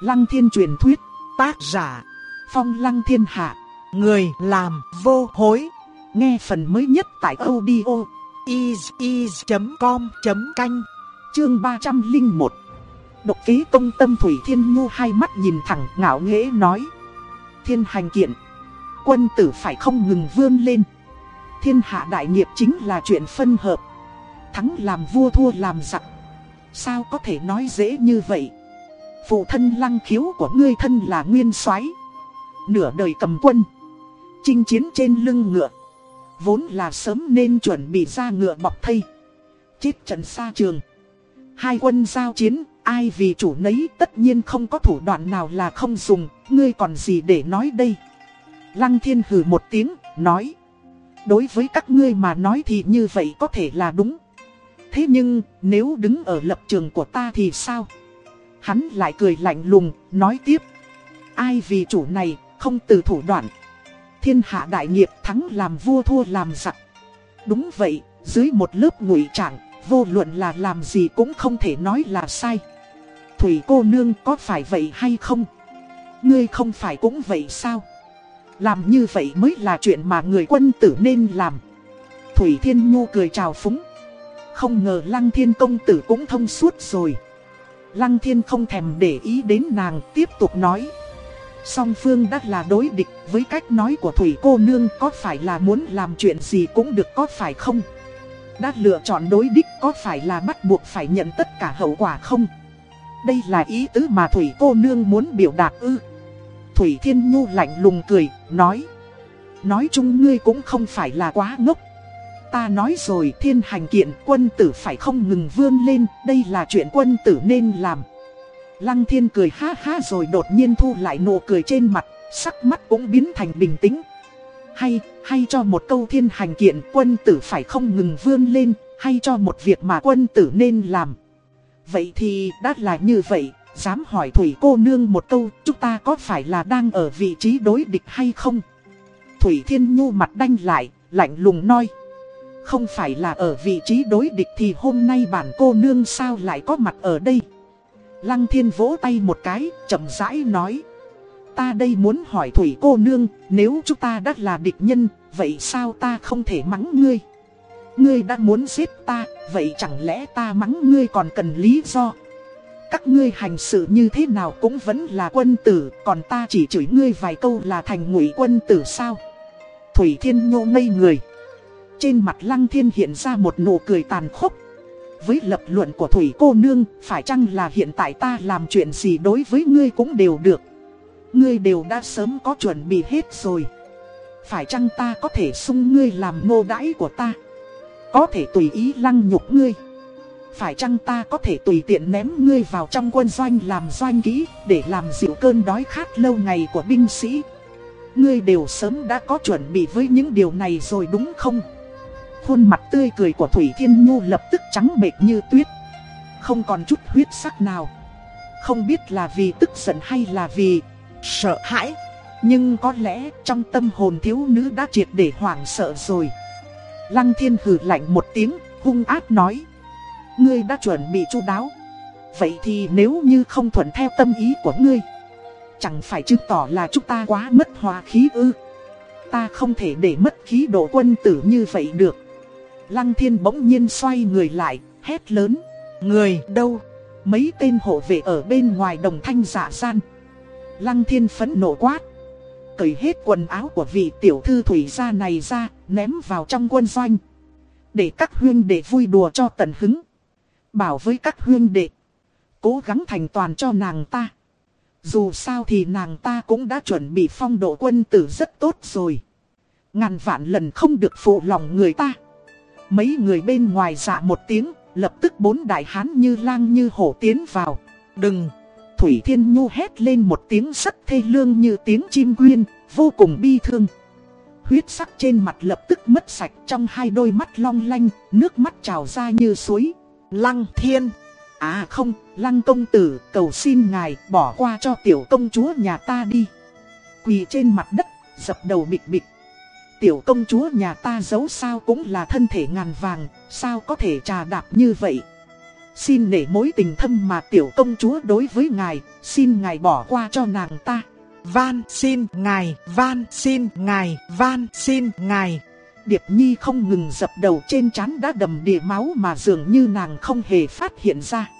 Lăng thiên truyền thuyết, tác giả, phong lăng thiên hạ, người làm vô hối. Nghe phần mới nhất tại audio is.com.canh, chương 301. Độc ký công tâm Thủy Thiên Nhu hai mắt nhìn thẳng ngạo nghễ nói. Thiên hành kiện, quân tử phải không ngừng vươn lên. Thiên hạ đại nghiệp chính là chuyện phân hợp. Thắng làm vua thua làm giặc. Sao có thể nói dễ như vậy? Phụ thân lăng khiếu của ngươi thân là nguyên soái. Nửa đời cầm quân. Chinh chiến trên lưng ngựa. Vốn là sớm nên chuẩn bị ra ngựa bọc thây. Chết trận xa trường. Hai quân giao chiến, Ai vì chủ nấy tất nhiên không có thủ đoạn nào là không dùng. Ngươi còn gì để nói đây? Lăng thiên hử một tiếng, Nói. Đối với các ngươi mà nói thì như vậy có thể là đúng. Thế nhưng, nếu đứng ở lập trường của ta thì sao? Hắn lại cười lạnh lùng, nói tiếp. Ai vì chủ này, không từ thủ đoạn. Thiên hạ đại nghiệp thắng làm vua thua làm giặc. Đúng vậy, dưới một lớp ngụy trạng, vô luận là làm gì cũng không thể nói là sai. Thủy cô nương có phải vậy hay không? Ngươi không phải cũng vậy sao? Làm như vậy mới là chuyện mà người quân tử nên làm. Thủy Thiên Nhu cười chào phúng. Không ngờ Lăng Thiên Công Tử cũng thông suốt rồi. Lăng thiên không thèm để ý đến nàng tiếp tục nói. Song phương đã là đối địch với cách nói của Thủy cô nương có phải là muốn làm chuyện gì cũng được có phải không? Đã lựa chọn đối địch có phải là bắt buộc phải nhận tất cả hậu quả không? Đây là ý tứ mà Thủy cô nương muốn biểu đạt ư? Thủy Thiên Nhu lạnh lùng cười, nói. Nói chung ngươi cũng không phải là quá ngốc Ta nói rồi thiên hành kiện quân tử phải không ngừng vươn lên, đây là chuyện quân tử nên làm. Lăng thiên cười ha ha rồi đột nhiên thu lại nụ cười trên mặt, sắc mắt cũng biến thành bình tĩnh. Hay, hay cho một câu thiên hành kiện quân tử phải không ngừng vươn lên, hay cho một việc mà quân tử nên làm. Vậy thì đã là như vậy, dám hỏi Thủy cô nương một câu, chúng ta có phải là đang ở vị trí đối địch hay không? Thủy Thiên Nhu mặt đanh lại, lạnh lùng nói. Không phải là ở vị trí đối địch thì hôm nay bản cô nương sao lại có mặt ở đây Lăng thiên vỗ tay một cái, chậm rãi nói Ta đây muốn hỏi Thủy cô nương, nếu chúng ta đã là địch nhân, vậy sao ta không thể mắng ngươi? Ngươi đã muốn giết ta, vậy chẳng lẽ ta mắng ngươi còn cần lý do? Các ngươi hành sự như thế nào cũng vẫn là quân tử, còn ta chỉ chửi ngươi vài câu là thành ngụy quân tử sao? Thủy Thiên Nhô ngây người. Trên mặt Lăng Thiên hiện ra một nụ cười tàn khốc. Với lập luận của Thủy cô nương, phải chăng là hiện tại ta làm chuyện gì đối với ngươi cũng đều được. Ngươi đều đã sớm có chuẩn bị hết rồi. Phải chăng ta có thể sung ngươi làm nô đãi của ta? Có thể tùy ý lăng nhục ngươi. Phải chăng ta có thể tùy tiện ném ngươi vào trong quân doanh làm doanh kỹ để làm dịu cơn đói khát lâu ngày của binh sĩ? Ngươi đều sớm đã có chuẩn bị với những điều này rồi đúng không? Khuôn mặt tươi cười của Thủy Thiên Nhu lập tức trắng bệch như tuyết. Không còn chút huyết sắc nào. Không biết là vì tức giận hay là vì sợ hãi. Nhưng có lẽ trong tâm hồn thiếu nữ đã triệt để hoảng sợ rồi. Lăng thiên hừ lạnh một tiếng, hung ác nói. Ngươi đã chuẩn bị chu đáo. Vậy thì nếu như không thuận theo tâm ý của ngươi, Chẳng phải chứng tỏ là chúng ta quá mất hòa khí ư? Ta không thể để mất khí độ quân tử như vậy được. Lăng thiên bỗng nhiên xoay người lại, hét lớn. Người đâu? Mấy tên hộ vệ ở bên ngoài đồng thanh giả gian. Lăng thiên phấn nộ quát. Cởi hết quần áo của vị tiểu thư thủy gia này ra, ném vào trong quân doanh. Để các huyên đệ vui đùa cho tận hứng. Bảo với các huyên đệ. Cố gắng thành toàn cho nàng ta. Dù sao thì nàng ta cũng đã chuẩn bị phong độ quân tử rất tốt rồi. Ngàn vạn lần không được phụ lòng người ta. Mấy người bên ngoài dạ một tiếng, lập tức bốn đại hán như lang như hổ tiến vào. Đừng! Thủy Thiên Nhu hét lên một tiếng rất thê lương như tiếng chim quyên, vô cùng bi thương. Huyết sắc trên mặt lập tức mất sạch trong hai đôi mắt long lanh, nước mắt trào ra như suối. Lăng thiên! À không, lăng công tử, cầu xin ngài bỏ qua cho tiểu công chúa nhà ta đi. Quỳ trên mặt đất, dập đầu bịch bịch tiểu công chúa nhà ta giấu sao cũng là thân thể ngàn vàng, sao có thể trà đạp như vậy. Xin nể mối tình thâm mà tiểu công chúa đối với ngài, xin ngài bỏ qua cho nàng ta. Van xin ngài, van xin ngài, van xin ngài. Điệp Nhi không ngừng dập đầu trên trán đã đầm đìa máu mà dường như nàng không hề phát hiện ra.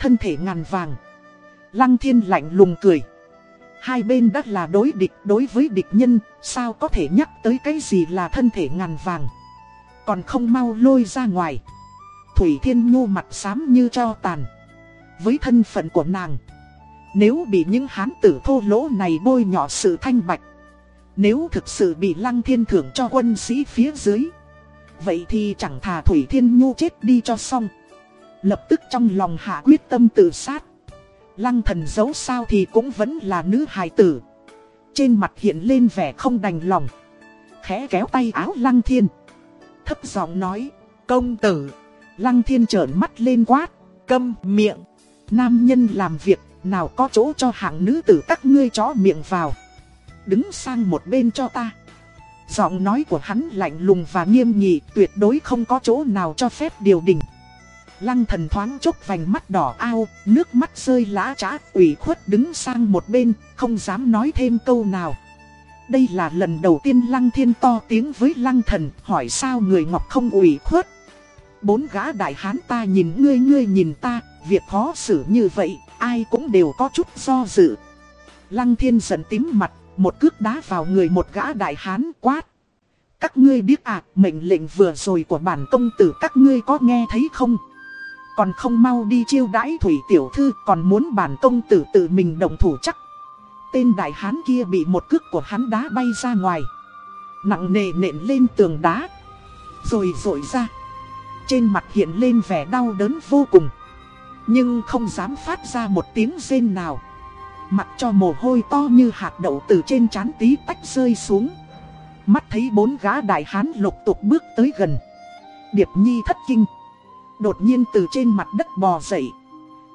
Thân thể ngàn vàng. Lăng thiên lạnh lùng cười. Hai bên đã là đối địch đối với địch nhân, sao có thể nhắc tới cái gì là thân thể ngàn vàng. Còn không mau lôi ra ngoài. Thủy Thiên Nhu mặt xám như cho tàn. Với thân phận của nàng, nếu bị những hán tử thô lỗ này bôi nhỏ sự thanh bạch, nếu thực sự bị Lăng Thiên thưởng cho quân sĩ phía dưới, vậy thì chẳng thà Thủy Thiên Nhu chết đi cho xong. Lập tức trong lòng hạ quyết tâm tự sát. Lăng thần giấu sao thì cũng vẫn là nữ hài tử. Trên mặt hiện lên vẻ không đành lòng. Khẽ kéo tay áo Lăng Thiên. Thấp giọng nói, công tử. Lăng Thiên trợn mắt lên quát, câm miệng. Nam nhân làm việc, nào có chỗ cho hạng nữ tử các ngươi chó miệng vào. Đứng sang một bên cho ta. Giọng nói của hắn lạnh lùng và nghiêm nghị, tuyệt đối không có chỗ nào cho phép điều đình. Lăng thần thoáng chốc vành mắt đỏ ao, nước mắt rơi lã trã, ủy khuất đứng sang một bên, không dám nói thêm câu nào. Đây là lần đầu tiên Lăng Thiên to tiếng với Lăng Thần, hỏi sao người Ngọc không ủy khuất. Bốn gã đại hán ta nhìn ngươi ngươi nhìn ta, việc khó xử như vậy, ai cũng đều có chút do dự. Lăng Thiên giận tím mặt, một cước đá vào người một gã đại hán quát. Các ngươi biết à, mệnh lệnh vừa rồi của bản công tử các ngươi có nghe thấy không? Còn không mau đi chiêu đãi thủy tiểu thư, còn muốn bản công tử tự mình đồng thủ chắc. Tên đại hán kia bị một cước của hắn đá bay ra ngoài. Nặng nề nện lên tường đá. Rồi rội ra. Trên mặt hiện lên vẻ đau đớn vô cùng. Nhưng không dám phát ra một tiếng rên nào. Mặt cho mồ hôi to như hạt đậu từ trên trán tí tách rơi xuống. Mắt thấy bốn gã đại hán lục tục bước tới gần. Điệp Nhi thất kinh. Đột nhiên từ trên mặt đất bò dậy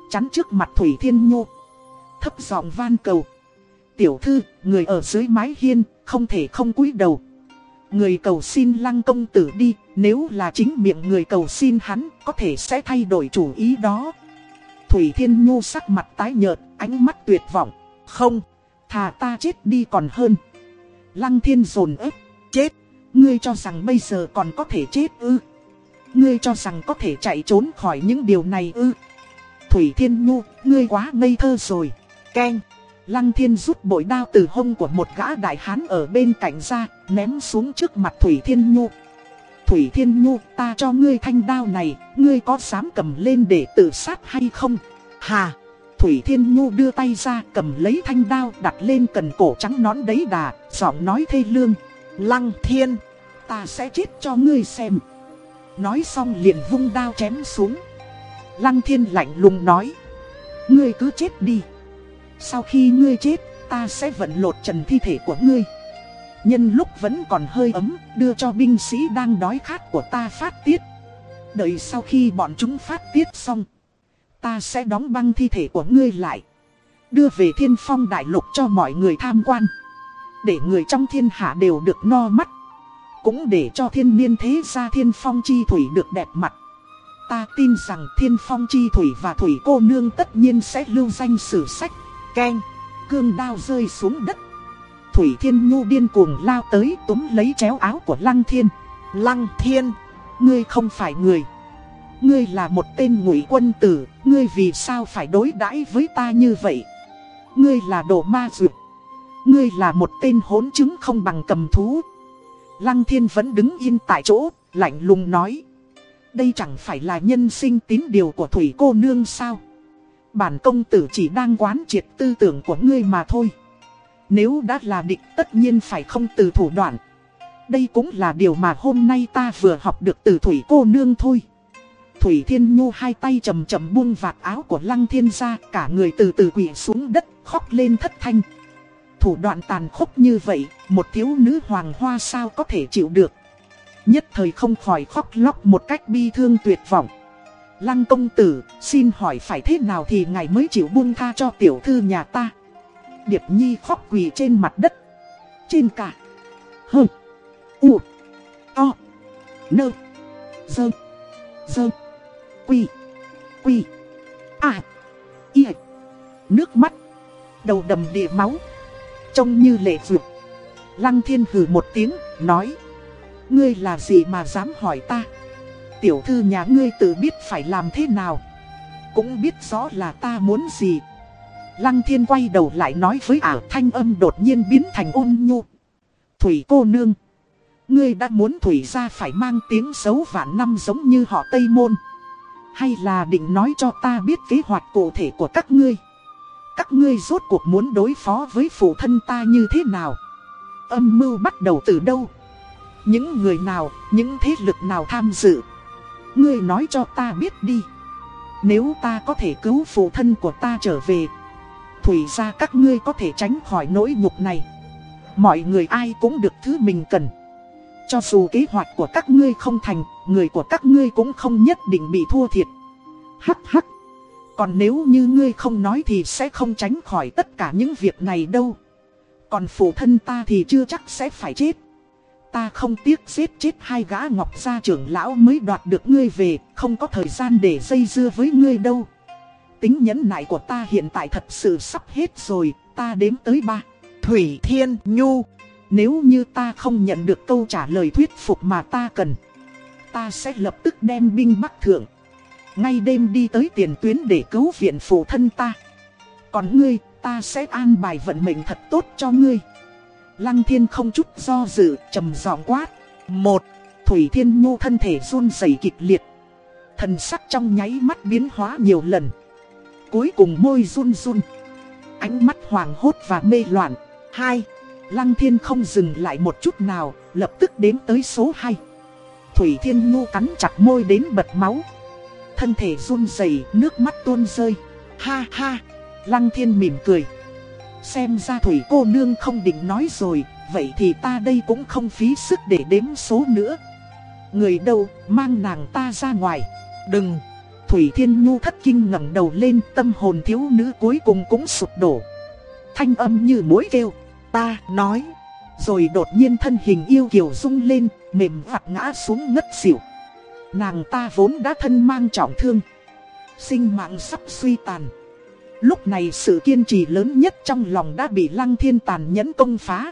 Chắn trước mặt Thủy Thiên Nhu. Thấp giọng van cầu. Tiểu thư, người ở dưới mái hiên Không thể không cúi đầu. Người cầu xin lăng công tử đi Nếu là chính miệng người cầu xin hắn Có thể sẽ thay đổi chủ ý đó. Thủy Thiên Nhu sắc mặt tái nhợt Ánh mắt tuyệt vọng. Không, thà ta chết đi còn hơn. Lăng thiên dồn ếp Chết, ngươi cho rằng bây giờ còn có thể chết ư? Ngươi cho rằng có thể chạy trốn khỏi những điều này ư? Thủy Thiên Nhu, ngươi quá ngây thơ rồi. Ken Lăng Thiên rút bội đao từ hông của một gã đại hán ở bên cạnh ra Ném xuống trước mặt Thủy Thiên Nhu. Thủy Thiên Nhu, ta cho ngươi thanh đao này Ngươi có dám cầm lên để tự sát hay không? Hà Thủy Thiên Nhu đưa tay ra cầm lấy thanh đao đặt lên cần cổ trắng nón đấy đà Giọng nói thê lương. Lăng Thiên Ta sẽ chết cho ngươi xem. Nói xong liền vung đao chém xuống. Lăng thiên lạnh lùng nói, Ngươi cứ chết đi. Sau khi ngươi chết, Ta sẽ vận lột trần thi thể của ngươi. Nhân lúc vẫn còn hơi ấm, Đưa cho binh sĩ đang đói khát của ta phát tiết. Đợi sau khi bọn chúng phát tiết xong, Ta sẽ đóng băng thi thể của ngươi lại. Đưa về thiên phong đại lục cho mọi người tham quan. Để người trong thiên hạ đều được no mắt cũng để cho thiên niên thế gia thiên phong chi thủy được đẹp mặt. Ta tin rằng thiên phong chi thủy và thủy cô nương tất nhiên sẽ lưu danh sử sách. Keng cương đao rơi xuống đất. Thủy thiên nhu điên cuồng lao tới túm lấy chéo áo của lăng thiên. Lăng thiên, ngươi không phải người. Ngươi là một tên ngụy quân tử Ngươi vì sao phải đối đãi với ta như vậy? Ngươi là đồ ma dược. Ngươi là một tên hỗn chứng không bằng cầm thú. Lăng thiên vẫn đứng yên tại chỗ, lạnh lùng nói. Đây chẳng phải là nhân sinh tín điều của thủy cô nương sao? Bản công tử chỉ đang quán triệt tư tưởng của ngươi mà thôi. Nếu đã là địch tất nhiên phải không từ thủ đoạn. Đây cũng là điều mà hôm nay ta vừa học được từ thủy cô nương thôi. Thủy Thiên Nhu hai tay chầm chầm buông vạt áo của Lăng Thiên ra, cả người từ từ quỳ xuống đất, khóc lên thất thanh. Thủ đoạn tàn khốc như vậy, một thiếu nữ hoàng hoa sao có thể chịu được. Nhất thời không khỏi khóc lóc một cách bi thương tuyệt vọng. Lăng công tử, xin hỏi phải thế nào thì ngài mới chịu buông tha cho tiểu thư nhà ta. Điệp Nhi khóc quỳ trên mặt đất. Trên cả. hừ, U. To. Nơ. Dơ. Dơ. quỳ, quỳ, À. Y. Nước mắt. Đầu đầm địa máu. Trông như lệ vượt. Lăng thiên hừ một tiếng, nói. Ngươi là gì mà dám hỏi ta? Tiểu thư nhà ngươi tự biết phải làm thế nào. Cũng biết rõ là ta muốn gì. Lăng thiên quay đầu lại nói với ả thanh âm đột nhiên biến thành ôn nhu. Thủy cô nương. Ngươi đã muốn Thủy ra phải mang tiếng xấu vạn năm giống như họ Tây Môn. Hay là định nói cho ta biết kế hoạch cụ thể của các ngươi. Các ngươi rốt cuộc muốn đối phó với phụ thân ta như thế nào? Âm mưu bắt đầu từ đâu? Những người nào, những thế lực nào tham dự? Ngươi nói cho ta biết đi. Nếu ta có thể cứu phụ thân của ta trở về Thủy ra các ngươi có thể tránh khỏi nỗi nhục này Mọi người ai cũng được thứ mình cần Cho dù kế hoạch của các ngươi không thành Người của các ngươi cũng không nhất định bị thua thiệt Hắc hắc còn nếu như ngươi không nói thì sẽ không tránh khỏi tất cả những việc này đâu Còn phụ thân ta thì chưa chắc sẽ phải chết Ta không tiếc giết chết hai gã ngọc gia trưởng lão mới đoạt được ngươi về, không có thời gian để dây dưa với ngươi đâu. Tính nhẫn nại của ta hiện tại thật sự sắp hết rồi, ta đếm tới ba. Thủy Thiên Nhu, nếu như ta không nhận được câu trả lời thuyết phục mà ta cần, ta sẽ lập tức đem binh bắc thượng. Ngay đêm đi tới tiền tuyến để cứu viện phụ thân ta. Còn ngươi, ta sẽ an bài vận mệnh thật tốt cho ngươi. Lăng thiên không chút do dự, trầm giọng quát. Một, Thủy Thiên Nhu thân thể run rẩy kịch liệt. Thần sắc trong nháy mắt biến hóa nhiều lần. Cuối cùng môi run run. Ánh mắt hoàng hốt và mê loạn. Hai, Lăng thiên không dừng lại một chút nào, lập tức đến tới số hai. Thủy Thiên Nhu cắn chặt môi đến bật máu. Thân thể run rẩy, nước mắt tuôn rơi. Ha ha, Lăng thiên mỉm cười. Xem ra thủy cô nương không định nói rồi, vậy thì ta đây cũng không phí sức để đếm số nữa. Người đâu, mang nàng ta ra ngoài. Đừng! Thủy Thiên Nhu thất kinh ngẩng đầu lên, tâm hồn thiếu nữ cuối cùng cũng sụp đổ. Thanh âm như mối kêu, ta nói. Rồi đột nhiên thân hình yêu kiều rung lên, mềm vặt ngã xuống ngất xỉu. Nàng ta vốn đã thân mang trọng thương. Sinh mạng sắp suy tàn. Lúc này sự kiên trì lớn nhất trong lòng đã bị lăng thiên tàn nhẫn công phá.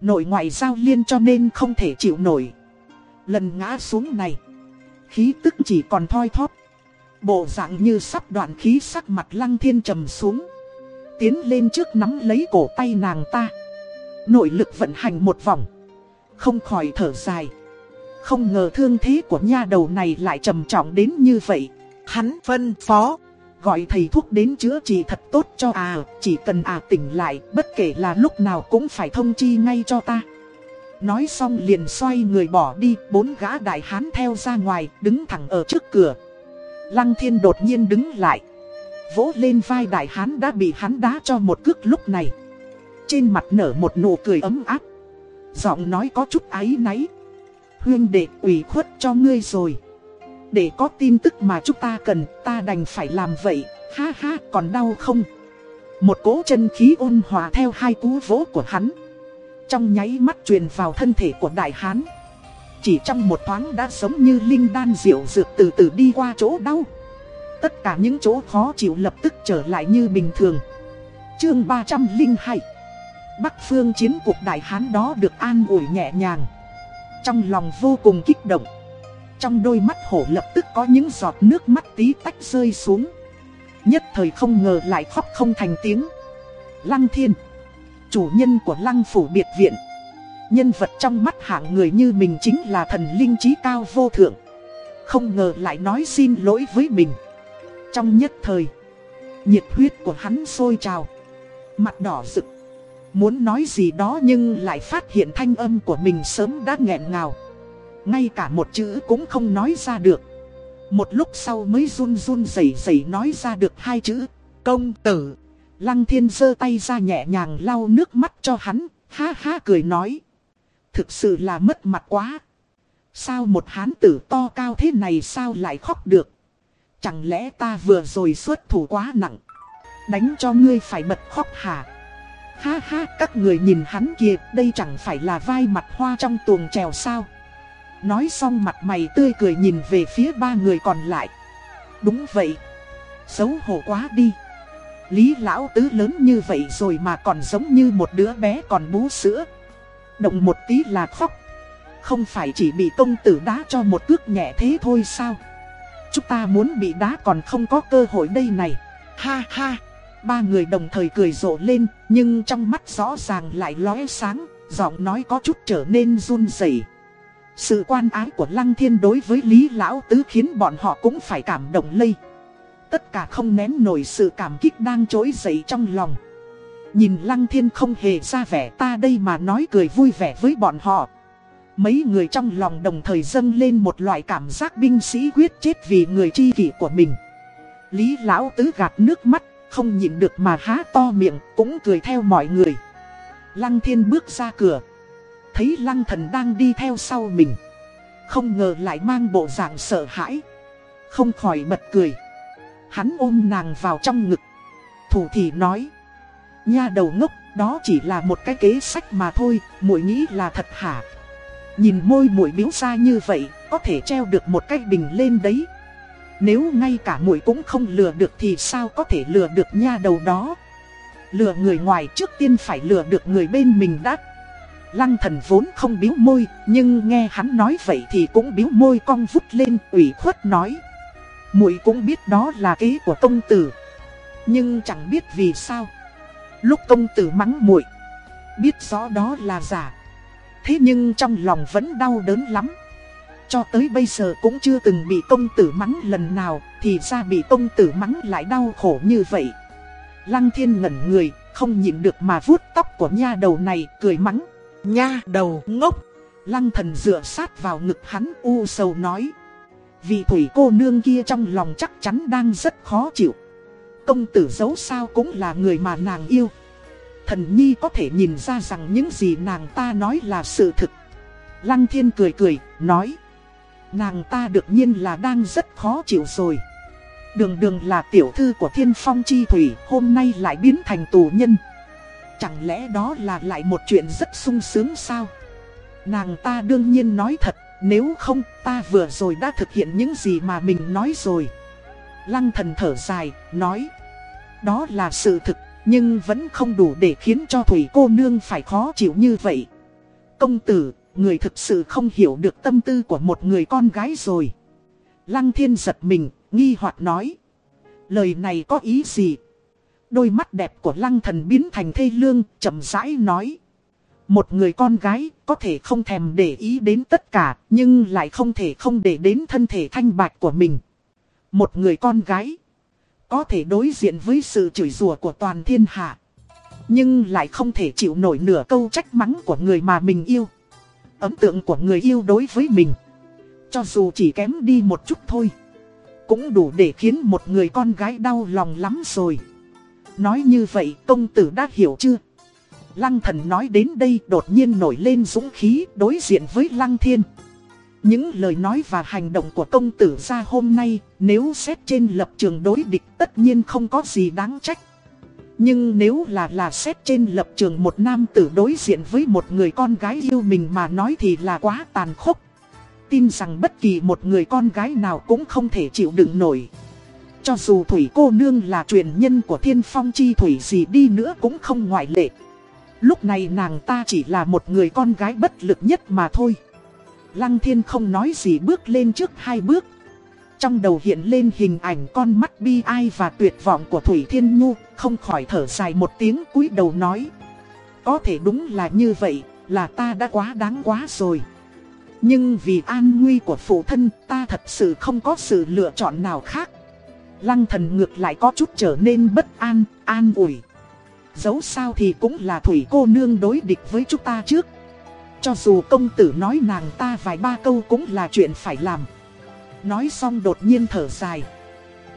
Nội ngoại giao liên cho nên không thể chịu nổi. Lần ngã xuống này, khí tức chỉ còn thoi thóp. Bộ dạng như sắp đoạn khí sắc mặt lăng thiên trầm xuống. Tiến lên trước nắm lấy cổ tay nàng ta. Nội lực vận hành một vòng. Không khỏi thở dài. Không ngờ thương thế của nha đầu này lại trầm trọng đến như vậy. Hắn phân phó. Gọi thầy thuốc đến chữa trị thật tốt cho à, chỉ cần à tỉnh lại, bất kể là lúc nào cũng phải thông chi ngay cho ta. Nói xong liền xoay người bỏ đi, bốn gã đại hán theo ra ngoài, đứng thẳng ở trước cửa. Lăng thiên đột nhiên đứng lại. Vỗ lên vai đại hán đã bị hắn đá cho một cước lúc này. Trên mặt nở một nụ cười ấm áp. Giọng nói có chút áy náy. Huyên đệ ủy khuất cho ngươi rồi. Để có tin tức mà chúng ta cần, ta đành phải làm vậy, ha ha, còn đau không? Một cỗ chân khí ôn hòa theo hai cú vỗ của hắn. Trong nháy mắt truyền vào thân thể của đại hán. Chỉ trong một thoáng đã giống như linh đan diệu dược từ từ đi qua chỗ đau. Tất cả những chỗ khó chịu lập tức trở lại như bình thường. Chương 302 Bắc phương chiến cuộc đại hán đó được an ủi nhẹ nhàng. Trong lòng vô cùng kích động. Trong đôi mắt hổ lập tức có những giọt nước mắt tí tách rơi xuống. Nhất thời không ngờ lại khóc không thành tiếng. Lăng thiên, Chủ nhân của lăng phủ biệt viện. Nhân vật trong mắt hạng người như mình chính là thần linh trí cao vô thượng. Không ngờ lại nói xin lỗi với mình. Trong nhất thời, Nhiệt huyết của hắn sôi trào. Mặt đỏ rực. Muốn nói gì đó nhưng lại phát hiện thanh âm của mình sớm đã nghẹn ngào. Ngay cả một chữ cũng không nói ra được. Một lúc sau mới run run rẩy rẩy nói ra được hai chữ, Công tử. Lăng thiên giơ tay ra nhẹ nhàng lau nước mắt cho hắn, Ha ha cười nói, Thực sự là mất mặt quá. Sao một hán tử to cao thế này sao lại khóc được? Chẳng lẽ ta vừa rồi xuất thủ quá nặng, Đánh cho ngươi phải bật khóc hả? Ha ha, các người nhìn hắn kìa Đây chẳng phải là vai mặt hoa trong tuồng trèo sao Nói xong mặt mày tươi cười nhìn về phía ba người còn lại. Đúng vậy. Xấu hổ quá đi. Lý lão tứ lớn như vậy rồi mà còn giống như một đứa bé còn bú sữa. Động một tí là khóc. Không phải chỉ bị công tử đá cho một cước nhẹ thế thôi sao? Chúng ta muốn bị đá còn không có cơ hội đây này. Ha ha. Ba người đồng thời cười rộ lên, nhưng trong mắt rõ ràng lại lóe sáng, giọng nói có chút trở nên run rẩy. Sự quan ái của Lăng Thiên đối với Lý Lão Tứ khiến bọn họ cũng phải cảm động lây. Tất cả không nén nổi sự cảm kích đang trỗi dậy trong lòng. Nhìn Lăng Thiên không hề ra vẻ ta đây mà nói cười vui vẻ với bọn họ. Mấy người trong lòng đồng thời dâng lên một loại cảm giác binh sĩ quyết chết vì người chi kỷ của mình. Lý Lão Tứ gạt nước mắt, không nhịn được mà há to miệng, cũng cười theo mọi người. Lăng Thiên bước ra cửa. Thấy Lăng Thần đang đi theo sau mình. Không ngờ lại mang bộ dạng sợ hãi. Không khỏi bật cười. Hắn ôm nàng vào trong ngực. Thủ thì nói. Nha đầu ngốc, đó chỉ là một cái kế sách mà thôi, muội nghĩ là thật hả? Nhìn môi muội biếu ra như vậy, có thể treo được một cái bình lên đấy. Nếu ngay cả muội cũng không lừa được thì sao có thể lừa được nha đầu đó? Lừa người ngoài trước tiên phải lừa được người bên mình đã. Lăng thần vốn không biếu môi, nhưng nghe hắn nói vậy thì cũng biếu môi cong vút lên, ủy khuất nói. muội cũng biết đó là kế của công tử. Nhưng chẳng biết vì sao. Lúc công tử mắng muội biết rõ đó là giả. Thế nhưng trong lòng vẫn đau đớn lắm. Cho tới bây giờ cũng chưa từng bị công tử mắng lần nào, thì ra bị công tử mắng lại đau khổ như vậy. Lăng thiên ngẩn người, không nhịn được mà vuốt tóc của nha đầu này, cười mắng. Nha đầu ngốc. Lăng thần dựa sát vào ngực hắn u sầu nói. Vị thủy cô nương kia trong lòng chắc chắn đang rất khó chịu. Công tử giấu sao cũng là người mà nàng yêu. Thần nhi có thể nhìn ra rằng những gì nàng ta nói là sự thực. Lăng thiên cười cười, nói. Nàng ta được nhiên là đang rất khó chịu rồi. Đường đường là tiểu thư của thiên phong chi thủy, hôm nay lại biến thành tù nhân. Chẳng lẽ đó là lại một chuyện rất sung sướng sao? Nàng ta đương nhiên nói thật, nếu không ta vừa rồi đã thực hiện những gì mà mình nói rồi. Lăng thần thở dài, nói. Đó là sự thực, nhưng vẫn không đủ để khiến cho Thủy cô nương phải khó chịu như vậy. Công tử, người thực sự không hiểu được tâm tư của một người con gái rồi. Lăng thiên giật mình, nghi hoặc nói. Lời này có ý gì? Đôi mắt đẹp của lăng thần biến thành thê lương, chậm rãi nói. Một người con gái có thể không thèm để ý đến tất cả, nhưng lại không thể không để đến thân thể thanh bạch của mình. Một người con gái có thể đối diện với sự chửi rủa của toàn thiên hạ. Nhưng lại không thể chịu nổi nửa câu trách mắng của người mà mình yêu. Ấn tượng của người yêu đối với mình. Cho dù chỉ kém đi một chút thôi. Cũng đủ để khiến một người con gái đau lòng lắm rồi. Nói như vậy công tử đã hiểu chưa? Lăng thần nói đến đây đột nhiên nổi lên dũng khí đối diện với lăng thiên. Những lời nói và hành động của công tử ra hôm nay, nếu xét trên lập trường đối địch tất nhiên không có gì đáng trách. Nhưng nếu là là xét trên lập trường một nam tử đối diện với một người con gái yêu mình mà nói thì là quá tàn khốc. Tin rằng bất kỳ một người con gái nào cũng không thể chịu đựng nổi. Cho dù Thủy cô nương là truyền nhân của thiên phong chi Thủy gì đi nữa cũng không ngoại lệ. Lúc này nàng ta chỉ là một người con gái bất lực nhất mà thôi. Lăng thiên không nói gì bước lên trước hai bước. Trong đầu hiện lên hình ảnh con mắt bi ai và tuyệt vọng của Thủy Thiên Nhu, không khỏi thở dài một tiếng cúi đầu nói. Có thể đúng là như vậy, là ta đã quá đáng quá rồi. Nhưng vì an nguy của phụ thân, ta thật sự không có sự lựa chọn nào khác. Lăng thần ngược lại có chút trở nên bất an, an ủi. Dẫu sao thì cũng là Thủy cô nương đối địch với chúng ta trước. Cho dù công tử nói nàng ta vài ba câu cũng là chuyện phải làm Nói xong đột nhiên thở dài.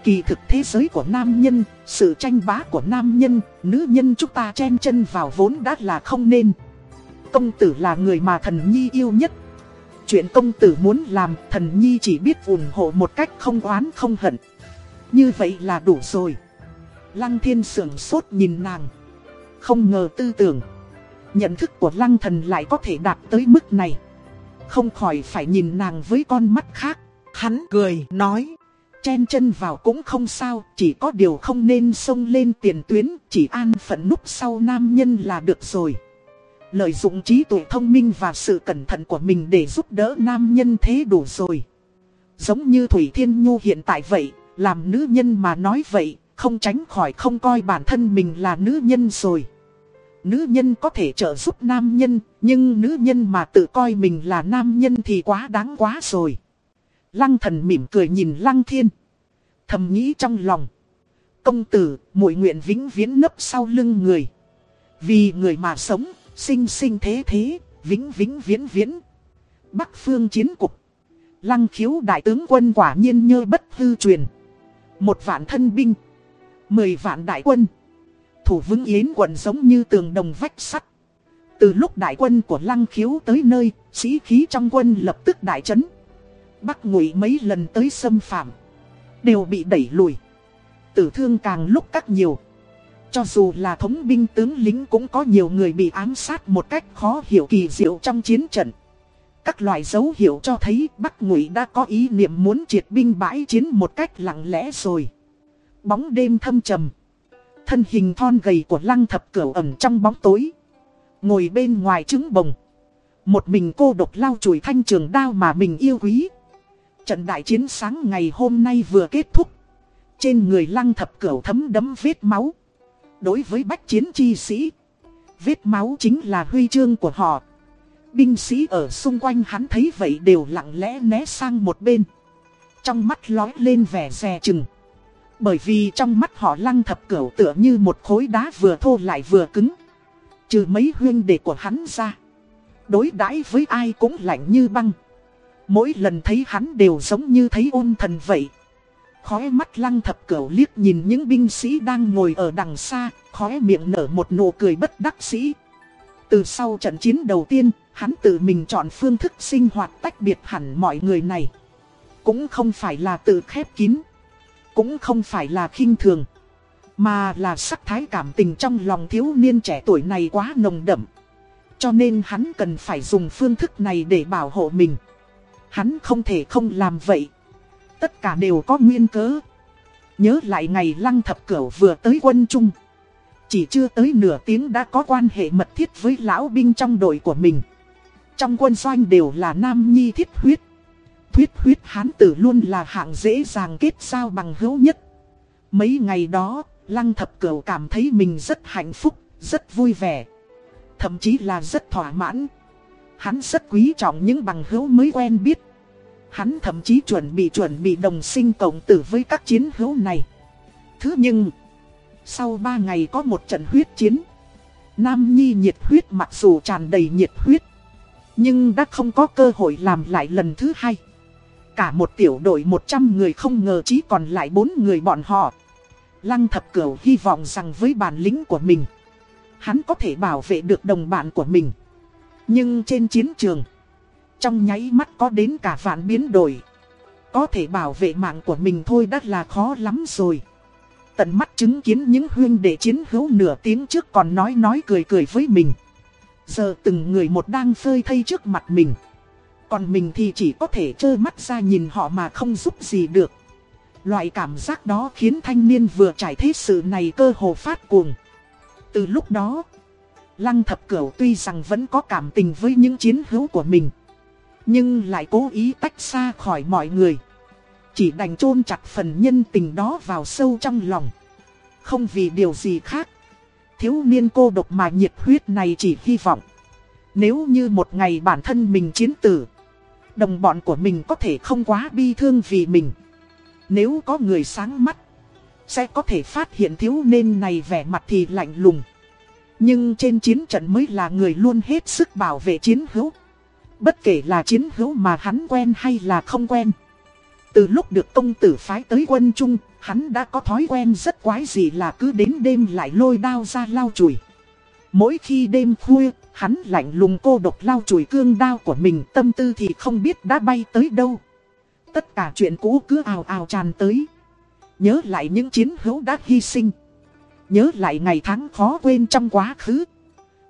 Kỳ thực thế giới của nam nhân, sự tranh bá của nam nhân, nữ nhân chúng ta chen chân vào vốn đã là không nên. Công tử là người mà thần nhi yêu nhất. Chuyện công tử muốn làm thần nhi chỉ biết ủng hộ một cách không oán không hận. Như vậy là đủ rồi. Lăng thiên sưởng sốt nhìn nàng. Không ngờ tư tưởng Nhận thức của lăng thần lại có thể đạt tới mức này. Không khỏi phải nhìn nàng với con mắt khác. Hắn cười nói chen chân vào cũng không sao, chỉ có điều không nên xông lên tiền tuyến, chỉ an phận núp sau nam nhân là được rồi. Lợi dụng trí tuệ thông minh và sự cẩn thận của mình để giúp đỡ nam nhân thế đủ rồi. Giống như Thủy Thiên Nhu hiện tại vậy, làm nữ nhân mà nói vậy, không tránh khỏi không coi bản thân mình là nữ nhân rồi. Nữ nhân có thể trợ giúp nam nhân, nhưng nữ nhân mà tự coi mình là nam nhân thì quá đáng quá rồi. Lăng thần mỉm cười nhìn lăng thiên. Thầm nghĩ trong lòng. Công tử, muội nguyện vĩnh viễn nấp sau lưng người. Vì người mà sống, sinh sinh thế thế, vĩnh vĩnh viễn viễn. Bắc phương chiến cục. Lăng khiếu đại tướng quân quả nhiên như bất hư truyền. Một vạn thân binh. Mười vạn đại quân. Thủ vững yến quận giống như tường đồng vách sắt. Từ lúc đại quân của lăng khiếu tới nơi, sĩ khí trong quân lập tức đại chấn. Bắc ngụy mấy lần tới xâm phạm. Đều bị đẩy lùi. Tử thương càng lúc các nhiều. Cho dù là thống binh tướng lính cũng có nhiều người bị ám sát một cách khó hiểu kỳ diệu trong chiến trận. Các loại dấu hiệu cho thấy Bắc Ngụy đã có ý niệm muốn triệt binh bãi chiến một cách lặng lẽ rồi. Bóng đêm thâm trầm. Thân hình thon gầy của lăng thập cửu ẩn trong bóng tối. Ngồi bên ngoài trứng bồng. Một mình cô độc lao chùi thanh trường đao mà mình yêu quý. Trận đại chiến sáng ngày hôm nay vừa kết thúc. Trên người lăng thập cửu thấm đấm vết máu. Đối với bách chiến chi sĩ, vết máu chính là huy chương của họ. Binh sĩ ở xung quanh hắn thấy vậy đều lặng lẽ né sang một bên. Trong mắt lói lên vẻ dè chừng. Bởi vì trong mắt họ lăng thập cửu tựa như một khối đá vừa thô lại vừa cứng. Trừ mấy huyên đệ của hắn ra. Đối đãi với ai cũng lạnh như băng. Mỗi lần thấy hắn đều giống như thấy ôn thần vậy. Khóe mắt lăng thập cửu liếc nhìn những binh sĩ đang ngồi ở đằng xa, khóe miệng nở một nụ cười bất đắc sĩ. Từ sau trận chiến đầu tiên, hắn tự mình chọn phương thức sinh hoạt tách biệt hẳn mọi người này. Cũng không phải là tự khép kín, cũng không phải là khinh thường, mà là sắc thái cảm tình trong lòng thiếu niên trẻ tuổi này quá nồng đậm. Cho nên hắn cần phải dùng phương thức này để bảo hộ mình. Hắn không thể không làm vậy. Tất cả đều có nguyên cớ. Nhớ lại ngày lăng thập cửu vừa tới quân trung. Chỉ chưa tới nửa tiếng đã có quan hệ mật thiết với lão binh trong đội của mình. Trong quân doanh đều là nam nhi thiết huyết. Thuyết huyết hán tử luôn là hạng dễ dàng kết giao bằng hữu nhất. Mấy ngày đó, lăng thập cửu cảm thấy mình rất hạnh phúc, rất vui vẻ. Thậm chí là rất thỏa mãn. Hắn rất quý trọng những bằng hữu mới quen biết. Hắn thậm chí chuẩn bị chuẩn bị đồng sinh cộng tử với các chiến hữu này. Thứ nhưng, sau 3 ngày có một trận huyết chiến. Nam Nhi nhiệt huyết mặc dù tràn đầy nhiệt huyết. Nhưng đã không có cơ hội làm lại lần thứ hai. Cả một tiểu đội 100 người không ngờ chỉ còn lại 4 người bọn họ. Lăng thập cửu hy vọng rằng với bản lĩnh của mình, hắn có thể bảo vệ được đồng bạn của mình. Nhưng trên chiến trường, trong nháy mắt có đến cả vạn biến đổi. Có thể bảo vệ mạng của mình thôi đã là khó lắm rồi. Tận mắt chứng kiến những huyên đệ chiến hữu nửa tiếng trước còn nói nói cười cười với mình. Giờ từng người một đang phơi thây trước mặt mình. Còn mình thì chỉ có thể trơ mắt ra nhìn họ mà không giúp gì được. Loại cảm giác đó khiến thanh niên vừa trải thế sự này cơ hồ phát cuồng. Từ lúc đó, Lăng Thập Cửu tuy rằng vẫn có cảm tình với những chiến hữu của mình. Nhưng lại cố ý tách xa khỏi mọi người. Chỉ đành chôn chặt phần nhân tình đó vào sâu trong lòng. Không vì điều gì khác. Thiếu niên cô độc mà nhiệt huyết này chỉ hy vọng. Nếu như một ngày bản thân mình chiến tử. Đồng bọn của mình có thể không quá bi thương vì mình. Nếu có người sáng mắt. Sẽ có thể phát hiện thiếu niên này vẻ mặt thì lạnh lùng. Nhưng trên chiến trận mới là người luôn hết sức bảo vệ chiến hữu. Bất kể là chiến hữu mà hắn quen hay là không quen. Từ lúc được công tử phái tới quân trung, hắn đã có thói quen rất quái gì là cứ đến đêm lại lôi đao ra lao chùi. Mỗi khi đêm khuya, hắn lạnh lùng cô độc lao chùi cương đao của mình tâm tư thì không biết đã bay tới đâu. Tất cả chuyện cũ cứ ào ào tràn tới. Nhớ lại những chiến hữu đã hy sinh. Nhớ lại ngày tháng khó quên trong quá khứ.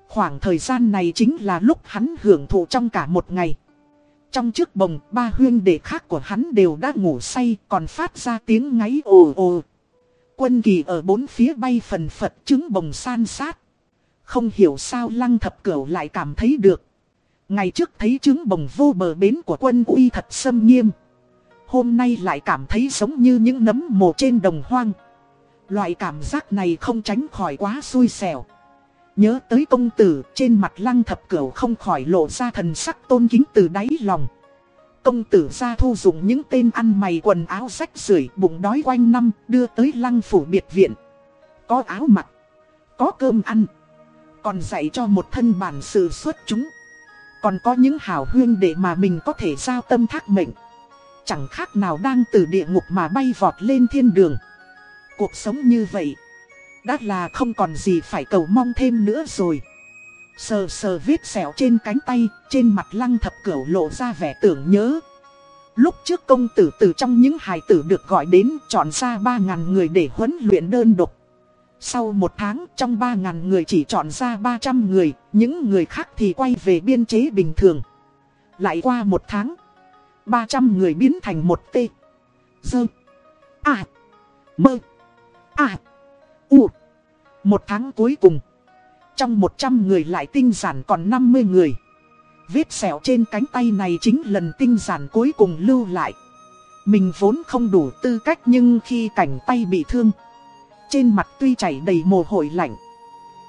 Khoảng thời gian này chính là lúc hắn hưởng thụ trong cả một ngày. Trong trước bồng, ba huyên đệ khác của hắn đều đã ngủ say, còn phát ra tiếng ngáy ồ ồ. Quân kỳ ở bốn phía bay phần phật trứng bồng san sát. Không hiểu sao lăng thập cửu lại cảm thấy được. Ngày trước thấy trứng bồng vô bờ bến của quân uy thật xâm nghiêm. Hôm nay lại cảm thấy giống như những nấm mồ trên đồng hoang. Loại cảm giác này không tránh khỏi quá xui xẻo. Nhớ tới công tử trên mặt lăng thập cửu không khỏi lộ ra thần sắc tôn kính từ đáy lòng. Công tử ra thu dùng những tên ăn mày quần áo rách rưởi bụng đói quanh năm đưa tới lăng phủ biệt viện. Có áo mặc, có cơm ăn, còn dạy cho một thân bản sự xuất chúng. Còn có những hảo huyên để mà mình có thể giao tâm thác mệnh. Chẳng khác nào đang từ địa ngục mà bay vọt lên thiên đường. Cuộc sống như vậy, đã là không còn gì phải cầu mong thêm nữa rồi. Sờ sờ vết sẹo trên cánh tay, trên mặt lăng thập cửu lộ ra vẻ tưởng nhớ. Lúc trước công tử từ trong những hài tử được gọi đến chọn ra 3.000 người để huấn luyện đơn độc. Sau một tháng trong 3.000 người chỉ chọn ra 300 người, những người khác thì quay về biên chế bình thường. Lại qua một tháng, 300 người biến thành một tê. Dơ. À. Mơ. À. U. Một tháng cuối cùng. Trong 100 người lại tinh giản còn 50 người. Vết sẹo trên cánh tay này chính lần tinh giản cuối cùng lưu lại. Mình vốn không đủ tư cách nhưng khi cảnh tay bị thương. Trên mặt tuy chảy đầy mồ hôi lạnh.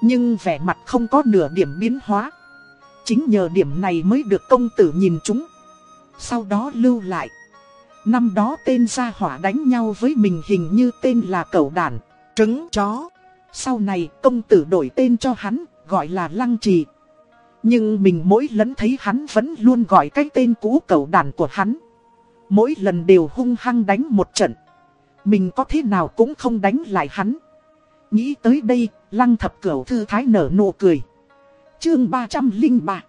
Nhưng vẻ mặt không có nửa điểm biến hóa. Chính nhờ điểm này mới được công tử nhìn chúng. Sau đó lưu lại. Năm đó tên gia hỏa đánh nhau với mình hình như tên là cẩu đản, trứng chó. Sau này công tử đổi tên cho hắn, gọi là Lăng Trì. Nhưng mình mỗi lần thấy hắn vẫn luôn gọi cái tên cũ cẩu đản của hắn. Mỗi lần đều hung hăng đánh một trận. Mình có thế nào cũng không đánh lại hắn. Nghĩ tới đây, Lăng thập cửu thư thái nở nụ cười. Chương 303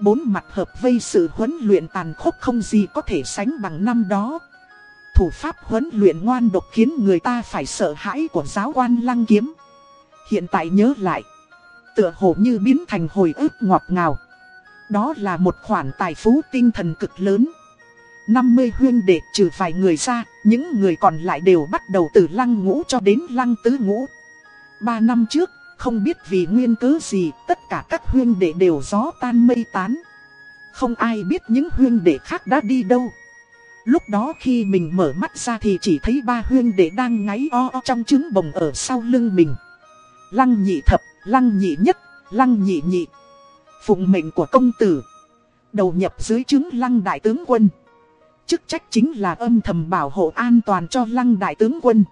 Bốn mặt hợp vây sự huấn luyện tàn khốc không gì có thể sánh bằng năm đó. Thủ pháp huấn luyện ngoan độc khiến người ta phải sợ hãi của giáo quan lăng kiếm. Hiện tại nhớ lại, tựa hồ như biến thành hồi ức ngọt ngào. Đó là một khoản tài phú tinh thần cực lớn. 50 huyên đệ trừ vài người ra, những người còn lại đều bắt đầu từ lăng ngũ cho đến lăng tứ ngũ. Ba năm trước, không biết vì nguyên cớ gì, tất cả các huyên đệ đều gió tan mây tán. Không ai biết những huyên đệ khác đã đi đâu. Lúc đó khi mình mở mắt ra thì chỉ thấy ba huyên đệ đang ngáy o, o trong trứng bồng ở sau lưng mình. Lăng nhị thập, lăng nhị nhất, lăng nhị nhị. Phụng mệnh của công tử. Đầu nhập dưới trứng lăng đại tướng quân. Chức trách chính là âm thầm bảo hộ an toàn cho lăng đại tướng quân.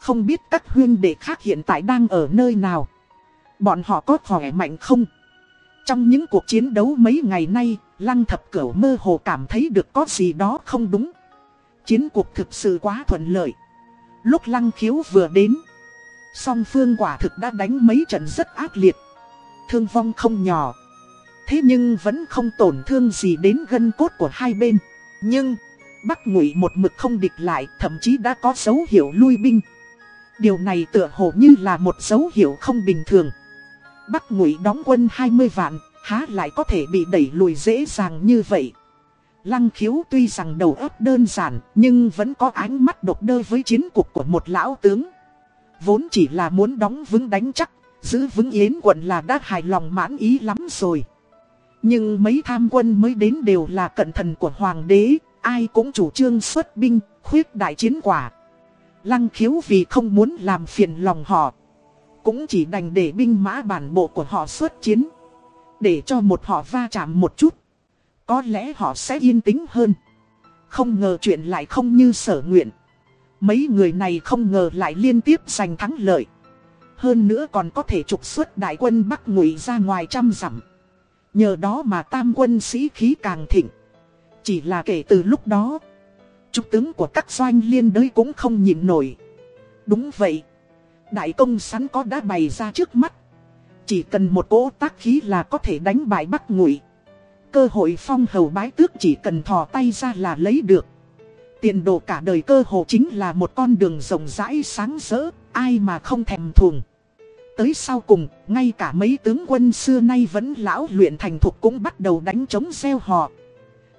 Không biết các huyên đệ khác hiện tại đang ở nơi nào. Bọn họ có khỏe mạnh không? Trong những cuộc chiến đấu mấy ngày nay, Lăng Thập Cửu mơ hồ cảm thấy được có gì đó không đúng. Chiến cuộc thực sự quá thuận lợi. Lúc Lăng Khiếu vừa đến, song phương quả thực đã đánh mấy trận rất ác liệt. Thương vong không nhỏ. Thế nhưng vẫn không tổn thương gì đến gân cốt của hai bên. Nhưng, Bắc Ngụy một mực không địch lại, thậm chí đã có dấu hiệu lui binh. Điều này tựa hồ như là một dấu hiệu không bình thường. Bắc Ngụy đóng quân 20 vạn, há lại có thể bị đẩy lùi dễ dàng như vậy. Lăng khiếu tuy rằng đầu óc đơn giản, nhưng vẫn có ánh mắt độc đơ với chiến cục của một lão tướng. Vốn chỉ là muốn đóng vững đánh chắc, giữ vững yến quận là đã hài lòng mãn ý lắm rồi. Nhưng mấy tham quân mới đến đều là cận thần của hoàng đế, ai cũng chủ trương xuất binh, khuyết đại chiến quả. Lăng khiếu vì không muốn làm phiền lòng họ, cũng chỉ đành để binh mã bản bộ của họ xuất chiến. Để cho một họ va chạm một chút. Có lẽ họ sẽ yên tĩnh hơn. Không ngờ chuyện lại không như sở nguyện. Mấy người này không ngờ lại liên tiếp giành thắng lợi. Hơn nữa còn có thể trục xuất đại quân Bắc Ngụy ra ngoài trăm dặm. Nhờ đó mà tam quân sĩ khí càng thịnh. Chỉ là kể từ lúc đó, Trung tướng của các doanh liên đới cũng không nhịn nổi. Đúng vậy, Đại công sẵn có đã bày ra trước mắt. Chỉ cần một cỗ tác khí là có thể đánh bại Bắc Ngụy. Cơ hội phong hầu bái tước chỉ cần thò tay ra là lấy được. Tiền đồ cả đời cơ hồ chính là một con đường rộng rãi sáng rỡ, ai mà không thèm thuồng. Tới sau cùng, ngay cả mấy tướng quân xưa nay vẫn lão luyện thành thục cũng bắt đầu đánh chống gieo họ.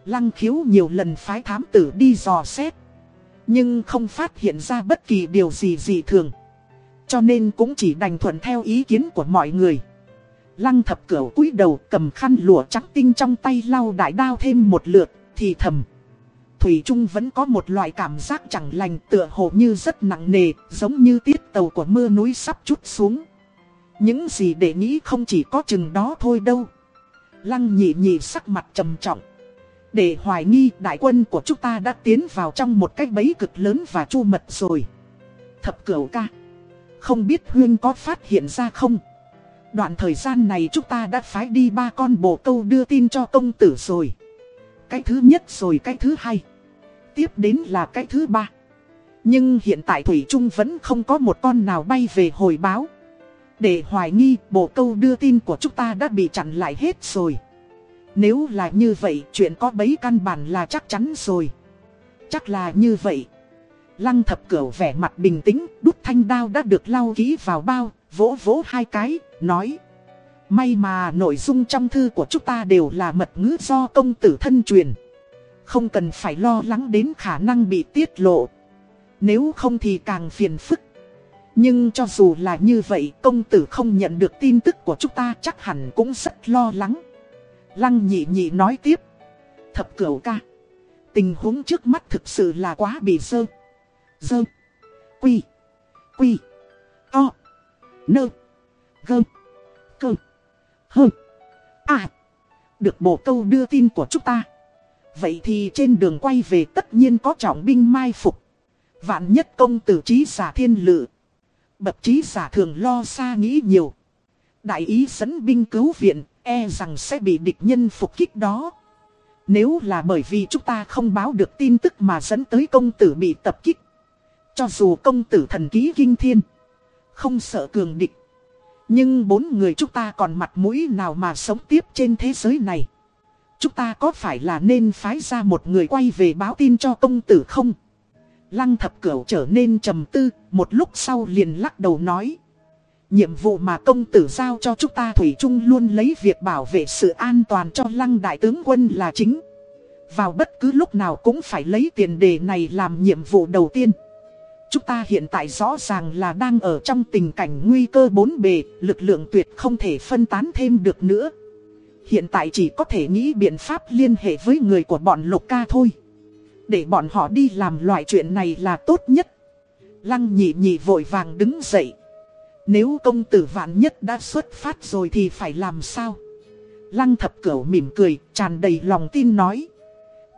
Lăng khiếu nhiều lần phái thám tử đi dò xét. Nhưng không phát hiện ra bất kỳ điều gì dị thường. Cho nên cũng chỉ đành thuận theo ý kiến của mọi người. Lăng thập cửu cúi đầu cầm khăn lụa trắng tinh trong tay lau đại đao thêm một lượt, thì thầm. Thủy Trung vẫn có một loại cảm giác chẳng lành tựa hồ như rất nặng nề, giống như tiết tàu của mưa núi sắp chút xuống. Những gì để nghĩ không chỉ có chừng đó thôi đâu. Lăng nhị nhị sắc mặt trầm trọng. Để hoài nghi đại quân của chúng ta đã tiến vào trong một cái bẫy cực lớn và chu mật rồi. Thập cửu ca. Không biết Huyên có phát hiện ra không? Đoạn thời gian này chúng ta đã phái đi ba con bồ câu đưa tin cho công tử rồi. Cái thứ nhất rồi cái thứ hai. Tiếp đến là cái thứ ba. Nhưng hiện tại Thủy Trung vẫn không có một con nào bay về hồi báo. Để hoài nghi bộ câu đưa tin của chúng ta đã bị chặn lại hết rồi. Nếu là như vậy chuyện có bấy căn bản là chắc chắn rồi. Chắc là như vậy. Lăng thập cửu vẻ mặt bình tĩnh, đút thanh đao đã được lau ký vào bao, vỗ vỗ hai cái, nói. May mà nội dung trong thư của chúng ta đều là mật ngữ do công tử thân truyền. Không cần phải lo lắng đến khả năng bị tiết lộ. Nếu không thì càng phiền phức. Nhưng cho dù là như vậy công tử không nhận được tin tức của chúng ta chắc hẳn cũng rất lo lắng. Lăng nhị nhị nói tiếp. Thập cửu ca. Tình huống trước mắt thực sự là quá bị sơ. Dơ. Quy. Quy. To. Nơ. Gơ. Cơ. Hơ. À. Được bộ câu đưa tin của chúng ta. Vậy thì trên đường quay về tất nhiên có trọng binh mai phục. Vạn nhất công tử trí giả thiên lự. Bậc trí giả thường lo xa nghĩ nhiều. Đại ý dẫn binh cứu viện, e rằng sẽ bị địch nhân phục kích đó. Nếu là bởi vì chúng ta không báo được tin tức mà dẫn tới công tử bị tập kích. Cho dù công tử thần ký kinh thiên, không sợ cường địch. Nhưng bốn người chúng ta còn mặt mũi nào mà sống tiếp trên thế giới này. Chúng ta có phải là nên phái ra một người quay về báo tin cho công tử không? Lăng thập cửu trở nên trầm tư, một lúc sau liền lắc đầu nói. Nhiệm vụ mà công tử giao cho chúng ta Thủy chung luôn lấy việc bảo vệ sự an toàn cho lăng đại tướng quân là chính. Vào bất cứ lúc nào cũng phải lấy tiền đề này làm nhiệm vụ đầu tiên. Chúng ta hiện tại rõ ràng là đang ở trong tình cảnh nguy cơ bốn bề, lực lượng tuyệt không thể phân tán thêm được nữa. Hiện tại chỉ có thể nghĩ biện pháp liên hệ với người của bọn lục ca thôi. Để bọn họ đi làm loại chuyện này là tốt nhất. Lăng nhị nhị vội vàng đứng dậy. Nếu công tử vạn nhất đã xuất phát rồi thì phải làm sao? Lăng thập cửu mỉm cười, tràn đầy lòng tin nói.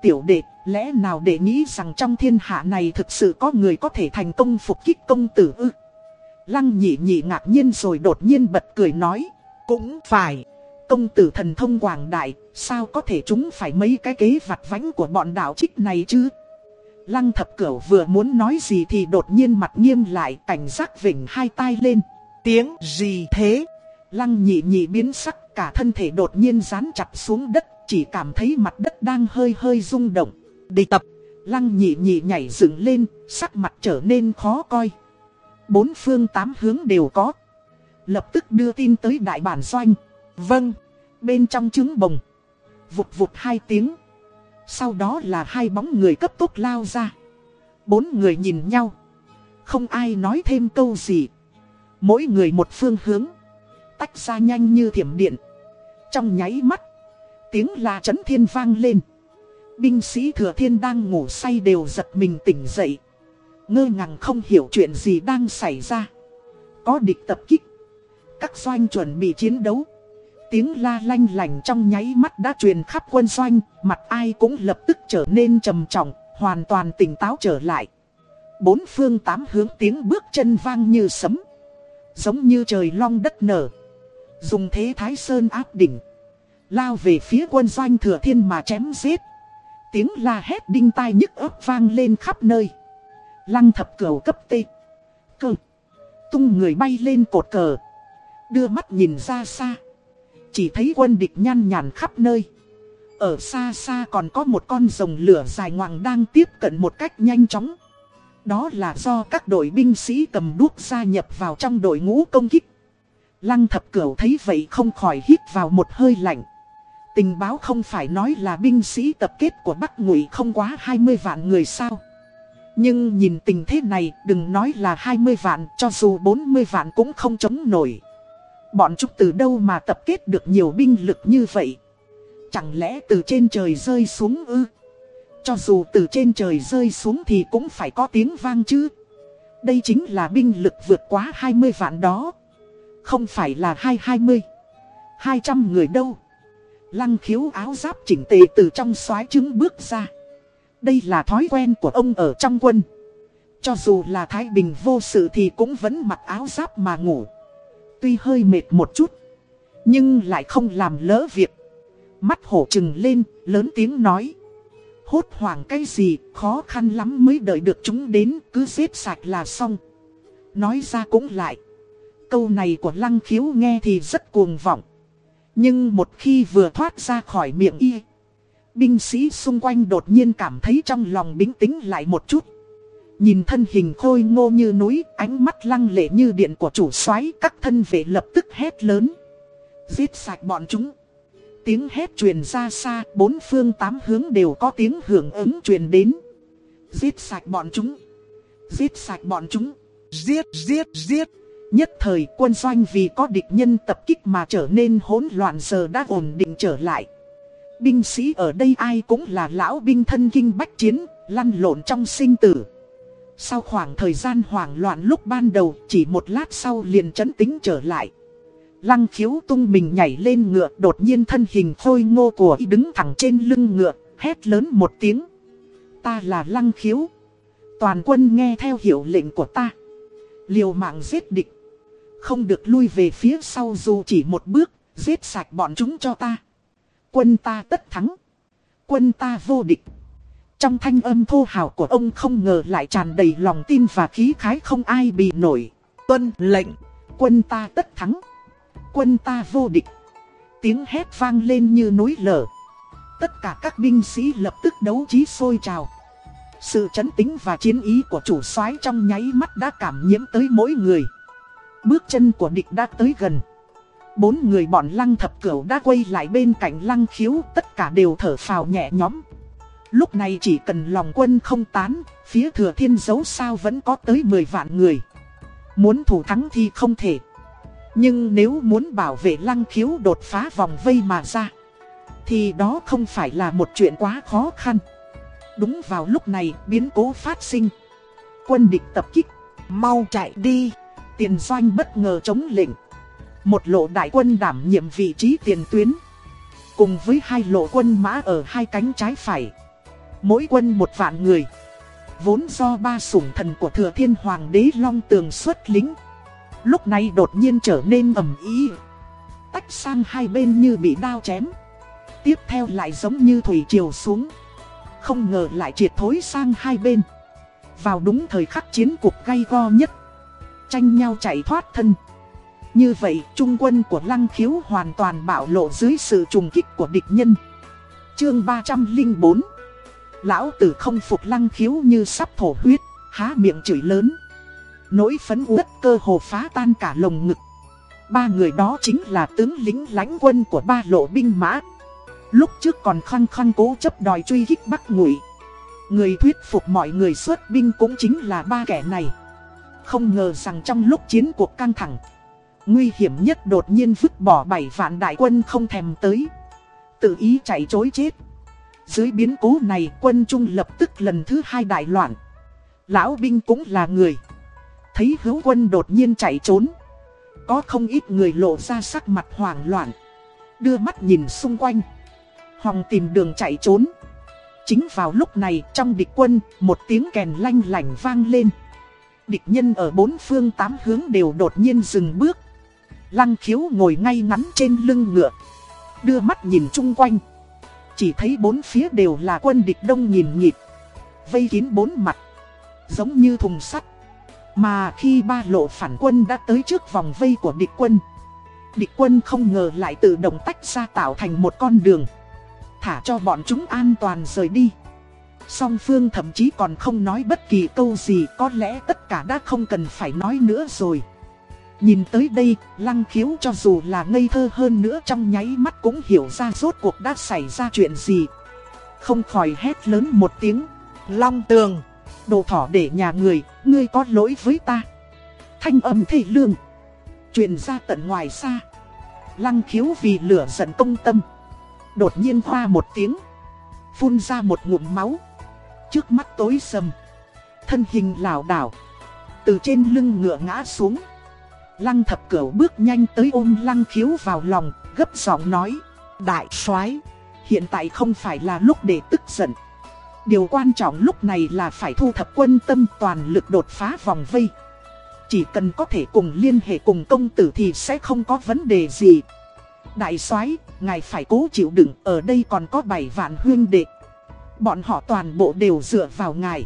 Tiểu đệ, lẽ nào để nghĩ rằng trong thiên hạ này thực sự có người có thể thành công phục kích công tử ư? Lăng nhị nhị ngạc nhiên rồi đột nhiên bật cười nói. Cũng phải. Công tử thần thông quảng đại, sao có thể chúng phải mấy cái kế vặt vánh của bọn đạo trích này chứ? Lăng thập cửu vừa muốn nói gì thì đột nhiên mặt nghiêm lại cảnh giác vỉnh hai tay lên. Tiếng gì thế? Lăng nhị nhị biến sắc cả thân thể đột nhiên dán chặt xuống đất chỉ cảm thấy mặt đất đang hơi hơi rung động. Đi tập, lăng nhị nhị nhảy dựng lên, sắc mặt trở nên khó coi. Bốn phương tám hướng đều có. Lập tức đưa tin tới đại bản doanh. Vâng, bên trong trứng bồng. Vụt vụt hai tiếng. Sau đó là hai bóng người cấp tốc lao ra. Bốn người nhìn nhau. Không ai nói thêm câu gì. Mỗi người một phương hướng. Tách ra nhanh như thiểm điện. Trong nháy mắt. Tiếng la chấn thiên vang lên. Binh sĩ thừa thiên đang ngủ say đều giật mình tỉnh dậy. Ngơ ngàng không hiểu chuyện gì đang xảy ra. Có địch tập kích. Các doanh chuẩn bị chiến đấu tiếng la lanh lành trong nháy mắt đã truyền khắp quân doanh, mặt ai cũng lập tức trở nên trầm trọng, hoàn toàn tỉnh táo trở lại. Bốn phương tám hướng tiếng bước chân vang như sấm, giống như trời long đất nở. Dùng thế thái sơn áp đỉnh, lao về phía quân doanh thừa thiên mà chém giết. Tiếng la hét đinh tai nhức ấp vang lên khắp nơi. Lăng thập cửu cấp tê. Cơ. Tung người bay lên cột cờ. Đưa mắt nhìn ra xa. Chỉ thấy quân địch nhăn nhàn khắp nơi. Ở xa xa còn có một con rồng lửa dài ngoằng đang tiếp cận một cách nhanh chóng. Đó là do các đội binh sĩ cầm đuốc gia nhập vào trong đội ngũ công kích. Lăng thập cửu thấy vậy không khỏi hít vào một hơi lạnh. Tình báo không phải nói là binh sĩ tập kết của Bắc Ngụy không quá 20 vạn người sao. Nhưng nhìn tình thế này, đừng nói là 20 vạn, cho dù 40 vạn cũng không chống nổi. Bọn chúng từ đâu mà tập kết được nhiều binh lực như vậy? Chẳng lẽ từ trên trời rơi xuống ư? Cho dù từ trên trời rơi xuống thì cũng phải có tiếng vang chứ. Đây chính là binh lực vượt quá 20 vạn đó. Không phải là 220. 200 người đâu. Lăng khiếu áo giáp chỉnh tề từ trong xoái trứng bước ra. Đây là thói quen của ông ở trong quân. Cho dù là Thái Bình vô sự thì cũng vẫn mặc áo giáp mà ngủ. Tuy hơi mệt một chút. Nhưng lại không làm lỡ việc. Mắt hổ trừng lên, lớn tiếng nói. Hốt hoảng cái gì, khó khăn lắm mới đợi được chúng đến, cứ giết sạch là xong. Nói ra cũng lại. Câu này của lăng khiếu nghe thì rất cuồng vọng. Nhưng một khi vừa thoát ra khỏi miệng y, binh sĩ xung quanh đột nhiên cảm thấy trong lòng bình tĩnh lại một chút. Nhìn thân hình khôi ngô như núi, ánh mắt lăng lệ như điện của chủ soái các thân vệ lập tức hét lớn. Giết sạch bọn chúng. Tiếng hét truyền ra xa, bốn phương tám hướng đều có tiếng hưởng ứng truyền đến. Giết sạch bọn chúng. Giết sạch bọn chúng. Giết, giết, giết. Nhất thời quân doanh vì có địch nhân tập kích mà trở nên hỗn loạn giờ đã ổn định trở lại. Binh sĩ ở đây ai cũng là lão binh thân kinh bách chiến, lăn lộn trong sinh tử. Sau khoảng thời gian hoảng loạn lúc ban đầu, chỉ một lát sau liền chấn tĩnh trở lại. Lăng khiếu tung mình nhảy lên ngựa, đột nhiên thân hình khôi ngô của y đứng thẳng trên lưng ngựa, hét lớn một tiếng. Ta là lăng khiếu. Toàn quân nghe theo hiệu lệnh của ta. Liều mạng giết địch. Không được lui về phía sau dù chỉ một bước, giết sạch bọn chúng cho ta. Quân ta tất thắng. Quân ta vô địch. Trong thanh âm thô hào của ông không ngờ lại tràn đầy lòng tin và khí khái không ai bị nổi. Tuân lệnh, quân ta tất thắng. Quân ta vô địch. Tiếng hét vang lên như núi lở. Tất cả các binh sĩ lập tức đấu trí sôi trào. Sự chấn tĩnh và chiến ý của chủ soái trong nháy mắt đã cảm nhiễm tới mỗi người. Bước chân của địch đã tới gần. Bốn người bọn lăng thập cửu đã quay lại bên cạnh lăng khiếu, tất cả đều thở phào nhẹ nhõm. Lúc này chỉ cần lòng quân không tán, phía thừa thiên dấu sao vẫn có tới 10 vạn người. Muốn thủ thắng thì không thể. Nhưng nếu muốn bảo vệ lăng khiếu đột phá vòng vây mà ra, thì đó không phải là một chuyện quá khó khăn. Đúng vào lúc này biến cố phát sinh. Quân địch tập kích, mau chạy đi. Tiền doanh bất ngờ chống lệnh. Một lộ đại quân đảm nhiệm vị trí tiền tuyến. Cùng với hai lộ quân mã ở hai cánh trái phải. Mỗi quân một vạn người. Vốn do ba sủng thần của thừa thiên hoàng đế long tường xuất lính. Lúc này đột nhiên trở nên ầm ý. Tách sang hai bên như bị đao chém. Tiếp theo lại giống như thủy triều xuống. Không ngờ lại triệt thối sang hai bên. Vào đúng thời khắc chiến cuộc gay go nhất tranh nhau chạy thoát thân. Như vậy, trung quân của Lăng Khiếu hoàn toàn bạo lộ dưới sự trùng kích của địch nhân. Chương 304 Lão tử không phục Lăng Khiếu như sắp thổ huyết, há miệng chửi lớn. Nỗi phấn uất cơ hồ phá tan cả lồng ngực. Ba người đó chính là tướng lính lãnh quân của ba lộ binh mã. Lúc trước còn khăng khăng cố chấp đòi truy kích Bắc Ngụy. Người thuyết phục mọi người xuất binh cũng chính là ba kẻ này. Không ngờ rằng trong lúc chiến cuộc căng thẳng, Nguy hiểm nhất đột nhiên vứt bỏ bảy vạn đại quân không thèm tới Tự ý chạy trối chết Dưới biến cố này, quân Trung lập tức lần thứ hai đại loạn Lão binh cũng là người Thấy hữu quân đột nhiên chạy trốn Có không ít người lộ ra sắc mặt hoảng loạn Đưa mắt nhìn xung quanh Hòng tìm đường chạy trốn Chính vào lúc này trong địch quân, Một tiếng kèn lanh lảnh vang lên Địch nhân ở bốn phương tám hướng đều đột nhiên dừng bước. Lăng khiếu ngồi ngay ngắn trên lưng ngựa. Đưa mắt nhìn chung quanh. Chỉ thấy bốn phía đều là quân địch đông nhìn nhịp. Vây kín bốn mặt. Giống như thùng sắt. Mà khi ba lộ phản quân đã tới trước vòng vây của địch quân. Địch quân không ngờ lại tự động tách ra tạo thành một con đường. Thả cho bọn chúng an toàn rời đi. Song phương thậm chí còn không nói bất kỳ câu gì có lẽ tất cả đã không cần phải nói nữa rồi. Nhìn tới đây, lăng khiếu cho dù là ngây thơ hơn nữa trong nháy mắt cũng hiểu ra rốt cuộc đã xảy ra chuyện gì. Không khỏi hét lớn một tiếng. Long tường. Đồ thỏ để nhà người, ngươi có lỗi với ta. Thanh âm thê lương. truyền ra tận ngoài xa. Lăng khiếu vì lửa giận công tâm. Đột nhiên hoa một tiếng. Phun ra một ngụm máu. Trước mắt tối sầm. Thân hình lảo đảo. Từ trên lưng ngựa ngã xuống. Lăng thập cửu bước nhanh tới ôm lăng khiếu vào lòng, gấp giọng nói. Đại soái hiện tại không phải là lúc để tức giận. Điều quan trọng lúc này là phải thu thập quân tâm toàn lực đột phá vòng vây. Chỉ cần có thể cùng liên hệ cùng công tử thì sẽ không có vấn đề gì. Đại soái, ngài phải cố chịu đựng, ở đây còn có 7 vạn huyên đệ. Bọn họ toàn bộ đều dựa vào ngài.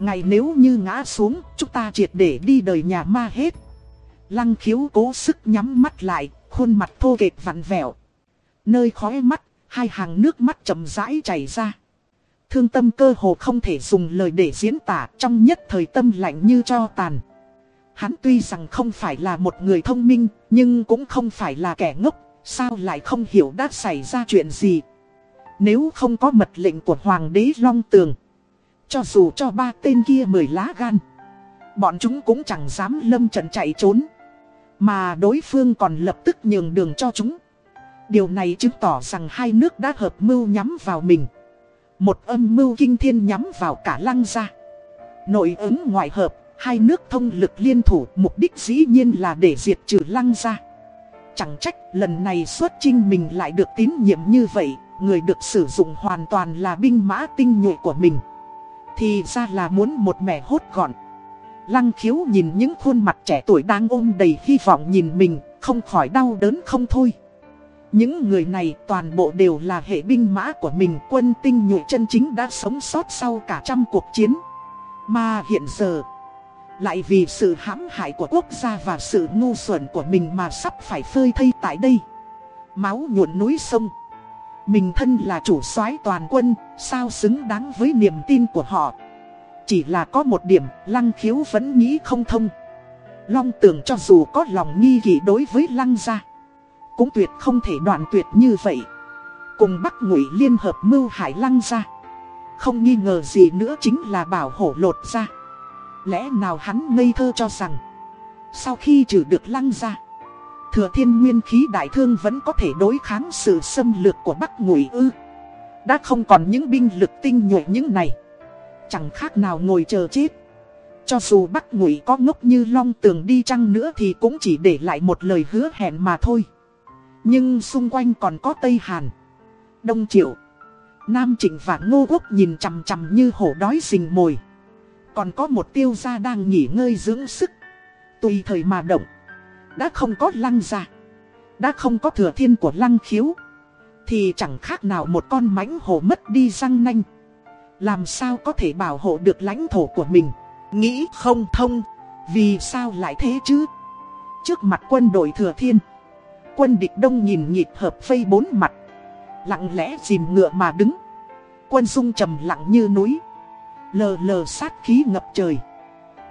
Ngài nếu như ngã xuống, chúng ta triệt để đi đời nhà ma hết. Lăng khiếu cố sức nhắm mắt lại, khuôn mặt thô kệch vặn vẹo. Nơi khóe mắt, hai hàng nước mắt chậm rãi chảy ra. Thương tâm cơ hồ không thể dùng lời để diễn tả trong nhất thời tâm lạnh như cho tàn. Hắn tuy rằng không phải là một người thông minh, nhưng cũng không phải là kẻ ngốc, sao lại không hiểu đã xảy ra chuyện gì. Nếu không có mật lệnh của Hoàng đế Long Tường, cho dù cho ba tên kia mười lá gan, bọn chúng cũng chẳng dám lâm trận chạy trốn. Mà đối phương còn lập tức nhường đường cho chúng. Điều này chứng tỏ rằng hai nước đã hợp mưu nhắm vào mình. Một âm mưu kinh thiên nhắm vào cả lăng gia. Nội ứng ngoại hợp, hai nước thông lực liên thủ mục đích dĩ nhiên là để diệt trừ lăng gia. Chẳng trách lần này xuất chinh mình lại được tín nhiệm như vậy, người được sử dụng hoàn toàn là binh mã tinh nhuệ của mình. Thì ra là muốn một mẻ hốt gọn. Lăng khiếu nhìn những khuôn mặt trẻ tuổi đang ôm đầy hy vọng nhìn mình, không khỏi đau đớn không thôi. Những người này toàn bộ đều là hệ binh mã của mình quân tinh nhuệ chân chính đã sống sót sau cả trăm cuộc chiến. Mà hiện giờ, lại vì sự hãm hại của quốc gia và sự ngu xuẩn của mình mà sắp phải phơi thây tại đây. Máu nhuộn núi sông. Mình thân là chủ soái toàn quân, sao xứng đáng với niềm tin của họ. Chỉ là có một điểm, lăng khiếu vẫn nghĩ không thông. Long tưởng cho dù có lòng nghi kỵ đối với lăng gia cũng tuyệt không thể đoạn tuyệt như vậy. Cùng Bắc Ngụy liên hợp mưu hải lăng ra. Không nghi ngờ gì nữa chính là bảo hổ lột ra. Lẽ nào hắn ngây thơ cho rằng, Sau khi trừ được lăng ra, Thừa thiên nguyên khí đại thương vẫn có thể đối kháng sự xâm lược của Bắc Ngụy ư? Đã không còn những binh lực tinh nhuệ những này. Chẳng khác nào ngồi chờ chết. Cho dù Bắc Ngụy có ngốc như Long Tường đi chăng nữa thì cũng chỉ để lại một lời hứa hẹn mà thôi. Nhưng xung quanh còn có Tây Hàn, Đông Triệu, Nam Trịnh và Ngô Quốc nhìn chằm chằm như hổ đói rình mồi. Còn có một tiêu gia đang nghỉ ngơi dưỡng sức. Tùy thời mà động. Đã không có lăng gia. Đã không có thừa thiên của lăng khiếu. Thì chẳng khác nào một con mãnh hổ mất đi răng nanh. Làm sao có thể bảo hộ được lãnh thổ của mình. Nghĩ không thông. Vì sao lại thế chứ? Trước mặt quân đội thừa thiên. Quân địch đông nhìn nhịp hợp phây bốn mặt. Lặng lẽ dìm ngựa mà đứng. Quân dung trầm lặng như núi. Lờ lờ sát khí ngập trời.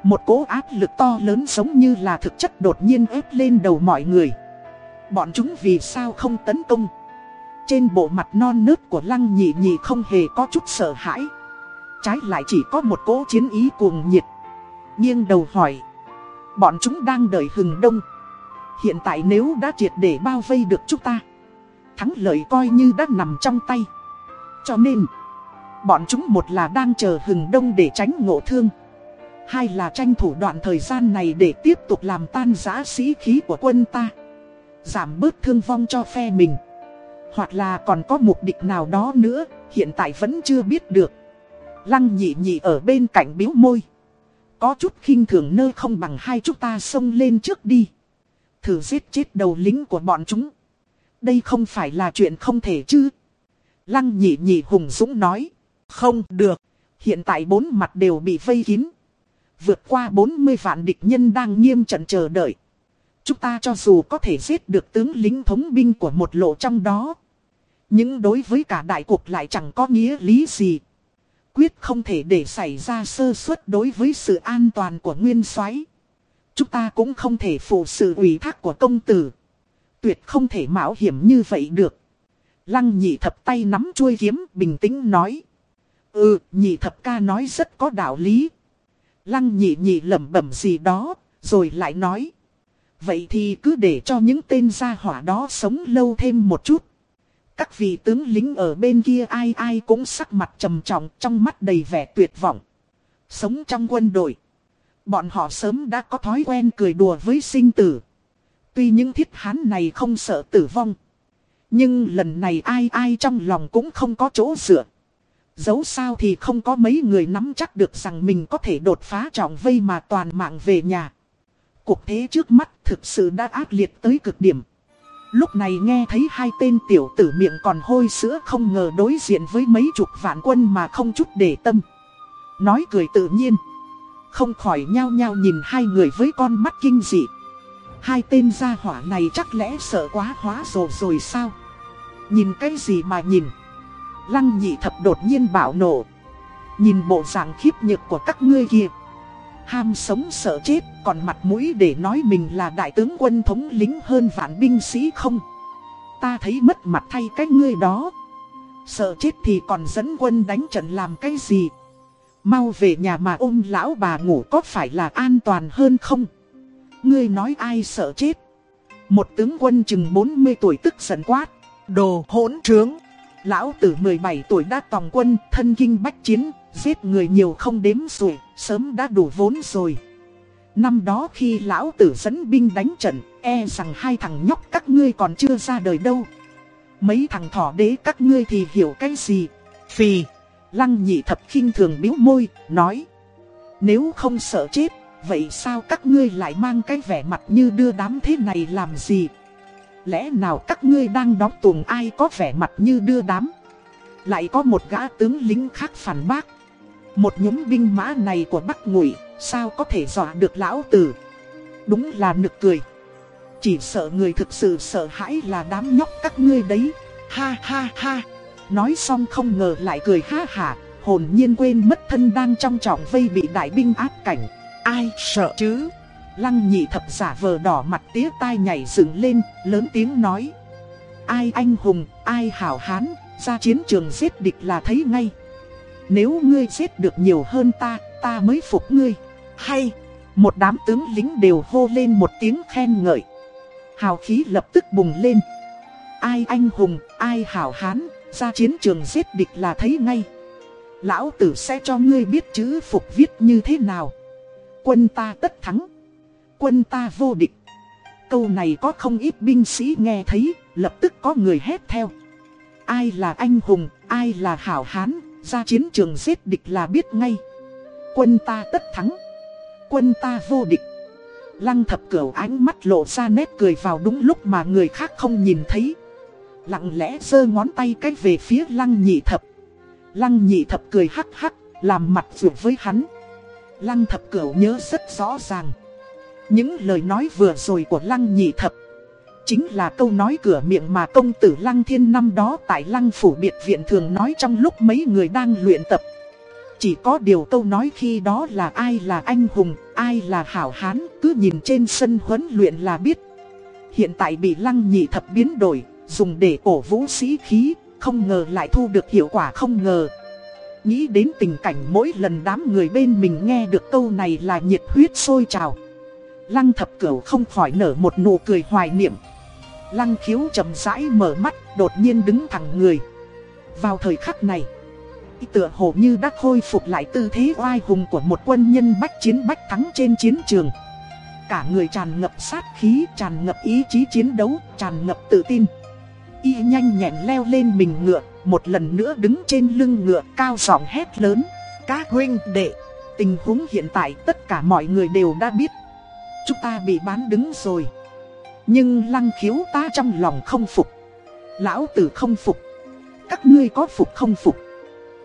Một cỗ áp lực to lớn giống như là thực chất đột nhiên ép lên đầu mọi người. Bọn chúng vì sao không tấn công? Trên bộ mặt non nớt của lăng nhị nhị không hề có chút sợ hãi. Trái lại chỉ có một cỗ chiến ý cuồng nhiệt. Nghiêng đầu hỏi. Bọn chúng đang đợi hừng đông. Hiện tại nếu đã triệt để bao vây được chúng ta, Thắng lợi coi như đã nằm trong tay. Cho nên, Bọn chúng một là đang chờ hừng đông để tránh ngộ thương, Hai là tranh thủ đoạn thời gian này để tiếp tục làm tan giã sĩ khí của quân ta, Giảm bớt thương vong cho phe mình. Hoặc là còn có mục đích nào đó nữa, Hiện tại vẫn chưa biết được. Lăng nhị nhị ở bên cạnh biếu môi. Có chút khinh thường nơi không bằng hai chúng ta xông lên trước đi. Thử giết chết đầu lính của bọn chúng. Đây không phải là chuyện không thể chứ. Lăng nhị nhị hùng dũng nói. Không được. Hiện tại bốn mặt đều bị vây kín. Vượt qua 40 vạn địch nhân đang nghiêm trận chờ đợi. Chúng ta cho dù có thể giết được tướng lính thống binh của một lộ trong đó. Nhưng đối với cả đại cuộc lại chẳng có nghĩa lý gì. Quyết không thể để xảy ra sơ suất đối với sự an toàn của nguyên soái Chúng ta cũng không thể phụ sự ủy thác của công tử. Tuyệt không thể mạo hiểm như vậy được. Lăng nhị thập tay nắm chuôi kiếm bình tĩnh nói. Ừ, nhị thập ca nói rất có đạo lý. Lăng nhị nhị lẩm bẩm gì đó, rồi lại nói. Vậy thì cứ để cho những tên gia hỏa đó sống lâu thêm một chút. Các vị tướng lính ở bên kia ai ai cũng sắc mặt trầm trọng trong mắt đầy vẻ tuyệt vọng. Sống trong quân đội. Bọn họ sớm đã có thói quen cười đùa với sinh tử. Tuy những thiết hán này không sợ tử vong. Nhưng lần này ai ai trong lòng cũng không có chỗ dựa. Dẫu sao thì không có mấy người nắm chắc được rằng mình có thể đột phá trọng vây mà toàn mạng về nhà. Cuộc thế trước mắt thực sự đã ác liệt tới cực điểm. Lúc này nghe thấy hai tên tiểu tử miệng còn hôi sữa không ngờ đối diện với mấy chục vạn quân mà không chút để tâm. Nói cười tự nhiên. Không khỏi nhao nhao nhìn hai người với con mắt kinh dị. Hai tên gia hỏa này chắc lẽ sợ quá hóa rồi rồi sao? Nhìn cái gì mà nhìn? Lăng nhị thập đột nhiên bạo nổ. Nhìn bộ dạng khiếp nhược của các ngươi kia. Ham sống sợ chết, còn mặt mũi để nói mình là đại tướng quân thống lính hơn vạn binh sĩ không? Ta thấy mất mặt thay cái ngươi đó. Sợ chết thì còn dẫn quân đánh trận làm cái gì? Mau về nhà mà ôm lão bà ngủ có phải là an toàn hơn không? Ngươi nói ai sợ chết? Một tướng quân chừng 40 tuổi tức giận quát. Đồ hỗn trướng. Lão tử 17 tuổi đã tòng quân, thân kinh bách chiến, giết người nhiều không đếm rồi, sớm đã đủ vốn rồi. Năm đó khi lão tử dẫn binh đánh trận, e rằng hai thằng nhóc các ngươi còn chưa ra đời đâu. Mấy thằng thỏ đế các ngươi thì hiểu cái gì? Phì, lăng nhị thập khinh thường biếu môi, nói. Nếu không sợ chết, vậy sao các ngươi lại mang cái vẻ mặt như đưa đám thế này làm gì? Lẽ nào các ngươi đang đóng tuồng ai có vẻ mặt như đưa đám? Lại có một gã tướng lính khác phản bác. Một nhóm binh mã này của Bắc Ngụy sao có thể dọa được lão tử? Đúng là nực cười. Chỉ sợ người thực sự sợ hãi là đám nhóc các ngươi đấy. Ha ha ha. Nói xong không ngờ lại cười ha hả, hồn nhiên quên mất thân đang trong trọng vây bị đại binh áp cảnh. Ai sợ chứ? Lăng nhị thập giả vờ đỏ mặt tía tai nhảy dựng lên, lớn tiếng nói. Ai anh hùng, ai hảo hán, ra chiến trường giết địch là thấy ngay. Nếu ngươi giết được nhiều hơn ta, ta mới phục ngươi. Hay, một đám tướng lính đều hô lên một tiếng khen ngợi. Hào khí lập tức bùng lên. Ai anh hùng, ai hảo hán, ra chiến trường giết địch là thấy ngay. Lão tử sẽ cho ngươi biết chữ phục viết như thế nào. Quân ta tất thắng quân ta vô địch. Câu này có không ít binh sĩ nghe thấy, lập tức có người hét theo. Ai là anh hùng, ai là hảo hán, ra chiến trường giết địch là biết ngay. Quân ta tất thắng, quân ta vô địch. Lăng thập cửu ánh mắt lộ ra nét cười vào đúng lúc mà người khác không nhìn thấy. Lặng lẽ giơ ngón tay cách về phía lăng nhị thập. Lăng nhị thập cười hắc hắc, làm mặt vượt với hắn. Lăng thập cửu nhớ rất rõ ràng. Những lời nói vừa rồi của Lăng Nhị Thập Chính là câu nói cửa miệng mà công tử Lăng Thiên năm đó tại Lăng Phủ Biệt Viện thường nói trong lúc mấy người đang luyện tập Chỉ có điều câu nói khi đó là ai là anh hùng, ai là hảo hán Cứ nhìn trên sân huấn luyện là biết Hiện tại bị Lăng Nhị Thập biến đổi Dùng để cổ vũ sĩ khí Không ngờ lại thu được hiệu quả không ngờ Nghĩ đến tình cảnh mỗi lần đám người bên mình nghe được câu này là nhiệt huyết sôi trào Lăng thập cửu không khỏi nở một nụ cười hoài niệm. Lăng khiếu chầm rãi mở mắt, đột nhiên đứng thẳng người. Vào thời khắc này, tựa hồ như đã khôi phục lại tư thế oai hùng của một quân nhân bách chiến bách thắng trên chiến trường. Cả người tràn ngập sát khí, tràn ngập ý chí chiến đấu, tràn ngập tự tin. Y nhanh nhẹn leo lên mình ngựa, một lần nữa đứng trên lưng ngựa cao giọng hét lớn. Các huynh đệ, tình huống hiện tại tất cả mọi người đều đã biết. Chúng ta bị bán đứng rồi Nhưng lăng khiếu ta trong lòng không phục Lão tử không phục Các ngươi có phục không phục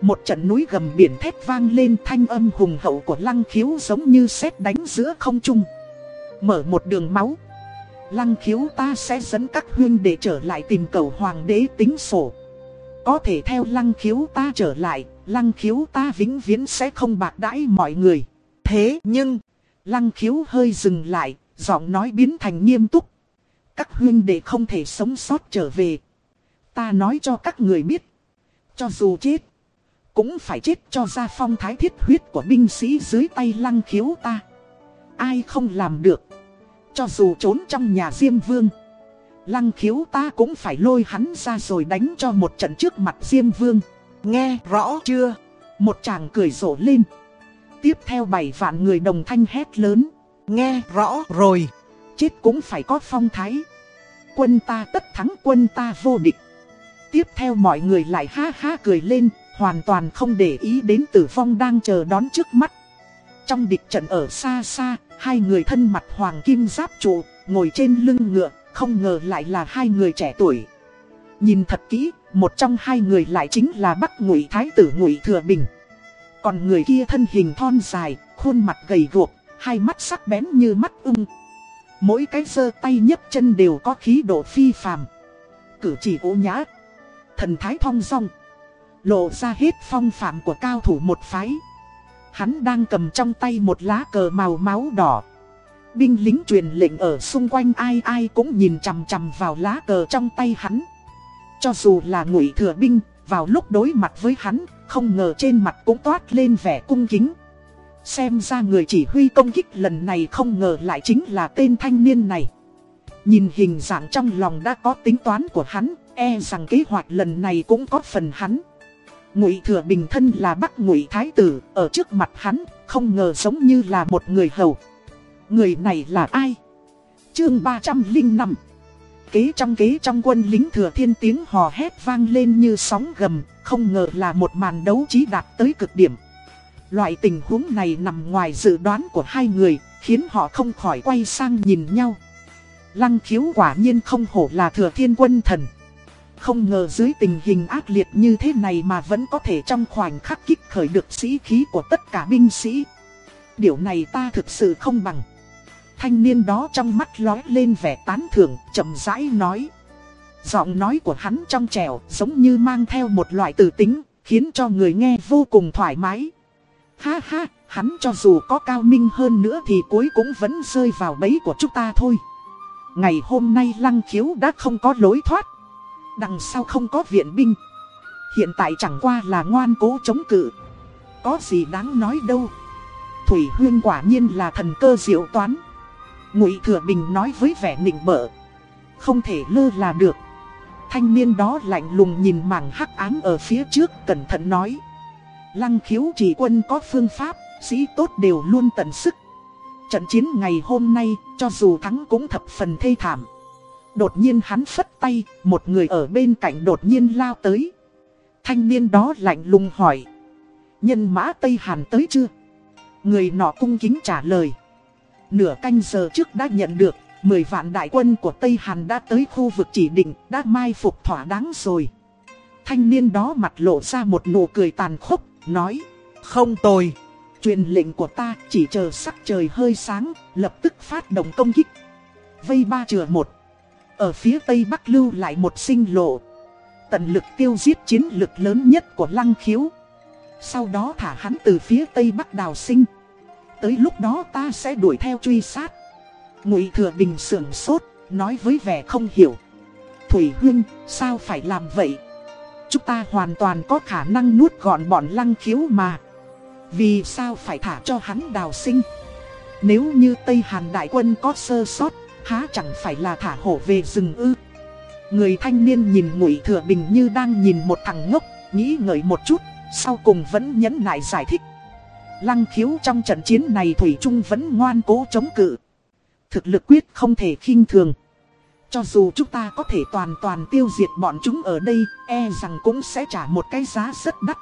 Một trận núi gầm biển thét vang lên thanh âm hùng hậu của lăng khiếu giống như sét đánh giữa không trung Mở một đường máu Lăng khiếu ta sẽ dẫn các huyên để trở lại tìm cầu hoàng đế tính sổ Có thể theo lăng khiếu ta trở lại Lăng khiếu ta vĩnh viễn sẽ không bạc đãi mọi người Thế nhưng Lăng khiếu hơi dừng lại, giọng nói biến thành nghiêm túc. Các huynh đệ không thể sống sót trở về. Ta nói cho các người biết. Cho dù chết, cũng phải chết cho ra phong thái thiết huyết của binh sĩ dưới tay lăng khiếu ta. Ai không làm được. Cho dù trốn trong nhà Diêm Vương. Lăng khiếu ta cũng phải lôi hắn ra rồi đánh cho một trận trước mặt Diêm Vương. Nghe rõ chưa? Một chàng cười rộ lên. Tiếp theo bảy vạn người đồng thanh hét lớn. Nghe rõ rồi. Chết cũng phải có phong thái. Quân ta tất thắng quân ta vô địch. Tiếp theo mọi người lại ha ha cười lên, hoàn toàn không để ý đến tử vong đang chờ đón trước mắt. Trong địch trận ở xa xa, hai người thân mặt hoàng kim giáp trụ, ngồi trên lưng ngựa, không ngờ lại là hai người trẻ tuổi. Nhìn thật kỹ, một trong hai người lại chính là Bắc Ngụy Thái tử Ngụy Thừa Bình. Còn người kia thân hình thon dài, khuôn mặt gầy guộc, hai mắt sắc bén như mắt ưng. Mỗi cái giơ tay nhấc chân đều có khí độ phi phàm. Cử chỉ ố nhã, thần thái thong dong, lộ ra hết phong phạm của cao thủ một phái. Hắn đang cầm trong tay một lá cờ màu máu đỏ. Binh lính truyền lệnh ở xung quanh ai ai cũng nhìn chằm chằm vào lá cờ trong tay hắn. Cho dù là ngụy thừa binh, vào lúc đối mặt với hắn, không ngờ trên mặt cũng toát lên vẻ cung kính. Xem ra người chỉ huy công kích lần này không ngờ lại chính là tên thanh niên này. Nhìn hình dạng trong lòng đã có tính toán của hắn, e rằng kế hoạch lần này cũng có phần hắn. Ngụy Thừa Bình thân là Bắc Ngụy Thái tử, ở trước mặt hắn, không ngờ giống như là một người hầu. Người này là ai? Chương 305 Kế trong kế trong quân lính thừa thiên tiếng hò hét vang lên như sóng gầm, không ngờ là một màn đấu trí đạt tới cực điểm. Loại tình huống này nằm ngoài dự đoán của hai người, khiến họ không khỏi quay sang nhìn nhau. Lăng khiếu quả nhiên không hổ là thừa thiên quân thần. Không ngờ dưới tình hình ác liệt như thế này mà vẫn có thể trong khoảnh khắc kích khởi được sĩ khí của tất cả binh sĩ. Điều này ta thực sự không bằng. Thanh niên đó trong mắt lói lên vẻ tán thưởng, chậm rãi nói. Giọng nói của hắn trong trẻo giống như mang theo một loại từ tính, khiến cho người nghe vô cùng thoải mái. Ha ha, hắn cho dù có cao minh hơn nữa thì cuối cũng vẫn rơi vào bẫy của chúng ta thôi. Ngày hôm nay lăng khiếu đã không có lối thoát. Đằng sau không có viện binh. Hiện tại chẳng qua là ngoan cố chống cự. Có gì đáng nói đâu. Thủy Huyên quả nhiên là thần cơ diệu toán. Ngụy Thừa Bình nói với vẻ nịnh bợ. Không thể lơ là được. Thanh niên đó lạnh lùng nhìn mảng hắc ám ở phía trước cẩn thận nói. Lăng khiếu chỉ quân có phương pháp, sĩ tốt đều luôn tận sức. Trận chiến ngày hôm nay, cho dù thắng cũng thập phần thê thảm. Đột nhiên hắn phất tay, một người ở bên cạnh đột nhiên lao tới. Thanh niên đó lạnh lùng hỏi. Nhân mã Tây Hàn tới chưa? Người nọ cung kính trả lời. Nửa canh giờ trước đã nhận được, 10 vạn đại quân của Tây Hàn đã tới khu vực chỉ định, đã mai phục thỏa đáng rồi. Thanh niên đó mặt lộ ra một nụ cười tàn khốc, nói. Không tồi, truyền lệnh của ta chỉ chờ sắc trời hơi sáng, lập tức phát động công kích. Vây ba chừa một. Ở phía tây bắc lưu lại một sinh lộ. Tận lực tiêu diệt chiến lực lớn nhất của lăng khiếu. Sau đó thả hắn từ phía tây bắc đào sinh. Tới lúc đó ta sẽ đuổi theo truy sát. Ngụy Thừa Bình sưởng sốt, nói với vẻ không hiểu. Thủy Huyên, sao phải làm vậy? Chúng ta hoàn toàn có khả năng nuốt gọn bọn lăng khiếu mà. Vì sao phải thả cho hắn đào sinh? Nếu như Tây Hàn đại quân có sơ sót, há chẳng phải là thả hổ về rừng ư? Người thanh niên nhìn Ngụy Thừa Bình như đang nhìn một thằng ngốc, nghĩ ngợi một chút, sau cùng vẫn nhẫn nại giải thích. Lăng khiếu trong trận chiến này Thủy Trung vẫn ngoan cố chống cự. Thực lực quyết không thể khinh thường. Cho dù chúng ta có thể toàn toàn tiêu diệt bọn chúng ở đây, e rằng cũng sẽ trả một cái giá rất đắt.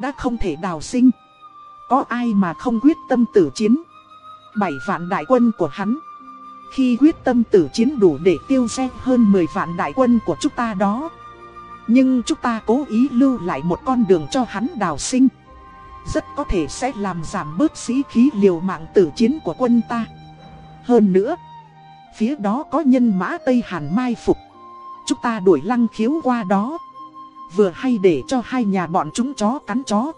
Đã không thể đào sinh. Có ai mà không quyết tâm tử chiến. Bảy vạn đại quân của hắn. Khi quyết tâm tử chiến đủ để tiêu xe hơn 10 vạn đại quân của chúng ta đó. Nhưng chúng ta cố ý lưu lại một con đường cho hắn đào sinh. Rất có thể sẽ làm giảm bớt sĩ khí liều mạng tử chiến của quân ta. Hơn nữa, phía đó có nhân mã Tây Hàn mai phục. Chúng ta đuổi lăng khiếu qua đó. Vừa hay để cho hai nhà bọn chúng chó cắn chó.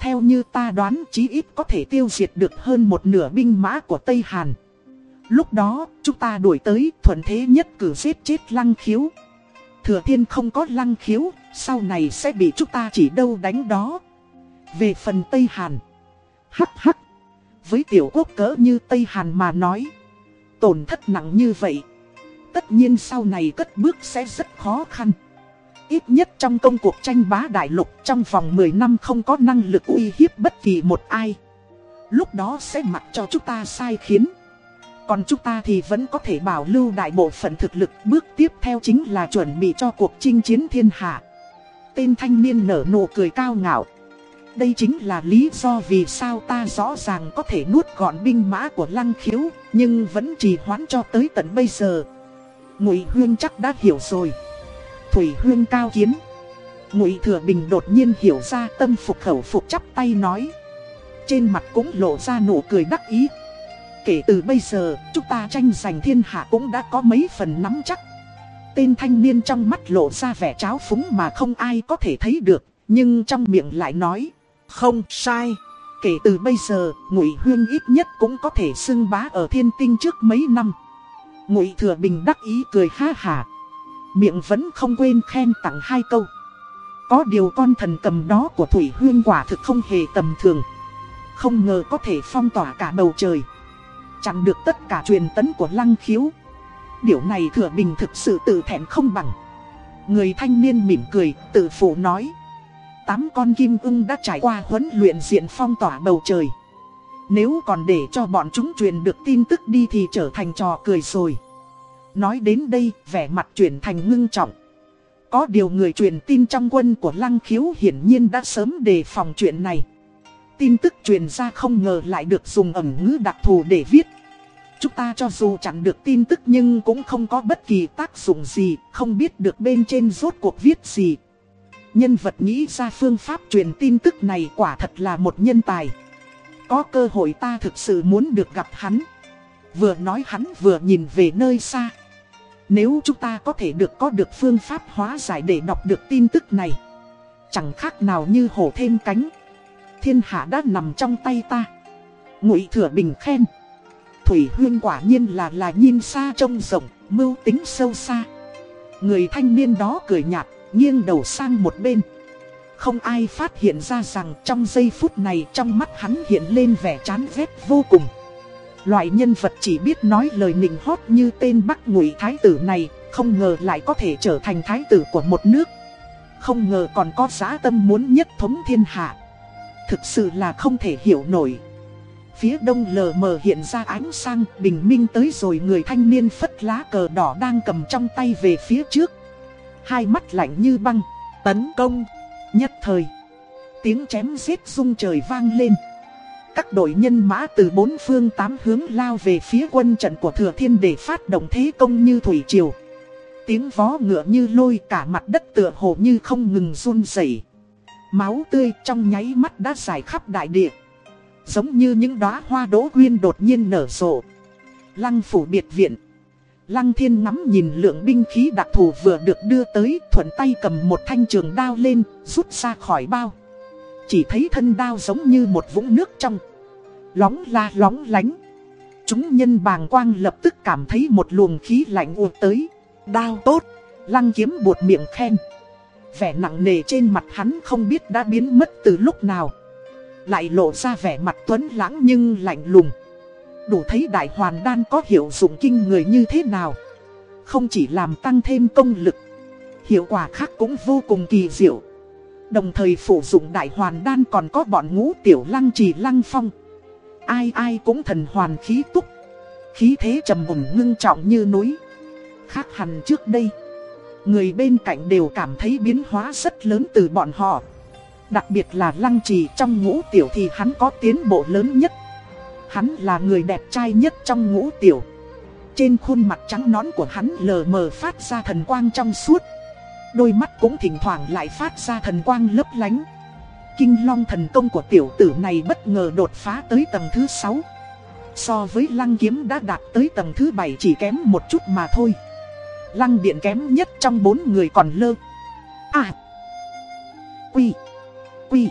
theo như ta đoán chí ít có thể tiêu diệt được hơn một nửa binh mã của Tây Hàn. Lúc đó, chúng ta đuổi tới thuận thế nhất cử giết chết lăng khiếu. Thừa thiên không có lăng khiếu, sau này sẽ bị chúng ta chỉ đâu đánh đó. Về phần Tây Hàn, hắc hắc, với tiểu quốc cỡ như Tây Hàn mà nói, tổn thất nặng như vậy. Tất nhiên sau này cất bước sẽ rất khó khăn. Ít nhất trong công cuộc tranh bá đại lục trong vòng 10 năm không có năng lực uy hiếp bất kỳ một ai. Lúc đó sẽ mặc cho chúng ta sai khiến. Còn chúng ta thì vẫn có thể bảo lưu đại bộ phận thực lực bước tiếp theo chính là chuẩn bị cho cuộc chinh chiến thiên hạ. Tên thanh niên nở nụ cười cao ngạo. Đây chính là lý do vì sao ta rõ ràng có thể nuốt gọn binh mã của lăng khiếu, nhưng vẫn trì hoãn cho tới tận bây giờ. Ngụy Huyên chắc đã hiểu rồi. Thủy Huyên cao kiến. Ngụy Thừa Bình đột nhiên hiểu ra tâm phục khẩu phục chắp tay nói. Trên mặt cũng lộ ra nụ cười đắc ý. Kể từ bây giờ, chúng ta tranh giành thiên hạ cũng đã có mấy phần nắm chắc. Tên thanh niên trong mắt lộ ra vẻ cháo phúng mà không ai có thể thấy được, nhưng trong miệng lại nói, không sai. Kể từ bây giờ, Ngụy Huyên ít nhất cũng có thể xưng bá ở thiên tinh trước mấy năm. Ngụy Thừa Bình đắc ý cười ha hà. Miệng vẫn không quên khen tặng hai câu. Có điều con thần cầm đó của Thủy Huyên quả thực không hề tầm thường. Không ngờ có thể phong tỏa cả bầu trời. Chặn được tất cả truyền tấn của lăng khiếu. Điều này Thừa Bình thực sự tự thẹn không bằng. Người thanh niên mỉm cười, tự phụ nói. Tám con kim ưng đã trải qua huấn luyện diện phong tỏa bầu trời. Nếu còn để cho bọn chúng truyền được tin tức đi thì trở thành trò cười rồi. Nói đến đây, vẻ mặt chuyển thành ngưng trọng. Có điều người truyền tin trong quân của Lăng Khiếu hiển nhiên đã sớm đề phòng chuyện này. Tin tức truyền ra không ngờ lại được dùng ẩn ngữ đặc thù để viết. Chúng ta cho dù chặn được tin tức nhưng cũng không có bất kỳ tác dụng gì, không biết được bên trên rốt cuộc viết gì. Nhân vật nghĩ ra phương pháp truyền tin tức này quả thật là một nhân tài. Có cơ hội ta thực sự muốn được gặp hắn. Vừa nói hắn vừa nhìn về nơi xa. Nếu chúng ta có thể được có được phương pháp hóa giải để đọc được tin tức này Chẳng khác nào như hổ thêm cánh Thiên hạ đã nằm trong tay ta Ngụy Thừa Bình khen Thủy Huyên quả nhiên là là nhìn xa trông rộng, mưu tính sâu xa Người thanh niên đó cười nhạt, nghiêng đầu sang một bên Không ai phát hiện ra rằng trong giây phút này trong mắt hắn hiện lên vẻ chán ghét vô cùng Loại nhân vật chỉ biết nói lời nịnh hót như tên Bắc Ngụy Thái tử này, không ngờ lại có thể trở thành thái tử của một nước. Không ngờ còn có giá tâm muốn nhất thống thiên hạ. Thực sự là không thể hiểu nổi. Phía đông lờ mờ hiện ra ánh sang, bình minh tới rồi người thanh niên phất lá cờ đỏ đang cầm trong tay về phía trước. Hai mắt lạnh như băng, tấn công, nhất thời. Tiếng chém giết rung trời vang lên. Các đội nhân mã từ bốn phương tám hướng lao về phía quân trận của Thừa Thiên để phát động thế công như thủy triều. Tiếng vó ngựa như lôi cả mặt đất tựa hồ như không ngừng run rẩy. Máu tươi trong nháy mắt đã giải khắp đại địa. Giống như những đóa hoa đỗ quyên đột nhiên nở rộ. Lăng phủ biệt viện. Lăng thiên ngắm nhìn lượng binh khí đặc thù vừa được đưa tới thuận tay cầm một thanh trường đao lên, rút ra khỏi bao. Chỉ thấy thân đao giống như một vũng nước trong Lóng la lóng lánh Chúng nhân bàng quang lập tức cảm thấy một luồng khí lạnh ùa tới Đao tốt Lăng kiếm buột miệng khen Vẻ nặng nề trên mặt hắn không biết đã biến mất từ lúc nào lại lộ ra vẻ mặt tuấn lãng nhưng lạnh lùng. Đủ thấy đại hoàn đan có hiệu dụng kinh người như thế nào. Không chỉ làm tăng thêm công lực, Hiệu quả khác cũng vô cùng kỳ diệu. Đồng thời phụ dụng đại hoàn đan còn có bọn ngũ tiểu lăng trì lăng phong. Ai ai cũng thần hoàn khí túc. Khí thế trầm mùng ngưng trọng như núi. Khác hẳn trước đây, Người bên cạnh đều cảm thấy biến hóa rất lớn từ bọn họ. Đặc biệt là lăng trì trong ngũ tiểu thì hắn có tiến bộ lớn nhất. Hắn là người đẹp trai nhất trong ngũ tiểu. Trên khuôn mặt trắng nón của hắn lờ mờ phát ra thần quang trong suốt. Đôi mắt cũng thỉnh thoảng lại phát ra thần quang lấp lánh. Kinh long thần công của tiểu tử này bất ngờ đột phá tới tầng thứ 6 So với lăng kiếm đã đạt tới tầng thứ 7 chỉ kém một chút mà thôi. Lăng điện kém nhất trong bốn người còn lơ. À Quy. Quy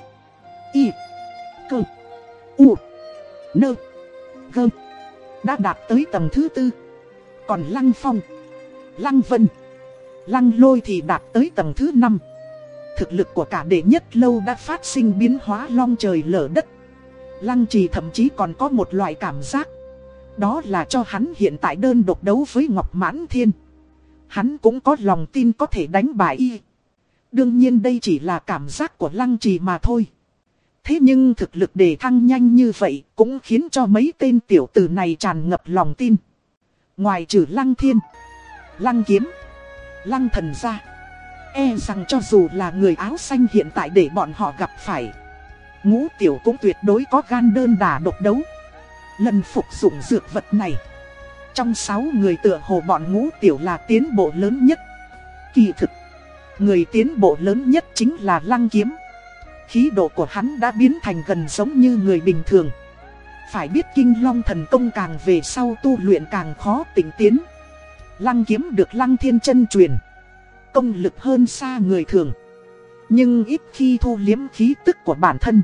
Y Cơ. U. Nơ. Gơ. Đã đạt tới tầng thứ tư. Còn Lăng Phong. Lăng Vân. Lăng Lôi thì đạt tới tầng thứ năm. Thực lực của cả đệ nhất lâu đã phát sinh biến hóa long trời lở đất. Lăng trì thậm chí còn có một loại cảm giác. Đó là cho hắn hiện tại đơn độc đấu với Ngọc Mãn Thiên. Hắn cũng có lòng tin có thể đánh bại y. Đương nhiên đây chỉ là cảm giác của lăng trì mà thôi. Thế nhưng thực lực đề thăng nhanh như vậy cũng khiến cho mấy tên tiểu tử này tràn ngập lòng tin. Ngoài trừ lăng thiên, lăng kiếm, lăng thần ra. E rằng cho dù là người áo xanh hiện tại để bọn họ gặp phải. Ngũ tiểu cũng tuyệt đối có gan đơn đà độc đấu. Lần phục dụng dược vật này. Trong 6 người tựa hồ bọn ngũ tiểu là tiến bộ lớn nhất. Kỳ thực, người tiến bộ lớn nhất chính là lăng kiếm. Khí độ của hắn đã biến thành gần giống như người bình thường. Phải biết kinh long thần công càng về sau tu luyện càng khó tỉnh tiến. Lăng kiếm được lăng thiên chân truyền. Công lực hơn xa người thường. Nhưng ít khi thu liếm khí tức của bản thân.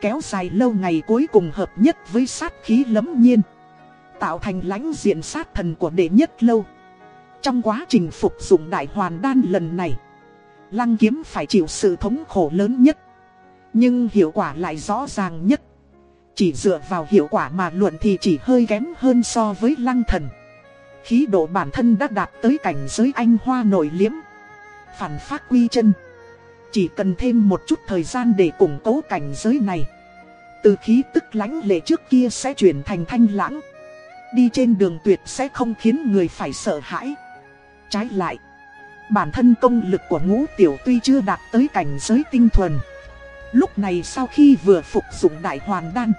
Kéo dài lâu ngày cuối cùng hợp nhất với sát khí lấm nhiên. Tạo thành lãnh diện sát thần của đệ nhất lâu. Trong quá trình phục dụng đại hoàn đan lần này. Lăng kiếm phải chịu sự thống khổ lớn nhất. Nhưng hiệu quả lại rõ ràng nhất. Chỉ dựa vào hiệu quả mà luận thì chỉ hơi kém hơn so với lăng thần. Khí độ bản thân đã đạt tới cảnh giới anh hoa nổi liếm. Phản phát quy chân. Chỉ cần thêm một chút thời gian để củng cố cảnh giới này. Từ khí tức lãnh lệ trước kia sẽ chuyển thành thanh lãng. Đi trên đường tuyệt sẽ không khiến người phải sợ hãi. Trái lại, bản thân công lực của ngũ tiểu tuy chưa đạt tới cảnh giới tinh thuần. Lúc này sau khi vừa phục dụng đại hoàn đan,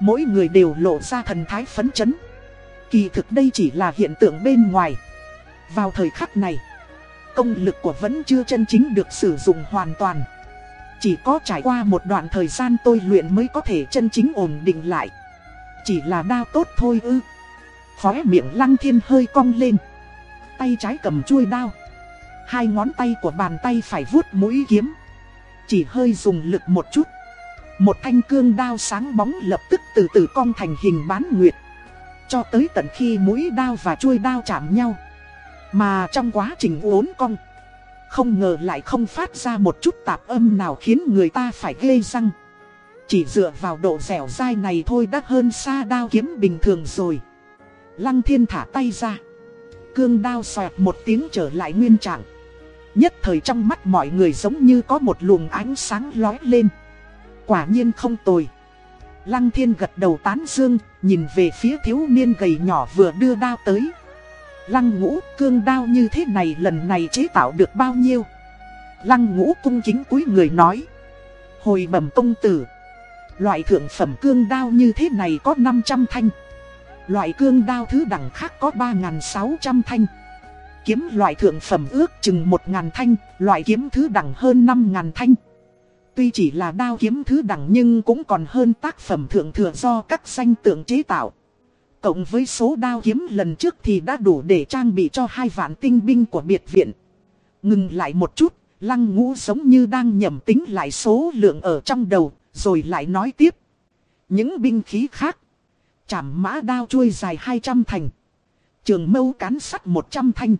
mỗi người đều lộ ra thần thái phấn chấn. Kỳ thực đây chỉ là hiện tượng bên ngoài. Vào thời khắc này, công lực của vẫn chưa chân chính được sử dụng hoàn toàn. Chỉ có trải qua một đoạn thời gian tôi luyện mới có thể chân chính ổn định lại. Chỉ là đao tốt thôi ư. Khóe miệng lăng thiên hơi cong lên. Tay trái cầm chuôi đao. Hai ngón tay của bàn tay phải vuốt mũi kiếm. Chỉ hơi dùng lực một chút. Một thanh cương đao sáng bóng lập tức từ từ cong thành hình bán nguyệt. Cho tới tận khi mũi đao và chuôi đao chạm nhau. Mà trong quá trình uốn cong. Không ngờ lại không phát ra một chút tạp âm nào khiến người ta phải ghê răng. Chỉ dựa vào độ dẻo dai này thôi đã hơn xa đao kiếm bình thường rồi. Lăng thiên thả tay ra. Cương đao xoẹt một tiếng trở lại nguyên trạng. Nhất thời trong mắt mọi người giống như có một luồng ánh sáng lói lên. Quả nhiên không tồi. Lăng thiên gật đầu tán dương, nhìn về phía thiếu niên gầy nhỏ vừa đưa đao tới. Lăng ngũ cương đao như thế này lần này chế tạo được bao nhiêu? Lăng ngũ cung chính cúi người nói. Hồi bẩm công tử. Loại thượng phẩm cương đao như thế này có 500 thanh. Loại cương đao thứ đẳng khác có 3.600 thanh. Kiếm loại thượng phẩm ước chừng 1.000 thanh, loại kiếm thứ đẳng hơn 5.000 thanh. Tuy chỉ là đao kiếm thứ đẳng nhưng cũng còn hơn tác phẩm thượng thừa do các danh tượng chế tạo. Cộng với số đao kiếm lần trước thì đã đủ để trang bị cho hai vạn tinh binh của biệt viện. Ngừng lại một chút, lăng ngũ giống như đang nhầm tính lại số lượng ở trong đầu, rồi lại nói tiếp. Những binh khí khác. Chảm mã đao chuôi dài 200 thành. Trường mâu cán sắt 100 thanh.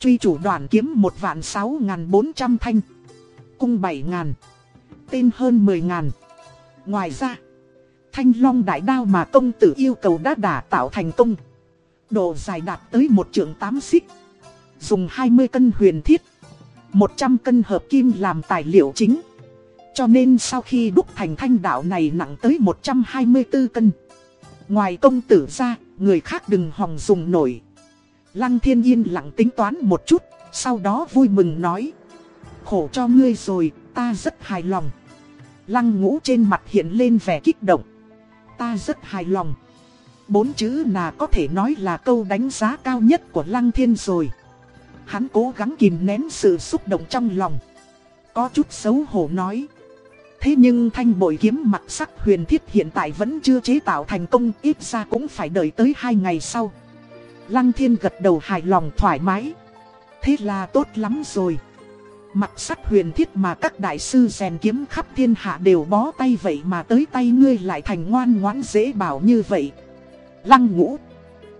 Truy chủ đoàn kiếm 1 vạn 6.400 thanh. Cung 7.000 Tên hơn 10.000 Ngoài ra, thanh long đại đao mà công tử yêu cầu đã đả tạo thành công. Độ dài đạt tới 1 trượng 8 xích. Dùng 20 cân huyền thiết. 100 cân hợp kim làm tài liệu chính. Cho nên sau khi đúc thành thanh đạo này nặng tới 124 cân. Ngoài công tử ra, người khác đừng hòng dùng nổi. Lăng thiên yên lặng tính toán một chút, sau đó vui mừng nói. Khổ cho ngươi rồi, ta rất hài lòng. Lăng ngũ trên mặt hiện lên vẻ kích động. Ta rất hài lòng. Bốn chữ là có thể nói là câu đánh giá cao nhất của Lăng Thiên rồi. Hắn cố gắng kìm nén sự xúc động trong lòng. Có chút xấu hổ nói. Thế nhưng thanh bội kiếm mặt sắc huyền thiết hiện tại vẫn chưa chế tạo thành công ít ra cũng phải đợi tới hai ngày sau. Lăng thiên gật đầu hài lòng thoải mái. Thế là tốt lắm rồi. Mặt sắt huyền thiết mà các đại sư rèn kiếm khắp thiên hạ đều bó tay vậy mà tới tay ngươi lại thành ngoan ngoãn dễ bảo như vậy. Lăng ngũ.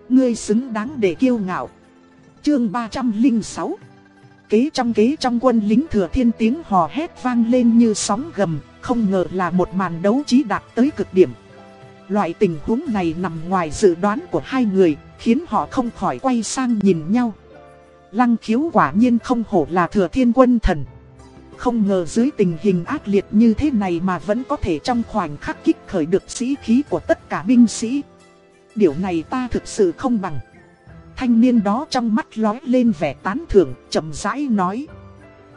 Ngươi xứng đáng để kiêu ngạo. Chương 306 Kế trong kế trong quân lính thừa thiên tiếng hò hét vang lên như sóng gầm, không ngờ là một màn đấu trí đạt tới cực điểm. Loại tình huống này nằm ngoài dự đoán của hai người, khiến họ không khỏi quay sang nhìn nhau. Lăng khiếu quả nhiên không hổ là thừa thiên quân thần. Không ngờ dưới tình hình ác liệt như thế này mà vẫn có thể trong khoảnh khắc kích khởi được sĩ khí của tất cả binh sĩ. Điều này ta thực sự không bằng. Thanh niên đó trong mắt lói lên vẻ tán thưởng, chậm rãi nói.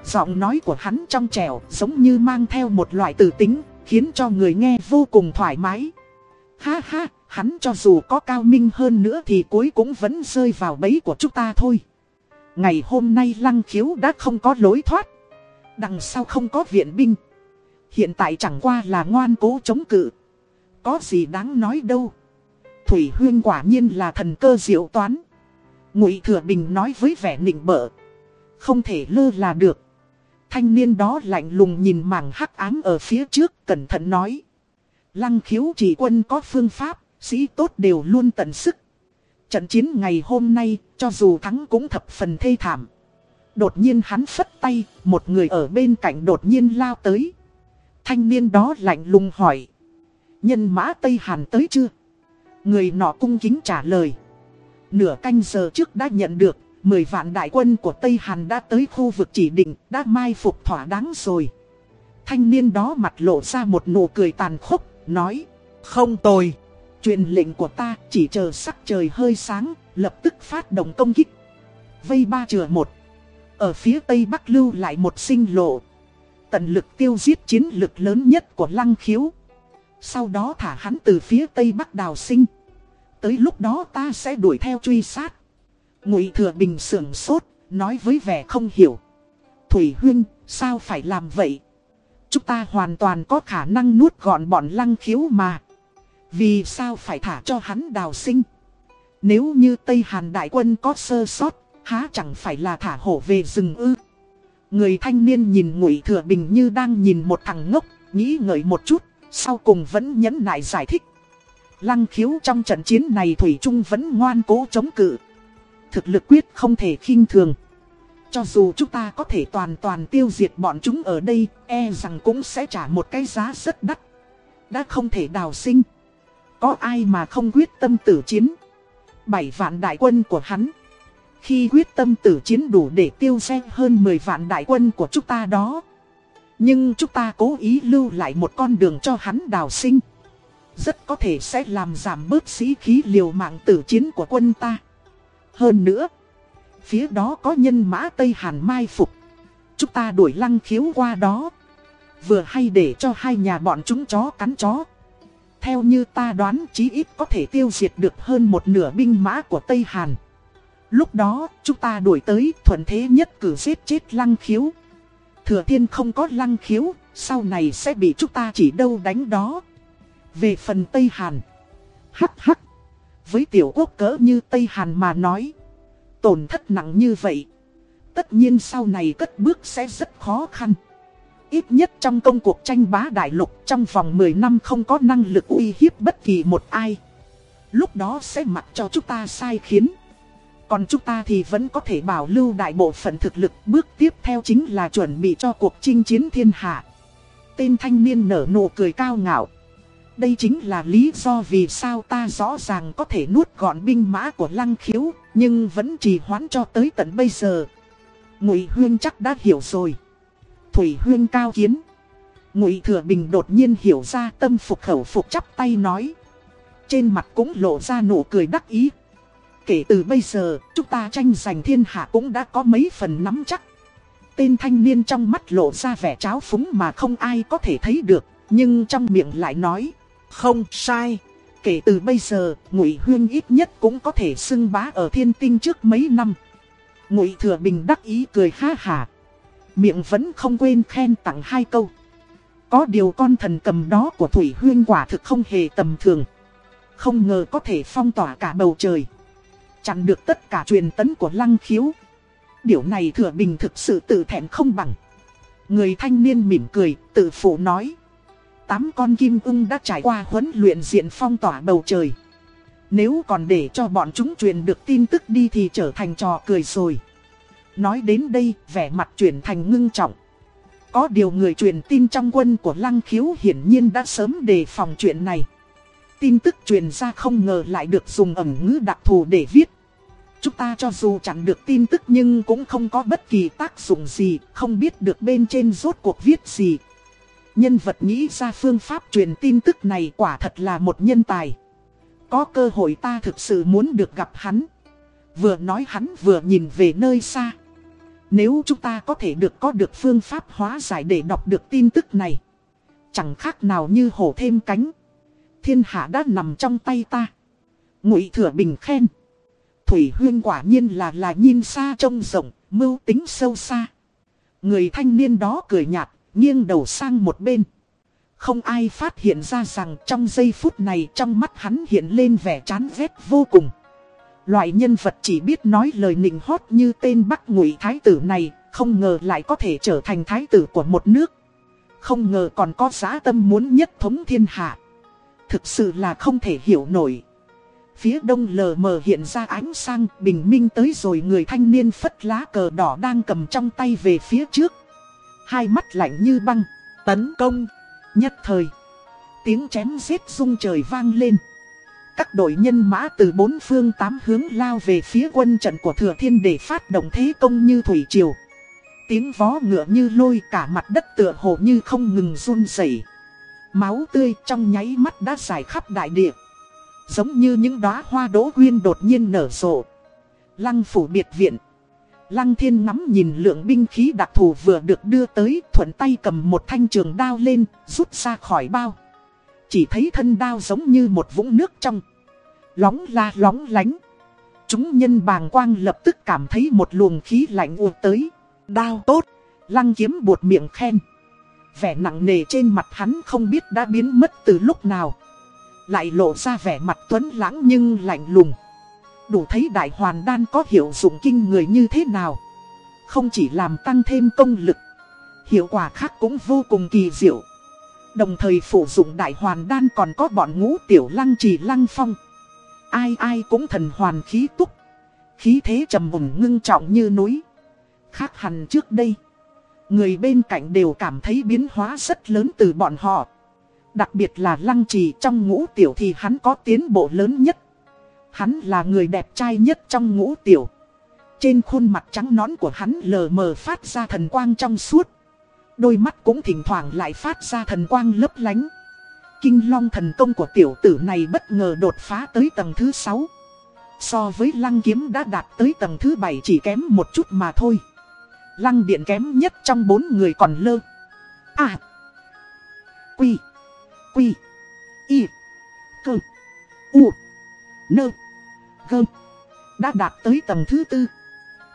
Giọng nói của hắn trong trẻo giống như mang theo một loại tử tính, khiến cho người nghe vô cùng thoải mái. Ha ha, hắn cho dù có cao minh hơn nữa thì cuối cũng vẫn rơi vào bẫy của chúng ta thôi. Ngày hôm nay lăng khiếu đã không có lối thoát. Đằng sau không có viện binh. Hiện tại chẳng qua là ngoan cố chống cự. Có gì đáng nói đâu. Thủy Huyên quả nhiên là thần cơ diệu toán. Ngụy Thừa Bình nói với vẻ nịnh bợ. Không thể lơ là được. Thanh niên đó lạnh lùng nhìn mảng hắc ám ở phía trước cẩn thận nói. Lăng khiếu chỉ quân có phương pháp, sĩ tốt đều luôn tận sức. Trận chiến ngày hôm nay, cho dù thắng cũng thập phần thê thảm. Đột nhiên hắn phất tay, một người ở bên cạnh đột nhiên lao tới. Thanh niên đó lạnh lùng hỏi. Nhân mã Tây Hàn tới chưa? Người nọ cung kính trả lời. Nửa canh giờ trước đã nhận được, 10 vạn đại quân của Tây Hàn đã tới khu vực chỉ định, đã mai phục thỏa đáng rồi. Thanh niên đó mặt lộ ra một nụ cười tàn khốc, nói. Không tồi. Truyền lệnh của ta chỉ chờ sắc trời hơi sáng, lập tức phát động công kích. Vây ba chừa một. Ở phía tây bắc lưu lại một sinh lộ. Tận lực tiêu diệt chiến lực lớn nhất của lăng khiếu. Sau đó thả hắn từ phía tây bắc đào sinh. Tới lúc đó ta sẽ đuổi theo truy sát. Ngụy Thừa Bình sưởng sốt, nói với vẻ không hiểu. Thủy Huyên, sao phải làm vậy? Chúng ta hoàn toàn có khả năng nuốt gọn bọn lăng khiếu mà. Vì sao phải thả cho hắn đào sinh? Nếu như Tây Hàn đại quân có sơ sót, há chẳng phải là thả hổ về rừng ư? Người thanh niên nhìn Ngụy Thừa Bình như đang nhìn một thằng ngốc, nghĩ ngợi một chút, sau cùng vẫn nhẫn nại giải thích. Lăng khiếu trong trận chiến này Thủy Trung vẫn ngoan cố chống cự. Thực lực quyết không thể khinh thường. Cho dù chúng ta có thể toàn toàn tiêu diệt bọn chúng ở đây, e rằng cũng sẽ trả một cái giá rất đắt. Đã không thể đào sinh. Có ai mà không quyết tâm tử chiến. Bảy vạn đại quân của hắn. Khi quyết tâm tử chiến đủ để tiêu xe hơn 10 vạn đại quân của chúng ta đó. Nhưng chúng ta cố ý lưu lại một con đường cho hắn đào sinh. Rất có thể sẽ làm giảm bớt sĩ khí liều mạng tử chiến của quân ta. Hơn nữa, phía đó có nhân mã Tây Hàn mai phục. Chúng ta đuổi lăng khiếu qua đó. Vừa hay để cho hai nhà bọn chúng chó cắn chó. Theo như ta đoán chí ít có thể tiêu diệt được hơn một nửa binh mã của Tây Hàn. Lúc đó, chúng ta đuổi tới thuận thế nhất cử giết chết lăng khiếu. Thừa thiên không có lăng khiếu, sau này sẽ bị chúng ta chỉ đâu đánh đó. Về phần Tây Hàn, hắc hắc, với tiểu quốc cỡ như Tây Hàn mà nói, tổn thất nặng như vậy. Tất nhiên sau này cất bước sẽ rất khó khăn. Ít nhất trong công cuộc tranh bá đại lục trong vòng 10 năm không có năng lực uy hiếp bất kỳ một ai. Lúc đó sẽ mặc cho chúng ta sai khiến. Còn chúng ta thì vẫn có thể bảo lưu đại bộ phận thực lực bước tiếp theo chính là chuẩn bị cho cuộc chinh chiến thiên hạ. Tên thanh niên nở nụ cười cao ngạo. Đây chính là lý do vì sao ta rõ ràng có thể nuốt gọn binh mã của lăng khiếu, nhưng vẫn trì hoãn cho tới tận bây giờ. Ngụy Huyên chắc đã hiểu rồi. Thủy Huyên cao kiến. Ngụy Thừa Bình đột nhiên hiểu ra tâm phục khẩu phục chắp tay nói. Trên mặt cũng lộ ra nụ cười đắc ý. Kể từ bây giờ, chúng ta tranh giành thiên hạ cũng đã có mấy phần nắm chắc. Tên thanh niên trong mắt lộ ra vẻ cháo phúng mà không ai có thể thấy được, nhưng trong miệng lại nói. Không sai. Kể từ bây giờ, Ngụy Huyên ít nhất cũng có thể xưng bá ở thiên tinh trước mấy năm. Ngụy Thừa Bình đắc ý cười ha hà. Miệng vẫn không quên khen tặng hai câu. Có điều con thần cầm đó của Thủy Huyên quả thực không hề tầm thường. Không ngờ có thể phong tỏa cả bầu trời. Chặn được tất cả truyền tấn của Lăng Khiếu. Điều này Thừa Bình thực sự tự thẹn không bằng. Người thanh niên mỉm cười, tự phụ nói. Tám con kim ưng đã trải qua huấn luyện diện phong tỏa bầu trời. Nếu còn để cho bọn chúng truyền được tin tức đi thì trở thành trò cười rồi. Nói đến đây, vẻ mặt chuyển thành ngưng trọng. Có điều người truyền tin trong quân của Lăng Khiếu hiển nhiên đã sớm đề phòng chuyện này. Tin tức truyền ra không ngờ lại được dùng ẩn ngữ đặc thù để viết. Chúng ta cho dù chẳng được tin tức nhưng cũng không có bất kỳ tác dụng gì, không biết được bên trên rốt cuộc viết gì. Nhân vật nghĩ ra phương pháp truyền tin tức này quả thật là một nhân tài. Có cơ hội ta thực sự muốn được gặp hắn. Vừa nói hắn vừa nhìn về nơi xa. Nếu chúng ta có thể được có được phương pháp hóa giải để đọc được tin tức này. Chẳng khác nào như hổ thêm cánh. Thiên hạ đã nằm trong tay ta. Ngụy Thừa Bình khen. Thủy Huyên quả nhiên là là nhìn xa trông rộng, mưu tính sâu xa. Người thanh niên đó cười nhạt, nghiêng đầu sang một bên. Không ai phát hiện ra rằng trong giây phút này trong mắt hắn hiện lên vẻ chán ghét vô cùng. Loại nhân vật chỉ biết nói lời nịnh hót như tên Bắc Ngụy Thái tử này, không ngờ lại có thể trở thành Thái tử của một nước. Không ngờ còn có giá tâm muốn nhất thống thiên hạ. Thực sự là không thể hiểu nổi. Phía đông lờ mờ hiện ra ánh sang bình minh tới rồi người thanh niên phất lá cờ đỏ đang cầm trong tay về phía trước. Hai mắt lạnh như băng, tấn công, nhất thời. Tiếng chém giết rung trời vang lên. Các đội nhân mã từ bốn phương tám hướng lao về phía quân trận của Thừa Thiên để phát động thế công như thủy triều. Tiếng vó ngựa như lôi cả mặt đất tựa hồ như không ngừng run rẩy. Máu tươi trong nháy mắt đã dài khắp đại địa. Giống như những đóa hoa đỗ quyên đột nhiên nở rộ. Lăng phủ biệt viện. Lăng thiên ngắm nhìn lượng binh khí đặc thù vừa được đưa tới thuận tay cầm một thanh trường đao lên, rút ra khỏi bao. Chỉ thấy thân đao giống như một vũng nước trong. Lóng la lóng lánh. Chúng nhân bàng quang lập tức cảm thấy một luồng khí lạnh ùa tới. Đao tốt, lăng kiếm buột miệng khen. Vẻ nặng nề trên mặt hắn không biết đã biến mất từ lúc nào. Lại lộ ra vẻ mặt tuấn lãng nhưng lạnh lùng. Đủ thấy đại hoàn đan có hiệu dụng kinh người như thế nào. Không chỉ làm tăng thêm công lực. Hiệu quả khác cũng vô cùng kỳ diệu. Đồng thời phụ dụng đại hoàn đan còn có bọn ngũ tiểu lăng trì lăng phong. Ai ai cũng thần hoàn khí túc. Khí thế trầm mùng ngưng trọng như núi. Khác hẳn trước đây. Người bên cạnh đều cảm thấy biến hóa rất lớn từ bọn họ. Đặc biệt là lăng trì trong ngũ tiểu thì hắn có tiến bộ lớn nhất. Hắn là người đẹp trai nhất trong ngũ tiểu. Trên khuôn mặt trắng nõn của hắn lờ mờ phát ra thần quang trong suốt. Đôi mắt cũng thỉnh thoảng lại phát ra thần quang lấp lánh. Kinh long thần công của tiểu tử này bất ngờ đột phá tới tầng thứ 6. So với lăng kiếm đã đạt tới tầng thứ 7 chỉ kém một chút mà thôi. Lăng điện kém nhất trong bốn người còn lơ. À. Quy. Quy. Y. Cơ. U. Nơ gơm Đã đạt tới tầng thứ tư.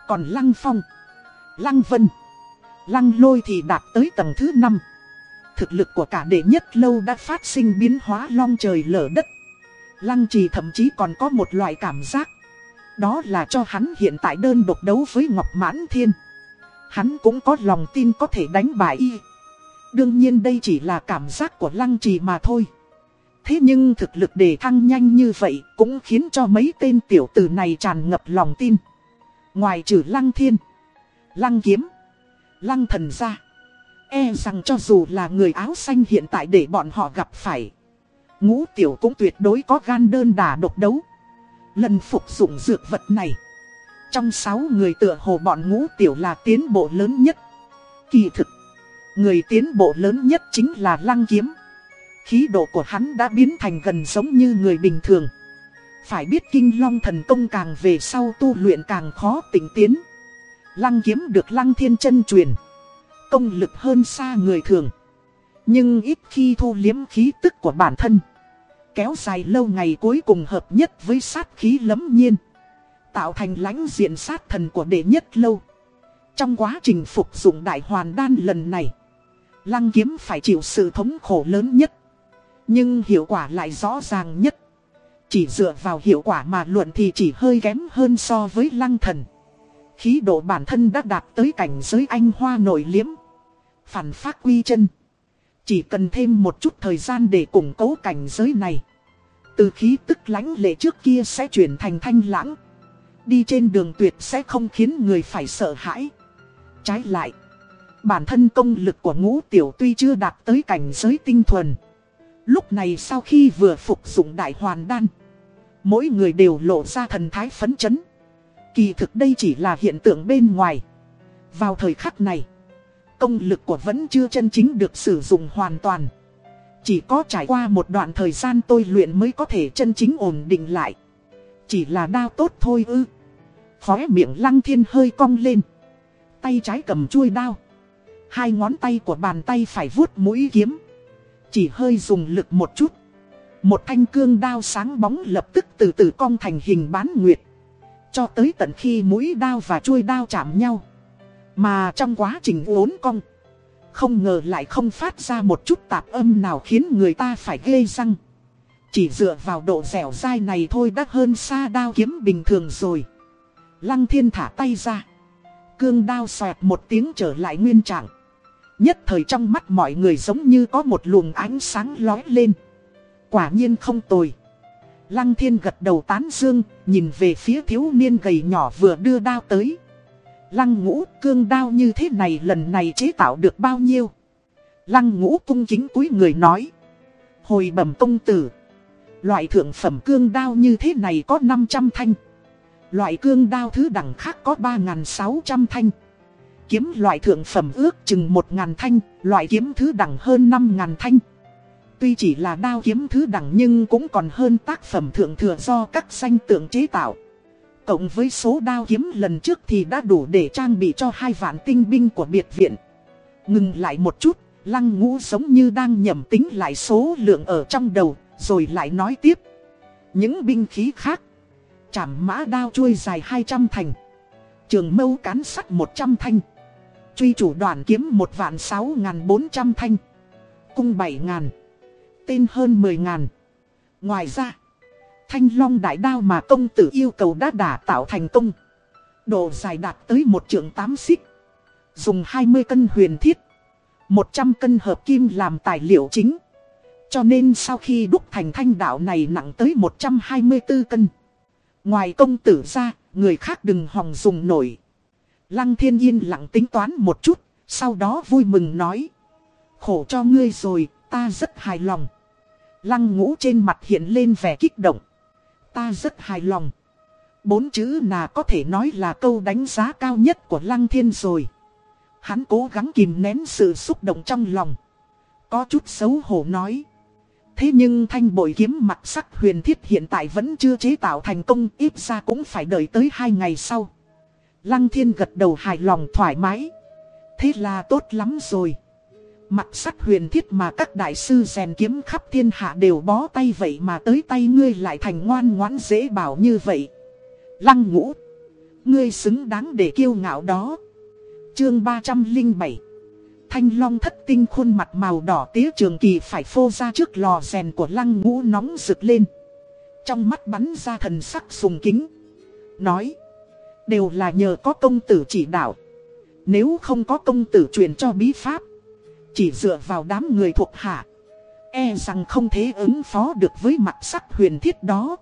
Còn Lăng Phong. Lăng Vân. Lăng Lôi thì đạt tới tầng thứ năm. Thực lực của cả đệ nhất lâu đã phát sinh biến hóa long trời lở đất. Lăng trì thậm chí còn có một loại cảm giác. Đó là cho hắn hiện tại đơn độc đấu với Ngọc Mãn Thiên. Hắn cũng có lòng tin có thể đánh bại y. Đương nhiên đây chỉ là cảm giác của lăng trì mà thôi. Thế nhưng thực lực đề thăng nhanh như vậy cũng khiến cho mấy tên tiểu tử này tràn ngập lòng tin. Ngoài trừ lăng thiên, lăng kiếm, lăng thần ra. E rằng cho dù là người áo xanh hiện tại để bọn họ gặp phải. Ngũ tiểu cũng tuyệt đối có gan đơn đà độc đấu. Lần phục dụng dược vật này. Trong 6 người tựa hồ bọn ngũ tiểu là tiến bộ lớn nhất. Kỳ thực, người tiến bộ lớn nhất chính là lăng kiếm. Khí độ của hắn đã biến thành gần giống như người bình thường. Phải biết kinh long thần công càng về sau tu luyện càng khó tỉnh tiến. Lăng kiếm được lăng thiên chân truyền. Công lực hơn xa người thường. Nhưng ít khi thu liếm khí tức của bản thân. Kéo dài lâu ngày cuối cùng hợp nhất với sát khí lấm nhiên. Tạo thành lãnh diện sát thần của đệ nhất lâu. Trong quá trình phục dụng đại hoàn đan lần này. Lăng kiếm phải chịu sự thống khổ lớn nhất. Nhưng hiệu quả lại rõ ràng nhất. Chỉ dựa vào hiệu quả mà luận thì chỉ hơi kém hơn so với lăng thần. Khí độ bản thân đã đạt tới cảnh giới anh hoa nổi liếm. Phản phát quy chân. Chỉ cần thêm một chút thời gian để củng cố cảnh giới này. Từ khí tức lãnh lệ trước kia sẽ chuyển thành thanh lãng. Đi trên đường tuyệt sẽ không khiến người phải sợ hãi. Trái lại, bản thân công lực của ngũ tiểu tuy chưa đạt tới cảnh giới tinh thuần. Lúc này sau khi vừa phục dụng đại hoàn đan, mỗi người đều lộ ra thần thái phấn chấn. Kỳ thực đây chỉ là hiện tượng bên ngoài. Vào thời khắc này, công lực của vẫn chưa chân chính được sử dụng hoàn toàn. Chỉ có trải qua một đoạn thời gian tôi luyện mới có thể chân chính ổn định lại. Chỉ là đao tốt thôi ư. Khóe miệng lăng thiên hơi cong lên. Tay trái cầm chuôi đao. Hai ngón tay của bàn tay phải vuốt mũi kiếm. Chỉ hơi dùng lực một chút. Một thanh cương đao sáng bóng lập tức từ từ cong thành hình bán nguyệt. Cho tới tận khi mũi đao và chuôi đao chạm nhau. Mà trong quá trình uốn cong. Không ngờ lại không phát ra một chút tạp âm nào khiến người ta phải ghê răng. Chỉ dựa vào độ dẻo dai này thôi đã hơn xa đao kiếm bình thường rồi. Lăng thiên thả tay ra. Cương đao xoẹt một tiếng trở lại nguyên trạng. Nhất thời trong mắt mọi người giống như có một luồng ánh sáng lói lên. Quả nhiên không tồi. Lăng thiên gật đầu tán dương, nhìn về phía thiếu niên gầy nhỏ vừa đưa đao tới. Lăng ngũ cương đao như thế này lần này chế tạo được bao nhiêu? Lăng ngũ cung chính cúi người nói. Hồi bẩm công tử. Loại thượng phẩm cương đao như thế này có 500 thanh. Loại cương đao thứ đẳng khác có 3.600 thanh. Kiếm loại thượng phẩm ước chừng 1.000 thanh, loại kiếm thứ đẳng hơn 5.000 thanh. Tuy chỉ là đao kiếm thứ đẳng nhưng cũng còn hơn tác phẩm thượng thừa do các danh tượng chế tạo. Cộng với số đao kiếm lần trước thì đã đủ để trang bị cho hai vạn tinh binh của biệt viện. Ngừng lại một chút, lăng ngũ giống như đang nhầm tính lại số lượng ở trong đầu, rồi lại nói tiếp. Những binh khí khác, chảm mã đao chuôi dài 200 thành, trường mâu cán sắt 100 thanh, truy chủ đoàn kiếm 1 vạn 6.400 thanh, cung 7 ngàn, tên hơn 10 ngàn. Ngoài ra, Thanh long đại đao mà công tử yêu cầu đã đả tạo thành công. Độ dài đạt tới một trượng tám xích. Dùng 20 cân huyền thiết. 100 cân hợp kim làm tài liệu chính. Cho nên sau khi đúc thành thanh đạo này nặng tới 124 cân. Ngoài công tử ra, người khác đừng hòng dùng nổi. Lăng thiên yên lặng tính toán một chút, sau đó vui mừng nói. Khổ cho ngươi rồi, ta rất hài lòng. Lăng ngũ trên mặt hiện lên vẻ kích động. Ta rất hài lòng. Bốn chữ là có thể nói là câu đánh giá cao nhất của Lăng Thiên rồi. Hắn cố gắng kìm nén sự xúc động trong lòng. Có chút xấu hổ nói. Thế nhưng thanh bội kiếm mặt sắc huyền thiết hiện tại vẫn chưa chế tạo thành công ít ra cũng phải đợi tới hai ngày sau. Lăng thiên gật đầu hài lòng thoải mái. Thế là tốt lắm rồi. Mặt sắt huyền thiết mà các đại sư rèn kiếm khắp thiên hạ đều bó tay vậy mà tới tay ngươi lại thành ngoan ngoãn dễ bảo như vậy. Lăng ngũ. Ngươi xứng đáng để kiêu ngạo đó. Chương 307 Thanh long thất tinh khuôn mặt màu đỏ tía trường kỳ phải phô ra trước lò rèn của lăng ngũ nóng rực lên. Trong mắt bắn ra thần sắc sùng kính. Nói. Đều là nhờ có công tử chỉ đạo. Nếu không có công tử truyền cho bí pháp chỉ dựa vào đám người thuộc hạ E rằng không thể ứng phó được với mặt sắc huyền thiết đó.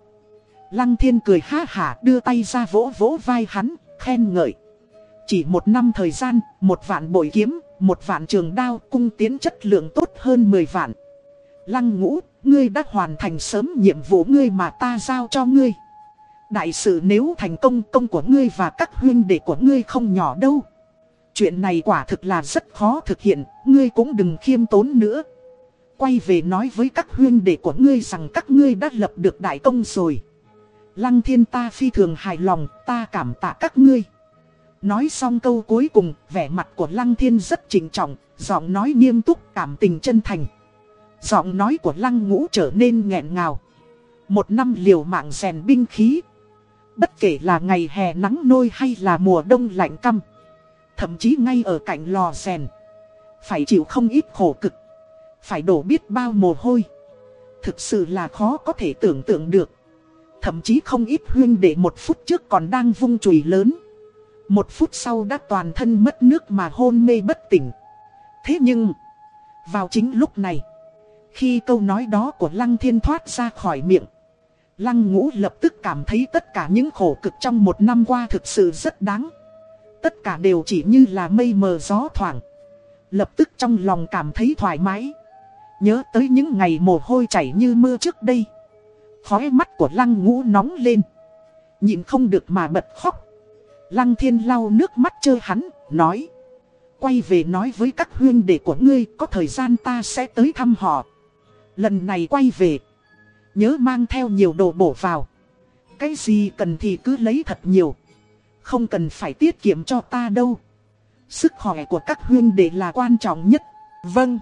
Lăng thiên cười ha hả đưa tay ra vỗ vỗ vai hắn, khen ngợi. Chỉ một năm thời gian, một vạn bội kiếm, một vạn trường đao cung tiến chất lượng tốt hơn 10 vạn. Lăng ngũ, ngươi đã hoàn thành sớm nhiệm vụ ngươi mà ta giao cho ngươi. Đại sự nếu thành công công của ngươi và các huynh đệ của ngươi không nhỏ đâu Chuyện này quả thực là rất khó thực hiện, ngươi cũng đừng khiêm tốn nữa. Quay về nói với các huynh đệ của ngươi rằng các ngươi đã lập được đại công rồi. Lăng thiên ta phi thường hài lòng, ta cảm tạ các ngươi. Nói xong câu cuối cùng, vẻ mặt của Lăng Thiên rất trịnh trọng, giọng nói nghiêm túc, cảm tình chân thành. Giọng nói của Lăng Ngũ trở nên nghẹn ngào. Một năm liều mạng rèn binh khí. Bất kể là ngày hè nắng nôi hay là mùa đông lạnh căm. Thậm chí ngay ở cạnh lò rèn Phải chịu không ít khổ cực Phải đổ biết bao mồ hôi. Thực sự là khó có thể tưởng tượng được. Thậm chí không ít huyên để một phút trước còn đang vung chùy lớn. Một phút sau đã toàn thân mất nước mà hôn mê bất tỉnh. Thế nhưng, vào chính lúc này, khi câu nói đó của Lăng Thiên thoát ra khỏi miệng, Lăng Ngũ lập tức cảm thấy tất cả những khổ cực trong một năm qua thực sự rất đáng. Tất cả đều chỉ như là mây mờ gió thoảng. Lập tức trong lòng cảm thấy thoải mái. Nhớ tới những ngày mồ hôi chảy như mưa trước đây. Khói mắt của Lăng Ngũ nóng lên. Nhìn không được mà bật khóc. Lăng Thiên lau nước mắt chơi hắn, nói. Quay về nói với các huyên đệ của ngươi, có thời gian ta sẽ tới thăm họ. Lần này quay về, nhớ mang theo nhiều đồ bổ vào. Cái gì cần thì cứ lấy thật nhiều. Không cần phải tiết kiệm cho ta đâu. Sức khỏe của các huyên đệ là quan trọng nhất. Vâng,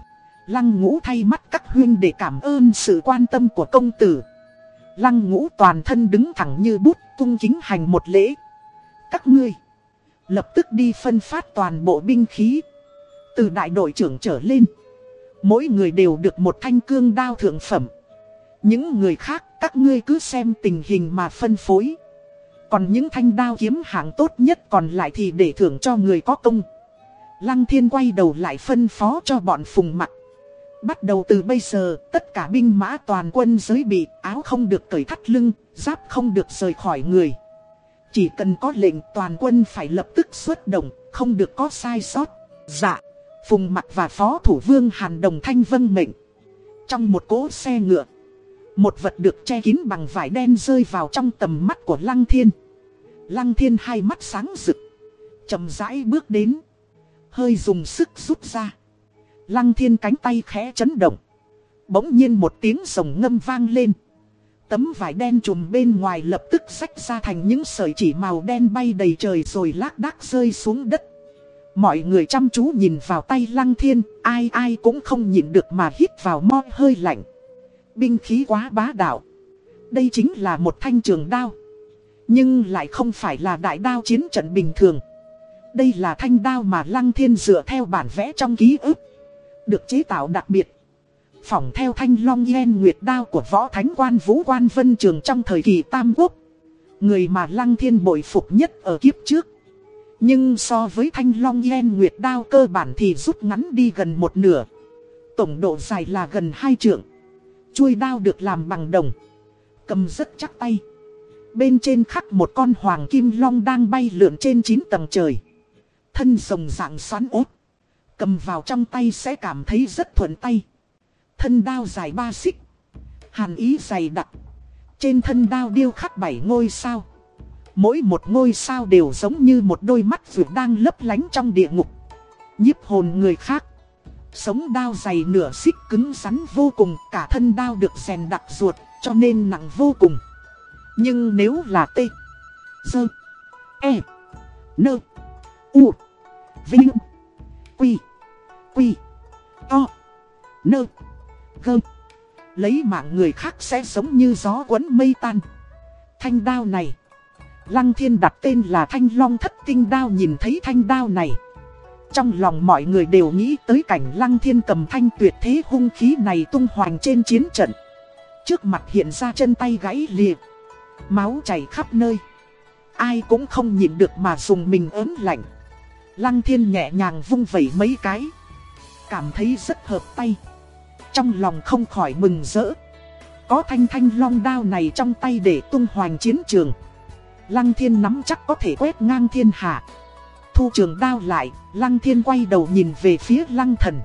lăng ngũ thay mắt các huyên đệ cảm ơn sự quan tâm của công tử. Lăng ngũ toàn thân đứng thẳng như bút cung kính hành một lễ. Các ngươi, lập tức đi phân phát toàn bộ binh khí. Từ đại đội trưởng trở lên, mỗi người đều được một thanh cương đao thượng phẩm. Những người khác các ngươi cứ xem tình hình mà phân phối. Còn những thanh đao kiếm hạng tốt nhất còn lại thì để thưởng cho người có công. Lăng thiên quay đầu lại phân phó cho bọn phùng mặt. Bắt đầu từ bây giờ, tất cả binh mã toàn quân giới bị, áo không được cởi thắt lưng, giáp không được rời khỏi người. Chỉ cần có lệnh toàn quân phải lập tức xuất động, không được có sai sót. Dạ, Phùng Mặc và Phó Thủ Vương Hàn Đồng Thanh vân mệnh. Trong một cỗ xe ngựa, một vật được che kín bằng vải đen rơi vào trong tầm mắt của Lăng Thiên. Lăng Thiên hai mắt sáng rực, chậm rãi bước đến, hơi dùng sức rút ra. Lăng Thiên cánh tay khẽ chấn động. Bỗng nhiên một tiếng rồng ngâm vang lên. Tấm vải đen trùm bên ngoài lập tức rách ra thành những sợi chỉ màu đen bay đầy trời rồi lác đác rơi xuống đất. Mọi người chăm chú nhìn vào tay lăng thiên, ai ai cũng không nhìn được mà hít vào mo hơi lạnh. Binh khí quá bá đạo. Đây chính là một thanh trường đao. Nhưng lại không phải là đại đao chiến trận bình thường. Đây là thanh đao mà lăng thiên dựa theo bản vẽ trong ký ức. Được chế tạo đặc biệt. Phỏng theo thanh long yen nguyệt đao của võ thánh quan vũ quan vân trường trong thời kỳ Tam Quốc. Người mà lăng thiên bội phục nhất ở kiếp trước. Nhưng so với thanh long yen nguyệt đao cơ bản thì rút ngắn đi gần một nửa. Tổng độ dài là gần hai trượng. Chuôi đao được làm bằng đồng. Cầm rất chắc tay. Bên trên khắc một con hoàng kim long đang bay lượn trên 9 tầng trời. Thân rồng dạng xoắn ốt. Cầm vào trong tay sẽ cảm thấy rất thuận tay. Thân đao dài ba xích. Hàn ý dày đặc. Trên thân đao điêu khắc bảy ngôi sao. Mỗi một ngôi sao đều giống như một đôi mắt vượt đang lấp lánh trong địa ngục. nhiếp hồn người khác. Sống đao dày nửa xích cứng rắn vô cùng. Cả thân đao được rèn đặc ruột cho nên nặng vô cùng. Nhưng nếu là tê, dơ, e, nơ, u, vinh, quy, quy, to, nơ, gơ. Lấy mạng người khác sẽ giống như gió quấn mây tan. Thanh đao này. Lăng thiên đặt tên là thanh long thất tinh đao nhìn thấy thanh đao này. Trong lòng mọi người đều nghĩ tới cảnh lăng thiên cầm thanh tuyệt thế hung khí này tung hoành trên chiến trận. Trước mặt hiện ra chân tay gãy liệt. Máu chảy khắp nơi. Ai cũng không nhìn được mà dùng mình ớn lạnh. Lăng thiên nhẹ nhàng vung vẩy mấy cái. Cảm thấy rất hợp tay. Trong lòng không khỏi mừng rỡ. Có thanh thanh long đao này trong tay để tung hoành chiến trường. Lăng thiên nắm chắc có thể quét ngang thiên hạ. Thu trường đao lại, lăng thiên quay đầu nhìn về phía lăng thần.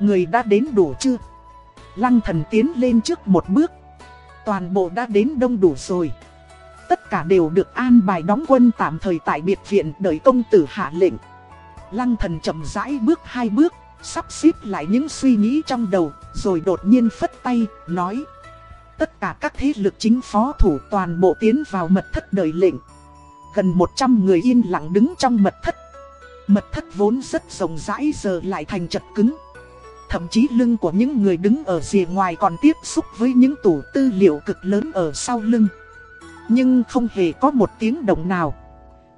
Người đã đến đủ chưa? Lăng thần tiến lên trước một bước. Toàn bộ đã đến đông đủ rồi. Tất cả đều được an bài đóng quân tạm thời tại biệt viện đợi công tử hạ lệnh. Lăng thần chậm rãi bước hai bước, sắp xếp lại những suy nghĩ trong đầu, rồi đột nhiên phất tay, nói. Tất cả các thế lực chính phó thủ toàn bộ tiến vào mật thất đợi lệnh. Gần 100 người yên lặng đứng trong mật thất. Mật thất vốn rất rộng rãi giờ lại thành chật cứng. Thậm chí lưng của những người đứng ở rìa ngoài còn tiếp xúc với những tủ tư liệu cực lớn ở sau lưng. Nhưng không hề có một tiếng động nào.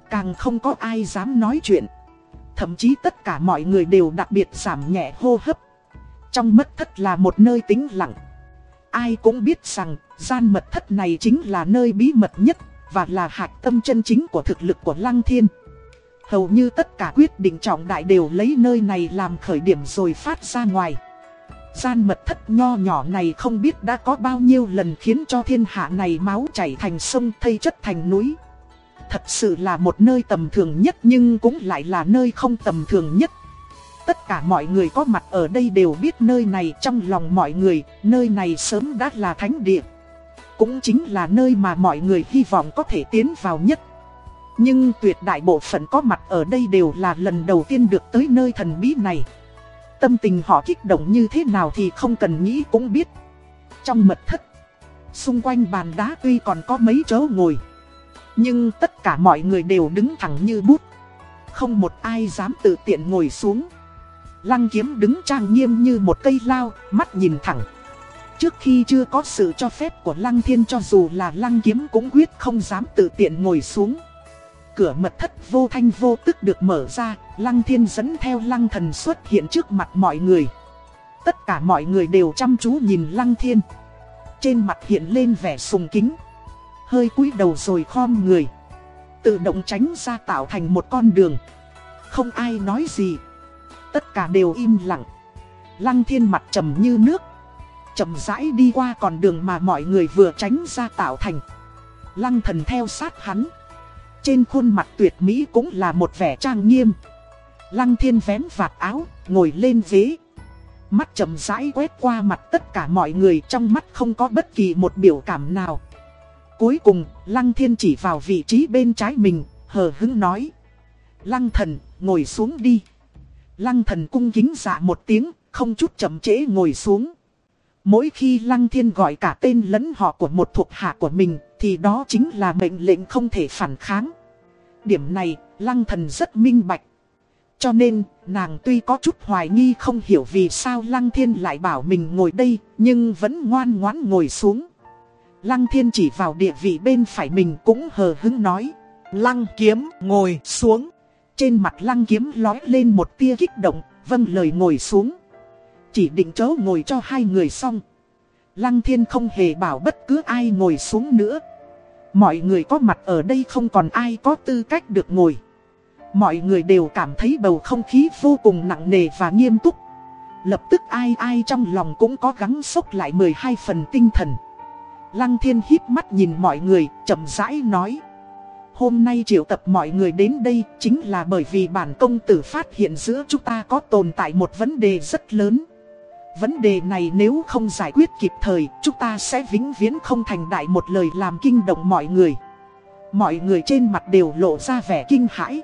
Càng không có ai dám nói chuyện. Thậm chí tất cả mọi người đều đặc biệt giảm nhẹ hô hấp. Trong mật thất là một nơi tĩnh lặng. Ai cũng biết rằng, gian mật thất này chính là nơi bí mật nhất và là hạt tâm chân chính của thực lực của Lăng Thiên. Hầu như tất cả quyết định trọng đại đều lấy nơi này làm khởi điểm rồi phát ra ngoài. Gian mật thất nho nhỏ này không biết đã có bao nhiêu lần khiến cho thiên hạ này máu chảy thành sông thây chất thành núi. Thật sự là một nơi tầm thường nhất nhưng cũng lại là nơi không tầm thường nhất. Tất cả mọi người có mặt ở đây đều biết nơi này trong lòng mọi người, nơi này sớm đã là thánh địa. Cũng chính là nơi mà mọi người hy vọng có thể tiến vào nhất. Nhưng tuyệt đại bộ phận có mặt ở đây đều là lần đầu tiên được tới nơi thần bí này. Tâm tình họ kích động như thế nào thì không cần nghĩ cũng biết. Trong mật thất, xung quanh bàn đá tuy còn có mấy chỗ ngồi. Nhưng tất cả mọi người đều đứng thẳng như bút. Không một ai dám tự tiện ngồi xuống. Lăng kiếm đứng trang nghiêm như một cây lao, mắt nhìn thẳng. Trước khi chưa có sự cho phép của lăng thiên cho dù là lăng kiếm cũng quyết không dám tự tiện ngồi xuống. Cửa mật thất vô thanh vô tức được mở ra, lăng thiên dẫn theo lăng thần xuất hiện trước mặt mọi người. Tất cả mọi người đều chăm chú nhìn lăng thiên. Trên mặt hiện lên vẻ sùng kính. Hơi cúi đầu rồi khom người. Tự động tránh ra tạo thành một con đường. Không ai nói gì. Tất cả đều im lặng. Lăng thiên mặt trầm như nước chậm rãi đi qua con đường mà mọi người vừa tránh ra tạo thành. Lăng thần theo sát hắn. Trên khuôn mặt tuyệt mỹ cũng là một vẻ trang nghiêm. Lăng thiên vén vạt áo, ngồi lên ghế. Mắt chậm rãi quét qua mặt tất cả mọi người trong mắt không có bất kỳ một biểu cảm nào. Cuối cùng, Lăng thiên chỉ vào vị trí bên trái mình, hờ hứng nói. Lăng thần, ngồi xuống đi. Lăng thần cung kính dạ một tiếng, không chút chậm trễ ngồi xuống. Mỗi khi Lăng Thiên gọi cả tên lẫn họ của một thuộc hạ của mình, thì đó chính là mệnh lệnh không thể phản kháng. Điểm này, Lăng Thần rất minh bạch. Cho nên, nàng tuy có chút hoài nghi không hiểu vì sao Lăng Thiên lại bảo mình ngồi đây, nhưng vẫn ngoan ngoãn ngồi xuống. Lăng Thiên chỉ vào địa vị bên phải mình cũng hờ hứng nói. Lăng kiếm ngồi xuống. Trên mặt lăng kiếm lói lên một tia kích động, vâng lời ngồi xuống. Chỉ định chỗ ngồi cho hai người xong. Lăng thiên không hề bảo bất cứ ai ngồi xuống nữa. Mọi người có mặt ở đây không còn ai có tư cách được ngồi. Mọi người đều cảm thấy bầu không khí vô cùng nặng nề và nghiêm túc. Lập tức ai ai trong lòng cũng có gắng sốc lại 12 phần tinh thần. Lăng thiên híp mắt nhìn mọi người, chậm rãi nói. Hôm nay triệu tập mọi người đến đây chính là bởi vì bản công tử phát hiện giữa chúng ta có tồn tại một vấn đề rất lớn. Vấn đề này nếu không giải quyết kịp thời, chúng ta sẽ vĩnh viễn không thành đại một lời làm kinh động mọi người. Mọi người trên mặt đều lộ ra vẻ kinh hãi.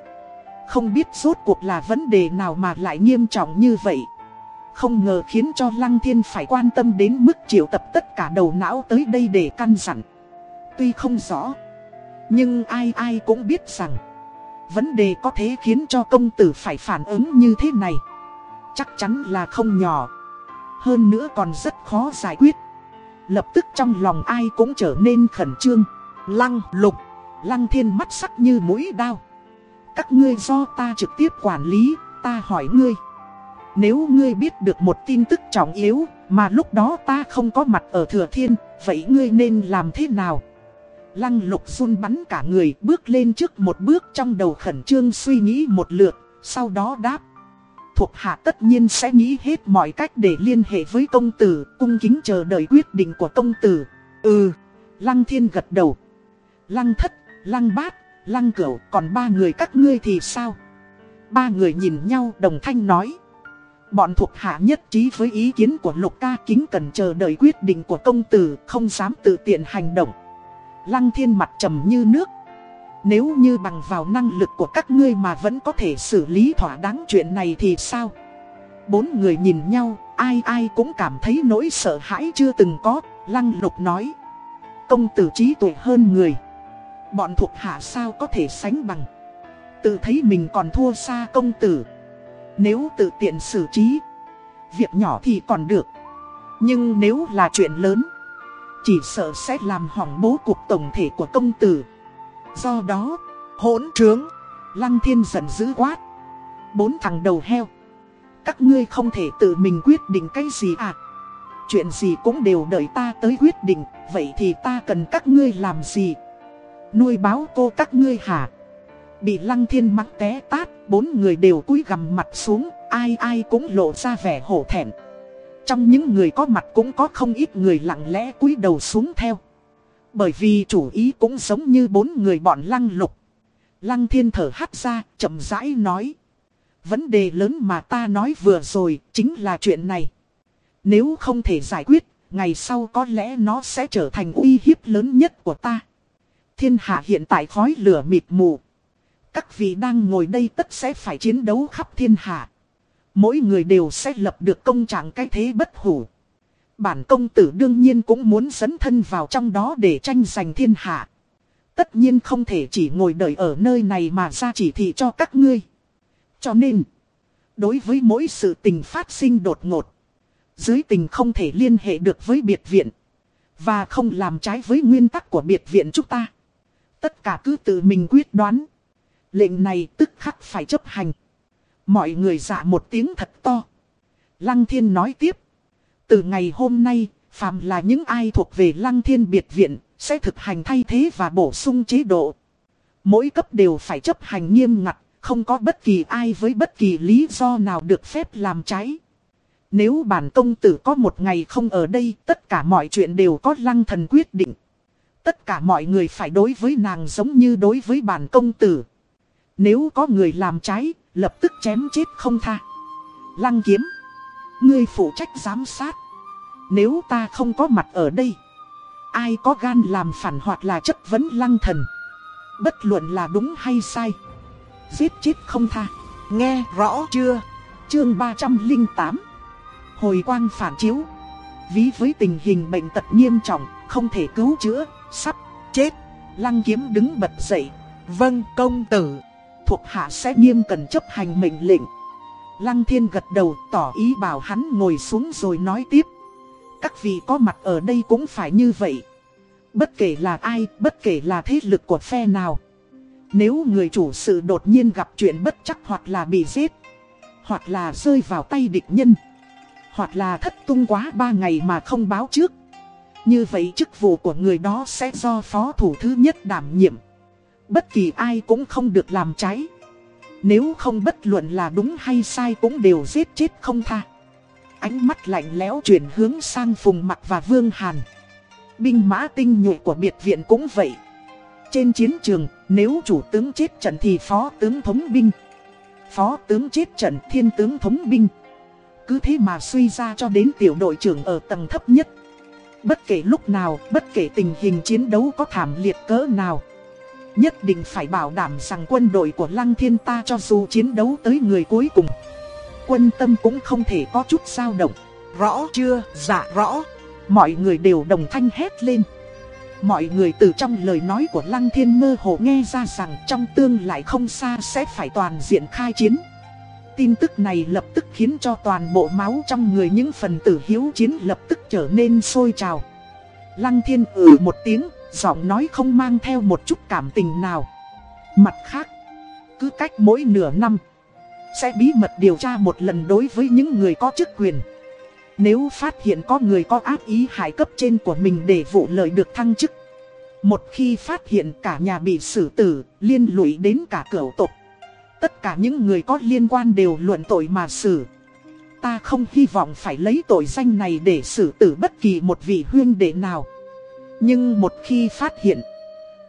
Không biết rốt cuộc là vấn đề nào mà lại nghiêm trọng như vậy. Không ngờ khiến cho Lăng Thiên phải quan tâm đến mức triệu tập tất cả đầu não tới đây để căn dặn. Tuy không rõ, nhưng ai ai cũng biết rằng, vấn đề có thể khiến cho công tử phải phản ứng như thế này. Chắc chắn là không nhỏ. Hơn nữa còn rất khó giải quyết. Lập tức trong lòng ai cũng trở nên khẩn trương. Lăng lục. Lăng thiên mắt sắc như mũi đao. Các ngươi do ta trực tiếp quản lý, Ta hỏi ngươi. Nếu ngươi biết được một tin tức trọng yếu, Mà lúc đó ta không có mặt ở thừa thiên, Vậy ngươi nên làm thế nào? Lăng lục run bắn cả người, bước lên trước một bước trong đầu khẩn trương suy nghĩ một lượt, Sau đó đáp thuộc hạ tất nhiên sẽ nghĩ hết mọi cách để liên hệ với công tử, cung kính chờ đợi quyết định của công tử. Ừ, Lăng Thiên gật đầu. Lăng Thất, Lăng Bát, Lăng Cửu, còn ba người các ngươi thì sao? Ba người nhìn nhau đồng thanh nói. Bọn thuộc hạ nhất trí với ý kiến của Lục Ca kính cần chờ đợi quyết định của công tử, không dám tự tiện hành động. Lăng Thiên mặt trầm như nước, nếu như bằng vào năng lực của các ngươi mà vẫn có thể xử lý thỏa đáng chuyện này thì sao? Bốn người nhìn nhau, ai ai cũng cảm thấy nỗi sợ hãi chưa từng có, lăng lục nói. Công tử trí tuệ hơn người. Bọn thuộc hạ sao có thể sánh bằng. Tự thấy mình còn thua xa công tử. Nếu tự tiện xử trí, việc nhỏ thì còn được. Nhưng nếu là chuyện lớn, chỉ sợ sẽ làm hỏng bố cục tổng thể của công tử. Do đó, hỗn trướng, Lăng Thiên giận dữ quát. Bốn thằng đầu heo. Các ngươi không thể tự mình quyết định cái gì à? Chuyện gì cũng đều đợi ta tới quyết định, vậy thì ta cần các ngươi làm gì? Nuôi báo cô các ngươi hả? Bị lăng thiên mắng té tát, bốn người đều cúi gằm mặt xuống, ai ai cũng lộ ra vẻ hổ thẹn. Trong những người có mặt cũng có không ít người lặng lẽ cúi đầu xuống theo. Bởi vì chủ ý cũng giống như bốn người bọn lăng lục. Lăng thiên thở hắt ra, chậm rãi nói. Vấn đề lớn mà ta nói vừa rồi chính là chuyện này. Nếu không thể giải quyết, ngày sau có lẽ nó sẽ trở thành uy hiếp lớn nhất của ta. Thiên hạ hiện tại khói lửa mịt mù. Các vị đang ngồi đây tất sẽ phải chiến đấu khắp thiên hạ. Mỗi người đều sẽ lập được công trạng cái thế bất hủ. Bản công tử đương nhiên cũng muốn dẫn thân vào trong đó để tranh giành thiên hạ. Tất nhiên không thể chỉ ngồi đợi ở nơi này mà ra chỉ thị cho các ngươi. Cho nên, đối với mỗi sự tình phát sinh đột ngột, dưới tình không thể liên hệ được với biệt viện, và không làm trái với nguyên tắc của biệt viện chúng ta. Tất cả cứ tự mình quyết đoán. Lệnh này tức khắc phải chấp hành. Mọi người dạ một tiếng thật to. Lăng thiên nói tiếp. Từ ngày hôm nay, phàm là những ai thuộc về lăng thiên biệt viện, sẽ thực hành thay thế và bổ sung chế độ. Mỗi cấp đều phải chấp hành nghiêm ngặt, không có bất kỳ ai với bất kỳ lý do nào được phép làm trái. Nếu bản công tử có một ngày không ở đây, tất cả mọi chuyện đều có lăng thần quyết định. Tất cả mọi người phải đối với nàng giống như đối với bản công tử. Nếu có người làm trái, lập tức chém chết không tha. Lăng kiếm. Ngươi phụ trách giám sát. Nếu ta không có mặt ở đây, ai có gan làm phản hoặc là chất vấn lăng thần. Bất luận là đúng hay sai. Giết chết không tha. Nghe rõ chưa? Chương 308 Hồi quang phản chiếu Ví với tình hình bệnh tật nghiêm trọng Không thể cứu chữa Sắp chết Lăng kiếm đứng bật dậy Vâng công tử Thuộc hạ sẽ nghiêm cần chấp hành mệnh lệnh Lăng thiên gật đầu tỏ ý bảo hắn ngồi xuống rồi nói tiếp các vị có mặt ở đây cũng phải như vậy. Bất kể là ai, bất kể là thế lực của phe nào. Nếu người chủ sự đột nhiên gặp chuyện bất chắc hoặc là bị giết Hoặc là rơi vào tay địch nhân Hoặc là thất tung quá ba ngày mà không báo trước Như vậy chức vụ của người đó sẽ do phó thủ thứ nhất đảm nhiệm. Bất kỳ ai cũng không được làm trái. Nếu không bất luận là đúng hay sai cũng đều giết chết không tha. Ánh mắt lạnh lẽo chuyển hướng sang Phùng Mặc và Vương Hàn. Binh mã tinh nhuệ của biệt viện cũng vậy. Trên chiến trường, nếu chủ tướng chết trận thì phó tướng thống binh. Phó tướng chết trận thiên tướng thống binh. Cứ thế mà suy ra cho đến tiểu đội trưởng ở tầng thấp nhất. Bất kể lúc nào, bất kể tình hình chiến đấu có thảm liệt cỡ nào Nhất định phải bảo đảm rằng quân đội của Lăng Thiên ta cho dù chiến đấu tới người cuối cùng. Quân tâm cũng không thể có chút dao động Rõ chưa? Dạ rõ Mọi người đều đồng thanh hét lên Mọi người từ trong lời nói của Lăng Thiên mơ hồ nghe ra rằng trong tương lại không xa sẽ phải toàn diện khai chiến. Tin tức này lập tức khiến cho toàn bộ máu trong người những phần tử hiếu chiến lập tức trở nên sôi trào. Lăng Thiên ử một tiếng, giọng nói không mang theo một chút cảm tình nào. Mặt khác, cứ cách mỗi nửa năm, sẽ bí mật điều tra một lần đối với những người có chức quyền. Nếu phát hiện có người có ác ý hại cấp trên của mình để vụ lợi được thăng chức. Một khi phát hiện cả nhà bị xử tử, liên lụy đến cả cửu tộc. Tất cả những người có liên quan đều luận tội mà xử. Ta không hy vọng phải lấy tội danh này để xử tử bất kỳ một vị huyên đệ nào. Nhưng một khi phát hiện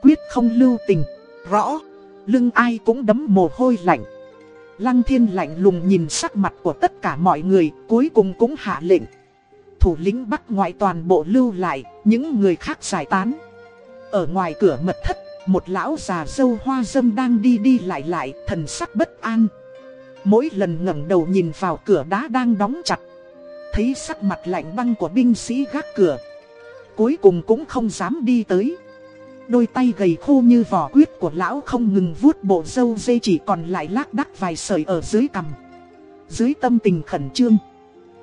Quyết không lưu tình Rõ Lưng ai cũng đấm mồ hôi lạnh. Lăng thiên lạnh lùng nhìn sắc mặt của tất cả mọi người, cuối cùng cũng hạ lệnh. Thủ lĩnh bắt ngoại toàn bộ lưu lại, những người khác giải tán. Ở ngoài cửa mật thất, một lão già dâu hoa dâm đang đi đi lại lại, thần sắc bất an. Mỗi lần ngẩng đầu nhìn vào cửa đá đang đóng chặt. Thấy sắc mặt lạnh băng của binh sĩ gác cửa. Cuối cùng cũng không dám đi tới. Đôi tay gầy khô như vỏ quyết của lão không ngừng vuốt bộ dâu dây chỉ còn lại lác đắc vài sợi ở dưới cằm. Dưới tâm tình khẩn trương.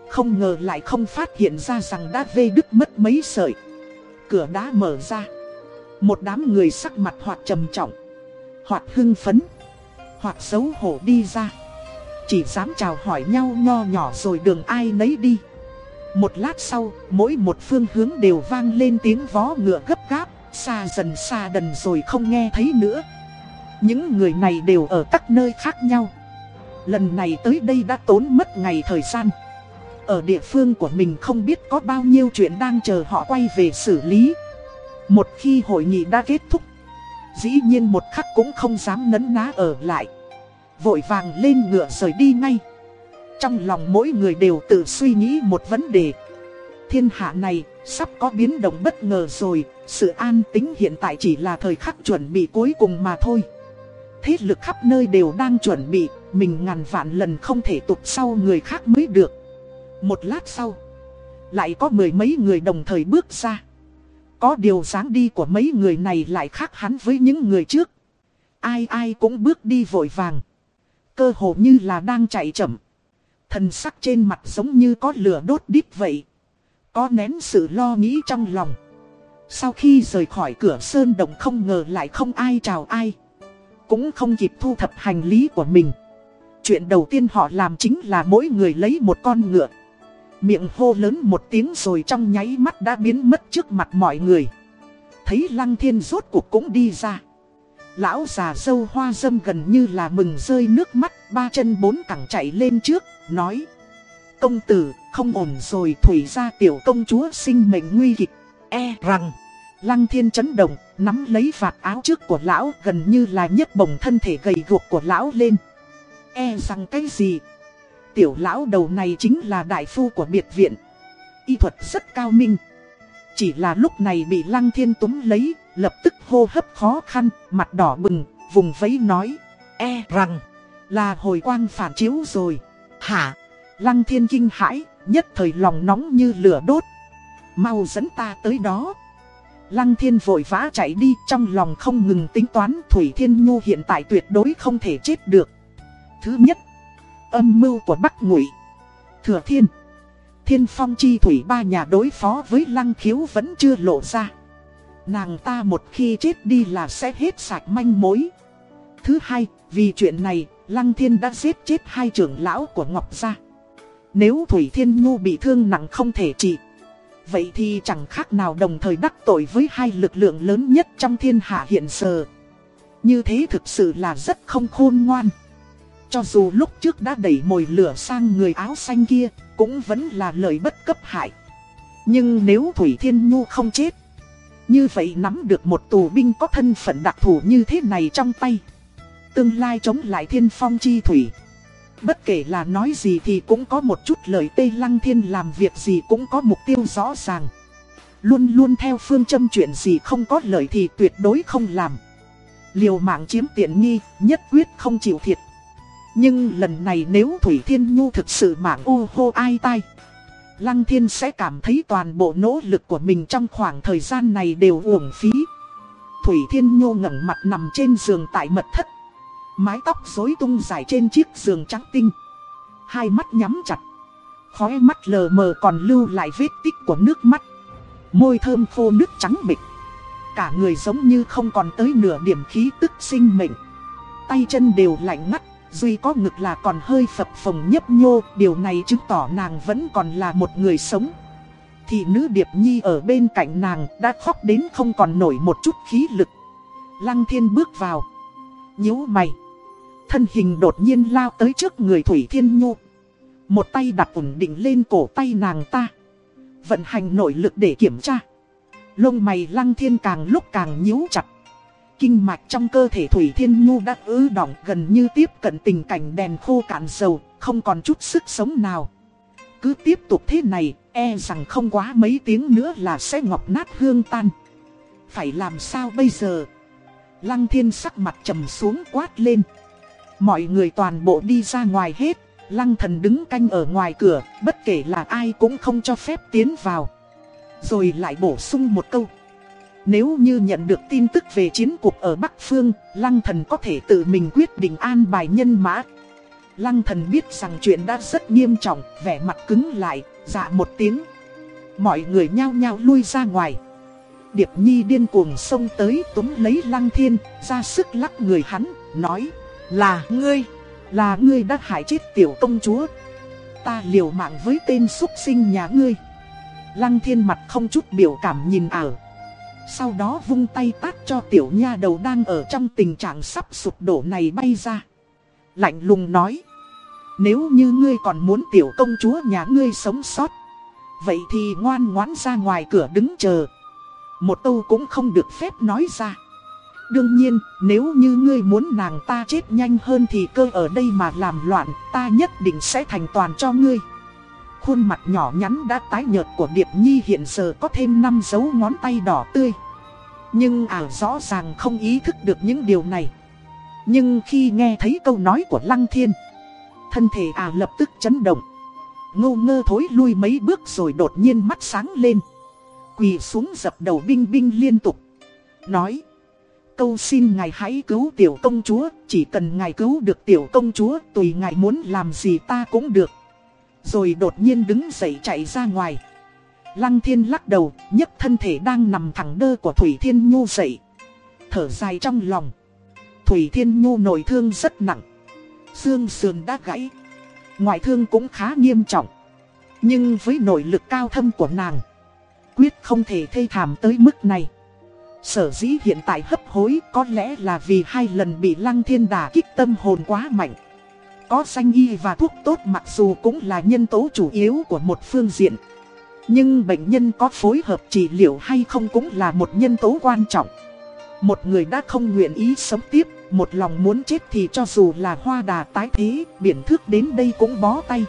Không ngờ lại không phát hiện ra rằng đã vê đứt mất mấy sợi. Cửa đá mở ra. Một đám người sắc mặt hoặc trầm trọng, hoặc hưng phấn, hoặc xấu hổ đi ra. Chỉ dám chào hỏi nhau nho nhỏ rồi đường ai nấy đi. Một lát sau, mỗi một phương hướng đều vang lên tiếng vó ngựa gấp gáp. Xa dần xa đần rồi không nghe thấy nữa Những người này đều ở các nơi khác nhau. Lần này tới đây đã tốn mất ngày thời gian. Ở địa phương của mình không biết có bao nhiêu chuyện đang chờ họ quay về xử lý. Một khi hội nghị đã kết thúc, dĩ nhiên một khắc cũng không dám nấn ná ở lại. Vội vàng lên ngựa rời đi ngay. Trong lòng mỗi người đều tự suy nghĩ một vấn đề. Thiên hạ này sắp có biến động bất ngờ rồi, sự an tính hiện tại chỉ là thời khắc chuẩn bị cuối cùng mà thôi. Thế lực khắp nơi đều đang chuẩn bị, mình ngàn vạn lần không thể tụt sau người khác mới được. Một lát sau, lại có mười mấy người đồng thời bước ra. Có điều dáng đi của mấy người này lại khác hắn với những người trước. Ai ai cũng bước đi vội vàng. Cơ hồ như là đang chạy chậm. Thần sắc trên mặt giống như có lửa đốt đít vậy. Có nén sự lo nghĩ trong lòng. Sau khi rời khỏi cửa sơn động không ngờ lại không ai chào ai. Cũng không kịp thu thập hành lý của mình. Chuyện đầu tiên họ làm chính là mỗi người lấy một con ngựa. Miệng hô lớn một tiếng rồi trong nháy mắt đã biến mất trước mặt mọi người. Thấy lăng thiên rốt cuộc cũng đi ra. Lão già dâu hoa dâm gần như là mừng rơi nước mắt, ba chân bốn cẳng chạy lên trước, nói. Công tử, không ổn rồi, thủy ra tiểu công chúa sinh mệnh nguy kịch. E rằng, lăng thiên chấn động, nắm lấy vạt áo trước của lão gần như là nhấc bổng thân thể gầy guộc của lão lên. E rằng cái gì? Tiểu lão đầu này chính là đại phu của biệt viện. Y thuật rất cao minh. Chỉ là lúc này bị lăng thiên túm lấy, lập tức hô hấp khó khăn, mặt đỏ bừng, vùng vẫy nói. E rằng, là hồi quang phản chiếu rồi. Hả? Lăng thiên kinh hãi, nhất thời lòng nóng như lửa đốt. Mau dẫn ta tới đó. Lăng thiên vội vã chạy đi trong lòng không ngừng tính toán Thủy Thiên Nhu hiện tại tuyệt đối không thể chết được. Thứ nhất, âm mưu của Bắc Ngụy, Thừa Thiên, Thiên Phong Chi Thủy ba nhà đối phó với Lăng Khiếu vẫn chưa lộ ra. Nàng ta một khi chết đi là sẽ hết sạch manh mối. Thứ hai, vì chuyện này, Lăng Thiên đã giết chết hai trưởng lão của Ngọc Gia. Nếu Thủy Thiên Nhu bị thương nặng không thể trị, vậy thì chẳng khác nào đồng thời đắc tội với hai lực lượng lớn nhất trong thiên hạ hiện giờ. Như thế thực sự là rất không khôn ngoan. Cho dù lúc trước đã đẩy mồi lửa sang người áo xanh kia, cũng vẫn là lời bất cấp hại. Nhưng nếu Thủy Thiên Nhu không chết, như vậy nắm được một tù binh có thân phận đặc thù như thế này trong tay. Tương lai chống lại thiên phong chi thủy. Bất kể là nói gì thì cũng có một chút lời Tây Lăng Thiên làm việc gì cũng có mục tiêu rõ ràng. Luôn luôn theo phương châm chuyện gì không có lợi thì tuyệt đối không làm. Liều mạng chiếm tiện nghi, nhất quyết không chịu thiệt. Nhưng lần này nếu Thủy Thiên Nhu thực sự mạng ô hô ai tai Lăng Thiên sẽ cảm thấy toàn bộ nỗ lực của mình trong khoảng thời gian này đều uổng phí Thủy Thiên Nhu ngẩng mặt nằm trên giường tại mật thất Mái tóc rối tung dài trên chiếc giường trắng tinh Hai mắt nhắm chặt Khói mắt lờ mờ còn lưu lại vết tích của nước mắt Môi thơm khô nước trắng bịch Cả người giống như không còn tới nửa điểm khí tức sinh mệnh Tay chân đều lạnh ngắt Duy có ngực là còn hơi phập phồng nhấp nhô, điều này chứng tỏ nàng vẫn còn là một người sống. Thì nữ Điệp Nhi ở bên cạnh nàng đã khóc đến không còn nổi một chút khí lực. Lăng thiên bước vào. nhíu mày. Thân hình đột nhiên lao tới trước người Thủy Thiên Nhu. Một tay đặt ổn định lên cổ tay nàng ta. Vận hành nội lực để kiểm tra. Lông mày lăng thiên càng lúc càng nhíu chặt kinh mạch trong cơ thể Thủy Thiên Nhu đã ứ đỏng gần như tiếp cận tình cảnh đèn khô cạn dầu, không còn chút sức sống nào. Cứ tiếp tục thế này, e rằng không quá mấy tiếng nữa là sẽ ngọc nát hương tan. Phải làm sao bây giờ? Lăng thiên sắc mặt trầm xuống quát lên. Mọi người toàn bộ đi ra ngoài hết, lăng thần đứng canh ở ngoài cửa, bất kể là ai cũng không cho phép tiến vào. Rồi lại bổ sung một câu. Nếu như nhận được tin tức về chiến cuộc ở Bắc Phương, Lăng Thần có thể tự mình quyết định an bài nhân mã. Lăng Thần biết rằng chuyện đã rất nghiêm trọng, vẻ mặt cứng lại, dạ một tiếng. Mọi người nhao nhao lui ra ngoài. Điệp Nhi điên cuồng xông tới túm lấy Lăng Thiên, ra sức lắc người hắn, nói là ngươi, là ngươi đã hại chết tiểu công chúa. Ta liều mạng với tên xuất sinh nhà ngươi. Lăng Thiên mặt không chút biểu cảm nhìn ảo Sau đó vung tay tát cho tiểu nha đầu đang ở trong tình trạng sắp sụp đổ này bay ra. Lạnh lùng nói. Nếu như ngươi còn muốn tiểu công chúa nhà ngươi sống sót. Vậy thì ngoan ngoãn ra ngoài cửa đứng chờ. Một câu cũng không được phép nói ra. Đương nhiên, nếu như ngươi muốn nàng ta chết nhanh hơn thì cơ ở đây mà làm loạn, ta nhất định sẽ thành toàn cho ngươi. Khuôn mặt nhỏ nhắn đã tái nhợt của Điệp Nhi hiện giờ có thêm 5 dấu ngón tay đỏ tươi. Nhưng ảo rõ ràng không ý thức được những điều này. Nhưng khi nghe thấy câu nói của Lăng Thiên, thân thể ả lập tức chấn động. Ngô ngơ thối lui mấy bước rồi đột nhiên mắt sáng lên. Quỳ xuống dập đầu binh binh liên tục. Nói câu xin ngài hãy cứu tiểu công chúa, chỉ cần ngài cứu được tiểu công chúa, tùy ngài muốn làm gì ta cũng được. Rồi đột nhiên đứng dậy chạy ra ngoài. Lăng thiên lắc đầu, nhấc thân thể đang nằm thẳng đơ của Thủy Thiên Nhu dậy. Thở dài trong lòng. Thủy Thiên Nhu nổi thương rất nặng. Xương sườn đã gãy. Ngoại thương cũng khá nghiêm trọng. Nhưng với nội lực cao thâm của nàng, quyết không thể thê thảm tới mức này. Sở dĩ hiện tại hấp hối có lẽ là vì hai lần bị lăng thiên đả kích tâm hồn quá mạnh. Có danh y và thuốc tốt mặc dù cũng là nhân tố chủ yếu của một phương diện. Nhưng bệnh nhân có phối hợp trị liệu hay không cũng là một nhân tố quan trọng. Một người đã không nguyện ý sống tiếp, một lòng muốn chết thì cho dù là hoa đà tái thế, biển thước đến đây cũng bó tay.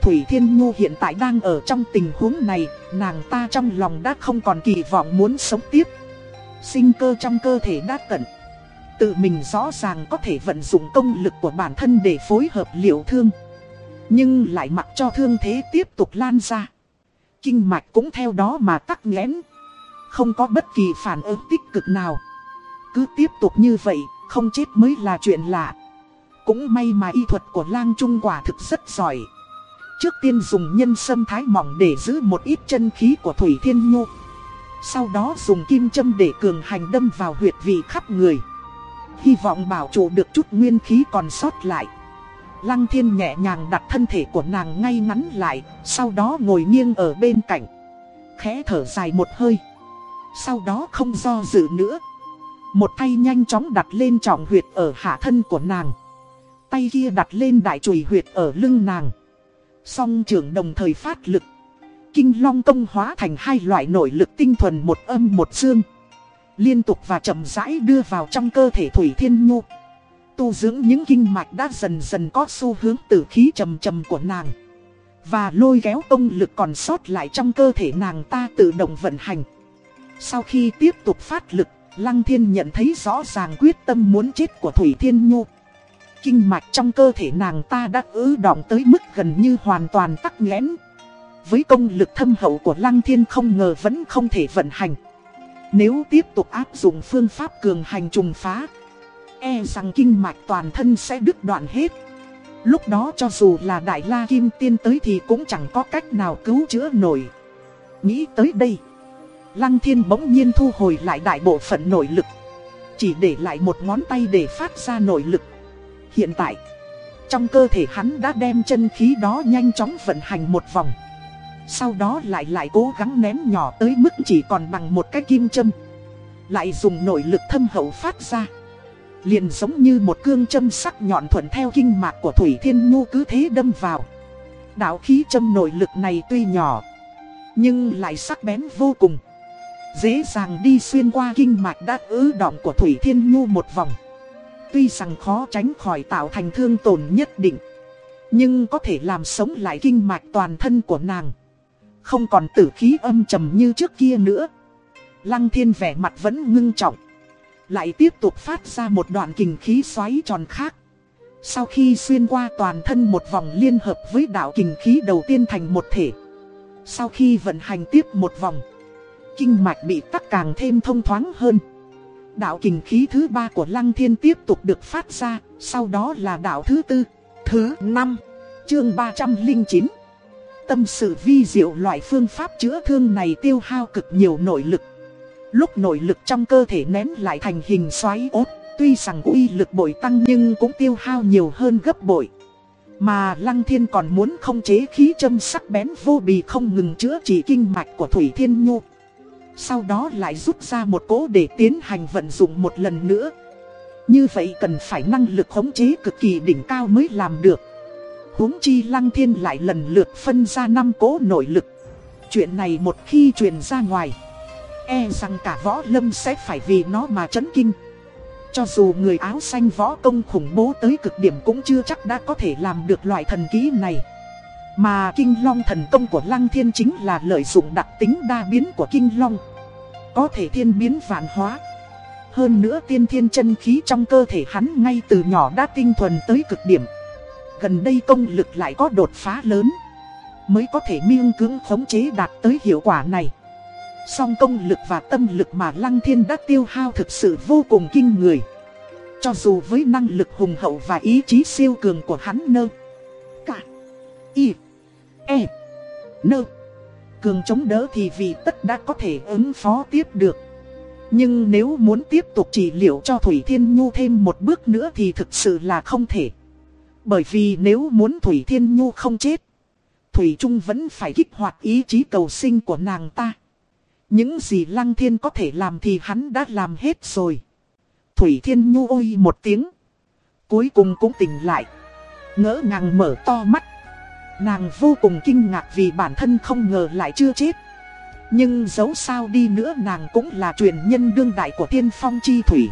Thủy Thiên Nhu hiện tại đang ở trong tình huống này, nàng ta trong lòng đã không còn kỳ vọng muốn sống tiếp. Sinh cơ trong cơ thể đã cận Tự mình rõ ràng có thể vận dụng công lực của bản thân để phối hợp liệu thương. Nhưng lại mặc cho thương thế tiếp tục lan ra. Kinh mạch cũng theo đó mà tắc nghẽn. Không có bất kỳ phản ứng tích cực nào. Cứ tiếp tục như vậy, không chết mới là chuyện lạ. Cũng may mà y thuật của lang trung quả thực rất giỏi. Trước tiên dùng nhân sâm thái mỏng để giữ một ít chân khí của Thủy Thiên nhu sau đó dùng kim châm để cường hành đâm vào huyệt vị khắp người. Hy vọng bảo trụ được chút nguyên khí còn sót lại. Lăng thiên nhẹ nhàng đặt thân thể của nàng ngay ngắn lại, Sau đó ngồi nghiêng ở bên cạnh. Khẽ thở dài một hơi. Sau đó không do dự nữa. Một tay nhanh chóng đặt lên trọng huyệt ở hạ thân của nàng. Tay kia đặt lên đại chùy huyệt ở lưng nàng. Song trưởng đồng thời phát lực. Kinh Long công hóa thành hai loại nội lực tinh thuần một âm một dương. Liên tục và chậm rãi đưa vào trong cơ thể Thủy Thiên Nhu. Tu dưỡng những kinh mạch đã dần dần có xu hướng tử khí trầm trầm của nàng. Và lôi kéo công lực còn sót lại trong cơ thể nàng ta tự động vận hành. Sau khi tiếp tục phát lực, Lăng Thiên nhận thấy rõ ràng quyết tâm muốn chết của Thủy Thiên Nhu. Kinh mạch trong cơ thể nàng ta đã ứ động tới mức gần như hoàn toàn tắc nghẽn. Với công lực thâm hậu của Lăng Thiên không ngờ vẫn không thể vận hành. Nếu tiếp tục áp dụng phương pháp cường hành trùng phá, e rằng kinh mạch toàn thân sẽ đứt đoạn hết. Lúc đó cho dù là Đại La Kim Tiên tới thì cũng chẳng có cách nào cứu chữa nổi. Nghĩ tới đây, Lăng Thiên bỗng nhiên thu hồi lại đại bộ phận nội lực. Chỉ để lại một ngón tay để phát ra nội lực. Hiện tại, trong cơ thể hắn đã đem chân khí đó nhanh chóng vận hành một vòng. Sau đó lại lại cố gắng ném nhỏ tới mức chỉ còn bằng một cái kim châm. Lại dùng nội lực thâm hậu phát ra. Liền giống như một cương châm sắc nhọn thuận theo kinh mạc của Thủy Thiên Nhu cứ thế đâm vào. Đạo khí châm nội lực này tuy nhỏ, Nhưng lại sắc bén vô cùng. Dễ dàng đi xuyên qua kinh mạch đã ứ động của Thủy Thiên Nhu một vòng. Tuy rằng khó tránh khỏi tạo thành thương tổn nhất định, Nhưng có thể làm sống lại kinh mạch toàn thân của nàng không còn tử khí âm trầm như trước kia nữa. Lăng thiên vẻ mặt vẫn ngưng trọng Lại tiếp tục phát ra một đoạn kình khí xoáy tròn khác. Sau khi xuyên qua toàn thân một vòng liên hợp với đạo kình khí đầu tiên thành một thể Sau khi vận hành tiếp một vòng Kinh mạch bị tắc càng thêm thông thoáng hơn. Đạo kình khí thứ ba của Lăng Thiên tiếp tục được phát ra Sau đó là đạo thứ tư, thứ năm, chương 309 Tâm sự vi diệu loại phương pháp chữa thương này tiêu hao cực nhiều nội lực. Lúc nội lực trong cơ thể nén lại thành hình xoáy ốt, tuy rằng uy lực bội tăng nhưng cũng tiêu hao nhiều hơn gấp bội. Mà Lăng Thiên còn muốn không chế khí châm sắc bén vô bì không ngừng chữa trị kinh mạch của Thủy Thiên Nhu. Sau đó lại rút ra một cỗ để tiến hành vận dụng một lần nữa Như vậy cần phải năng lực khống chế cực kỳ đỉnh cao mới làm được huống chi lăng thiên lại lần lượt phân ra năm cố nội lực. Chuyện này một khi truyền ra ngoài E rằng cả võ lâm sẽ phải vì nó mà chấn kinh. Cho dù người áo xanh võ công khủng bố tới cực điểm cũng chưa chắc đã có thể làm được loại thần ký này. Mà kinh long thần công của lăng thiên chính là lợi dụng đặc tính đa biến của kinh long. Có thể thiên biến vạn hóa. Hơn nữa tiên thiên chân khí trong cơ thể hắn ngay từ nhỏ đã tinh thuần tới cực điểm. Gần đây công lực lại có đột phá lớn. Mới có thể miêng cưỡng khống chế đạt tới hiệu quả này. Song công lực và tâm lực mà Lăng Thiên đã tiêu hao thực sự vô cùng kinh người. Cho dù với năng lực hùng hậu và ý chí siêu cường của hắn nơ, Cả, Y E Nơ, Cường chống đỡ thì vì tất đã có thể ứng phó tiếp được. Nhưng nếu muốn tiếp tục trị liệu cho Thủy Thiên Nhu thêm một bước nữa thì thực sự là không thể. Bởi vì nếu muốn Thủy Thiên Nhu không chết, Thủy Trung vẫn phải kích hoạt ý chí cầu sinh của nàng ta những gì Lăng Thiên có thể làm thì hắn đã làm hết rồi. Thủy Thiên Nhu ôi một tiếng. Cuối cùng cũng tỉnh lại. Ngỡ ngàng mở to mắt. Nàng vô cùng kinh ngạc vì bản thân không ngờ lại chưa chết. Nhưng dẫu sao đi nữa nàng cũng là truyền nhân đương đại của thiên phong chi thủy.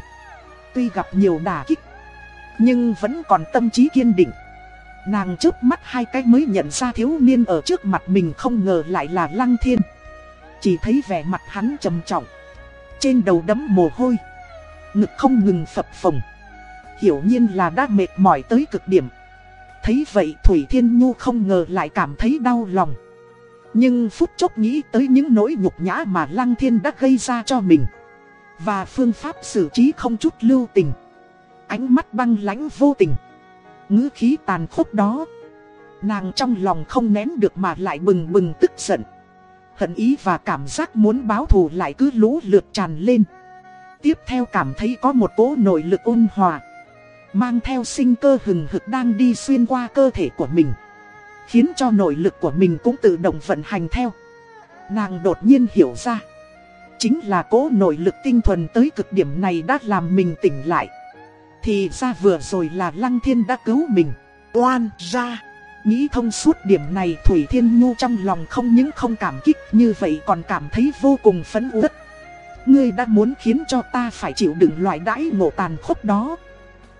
Tuy gặp nhiều đả kích. Nhưng vẫn còn tâm trí kiên định. Nàng trước mắt hai cái mới nhận ra thiếu niên ở trước mặt mình không ngờ lại là Lăng Thiên. Chỉ thấy vẻ mặt hắn trầm trọng. Trên đầu đấm mồ hôi. Ngực không ngừng phập phồng. Hiểu nhiên là đã mệt mỏi tới cực điểm. Thấy vậy Thủy Thiên Nhu không ngờ lại cảm thấy đau lòng. Nhưng phút chốc nghĩ tới những nỗi nhục nhã mà Lăng Thiên đã gây ra cho mình. Và phương pháp xử trí không chút lưu tình. Ánh mắt băng lãnh vô tình. Ngữ khí tàn khốc đó. Nàng trong lòng không nén được mà lại bừng bừng tức giận. Hận ý và cảm giác muốn báo thù lại cứ lũ lượt tràn lên. Tiếp theo cảm thấy có một cỗ nội lực ôn hòa. Mang theo sinh cơ hừng hực đang đi xuyên qua cơ thể của mình. Khiến cho nội lực của mình cũng tự động vận hành theo. Nàng đột nhiên hiểu ra. Chính là cỗ nội lực tinh thuần tới cực điểm này đã làm mình tỉnh lại. Thì ra vừa rồi là Lăng Thiên đã cứu mình Oan ra Nghĩ thông suốt điểm này Thủy Thiên Nhu trong lòng không những không cảm kích, như vậy còn cảm thấy vô cùng phấn uất. Ngươi đã muốn khiến cho ta phải chịu đựng loại đãi ngộ tàn khốc đó.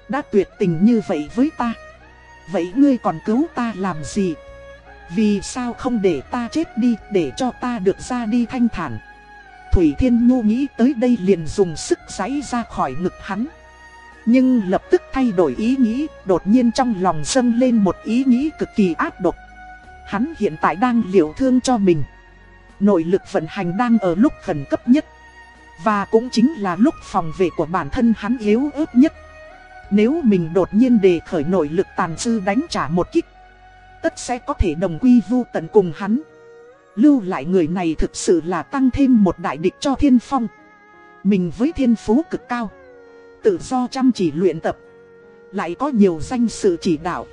Đã tuyệt tình như vậy với ta. Vậy ngươi còn cứu ta làm gì? Vì sao không để ta chết đi, để cho ta được ra đi thanh thản? Thủy Thiên Nhu nghĩ tới đây liền dùng sức giấy ra khỏi ngực hắn. Nhưng lập tức thay đổi ý nghĩ, đột nhiên trong lòng dâng lên một ý nghĩ cực kỳ ác độc. Hắn hiện tại đang liều thương cho mình. Nội lực vận hành đang ở lúc khẩn cấp nhất. Và cũng chính là lúc phòng vệ của bản thân hắn yếu ớt nhất. Nếu mình đột nhiên đề khởi nội lực tàn dư đánh trả một kích, tất sẽ có thể đồng quy vu tận cùng hắn. Lưu lại người này thực sự là tăng thêm một đại địch cho thiên phong. Mình với thiên phú cực cao tự do chăm chỉ luyện tập, Lại có nhiều danh sự chỉ đạo.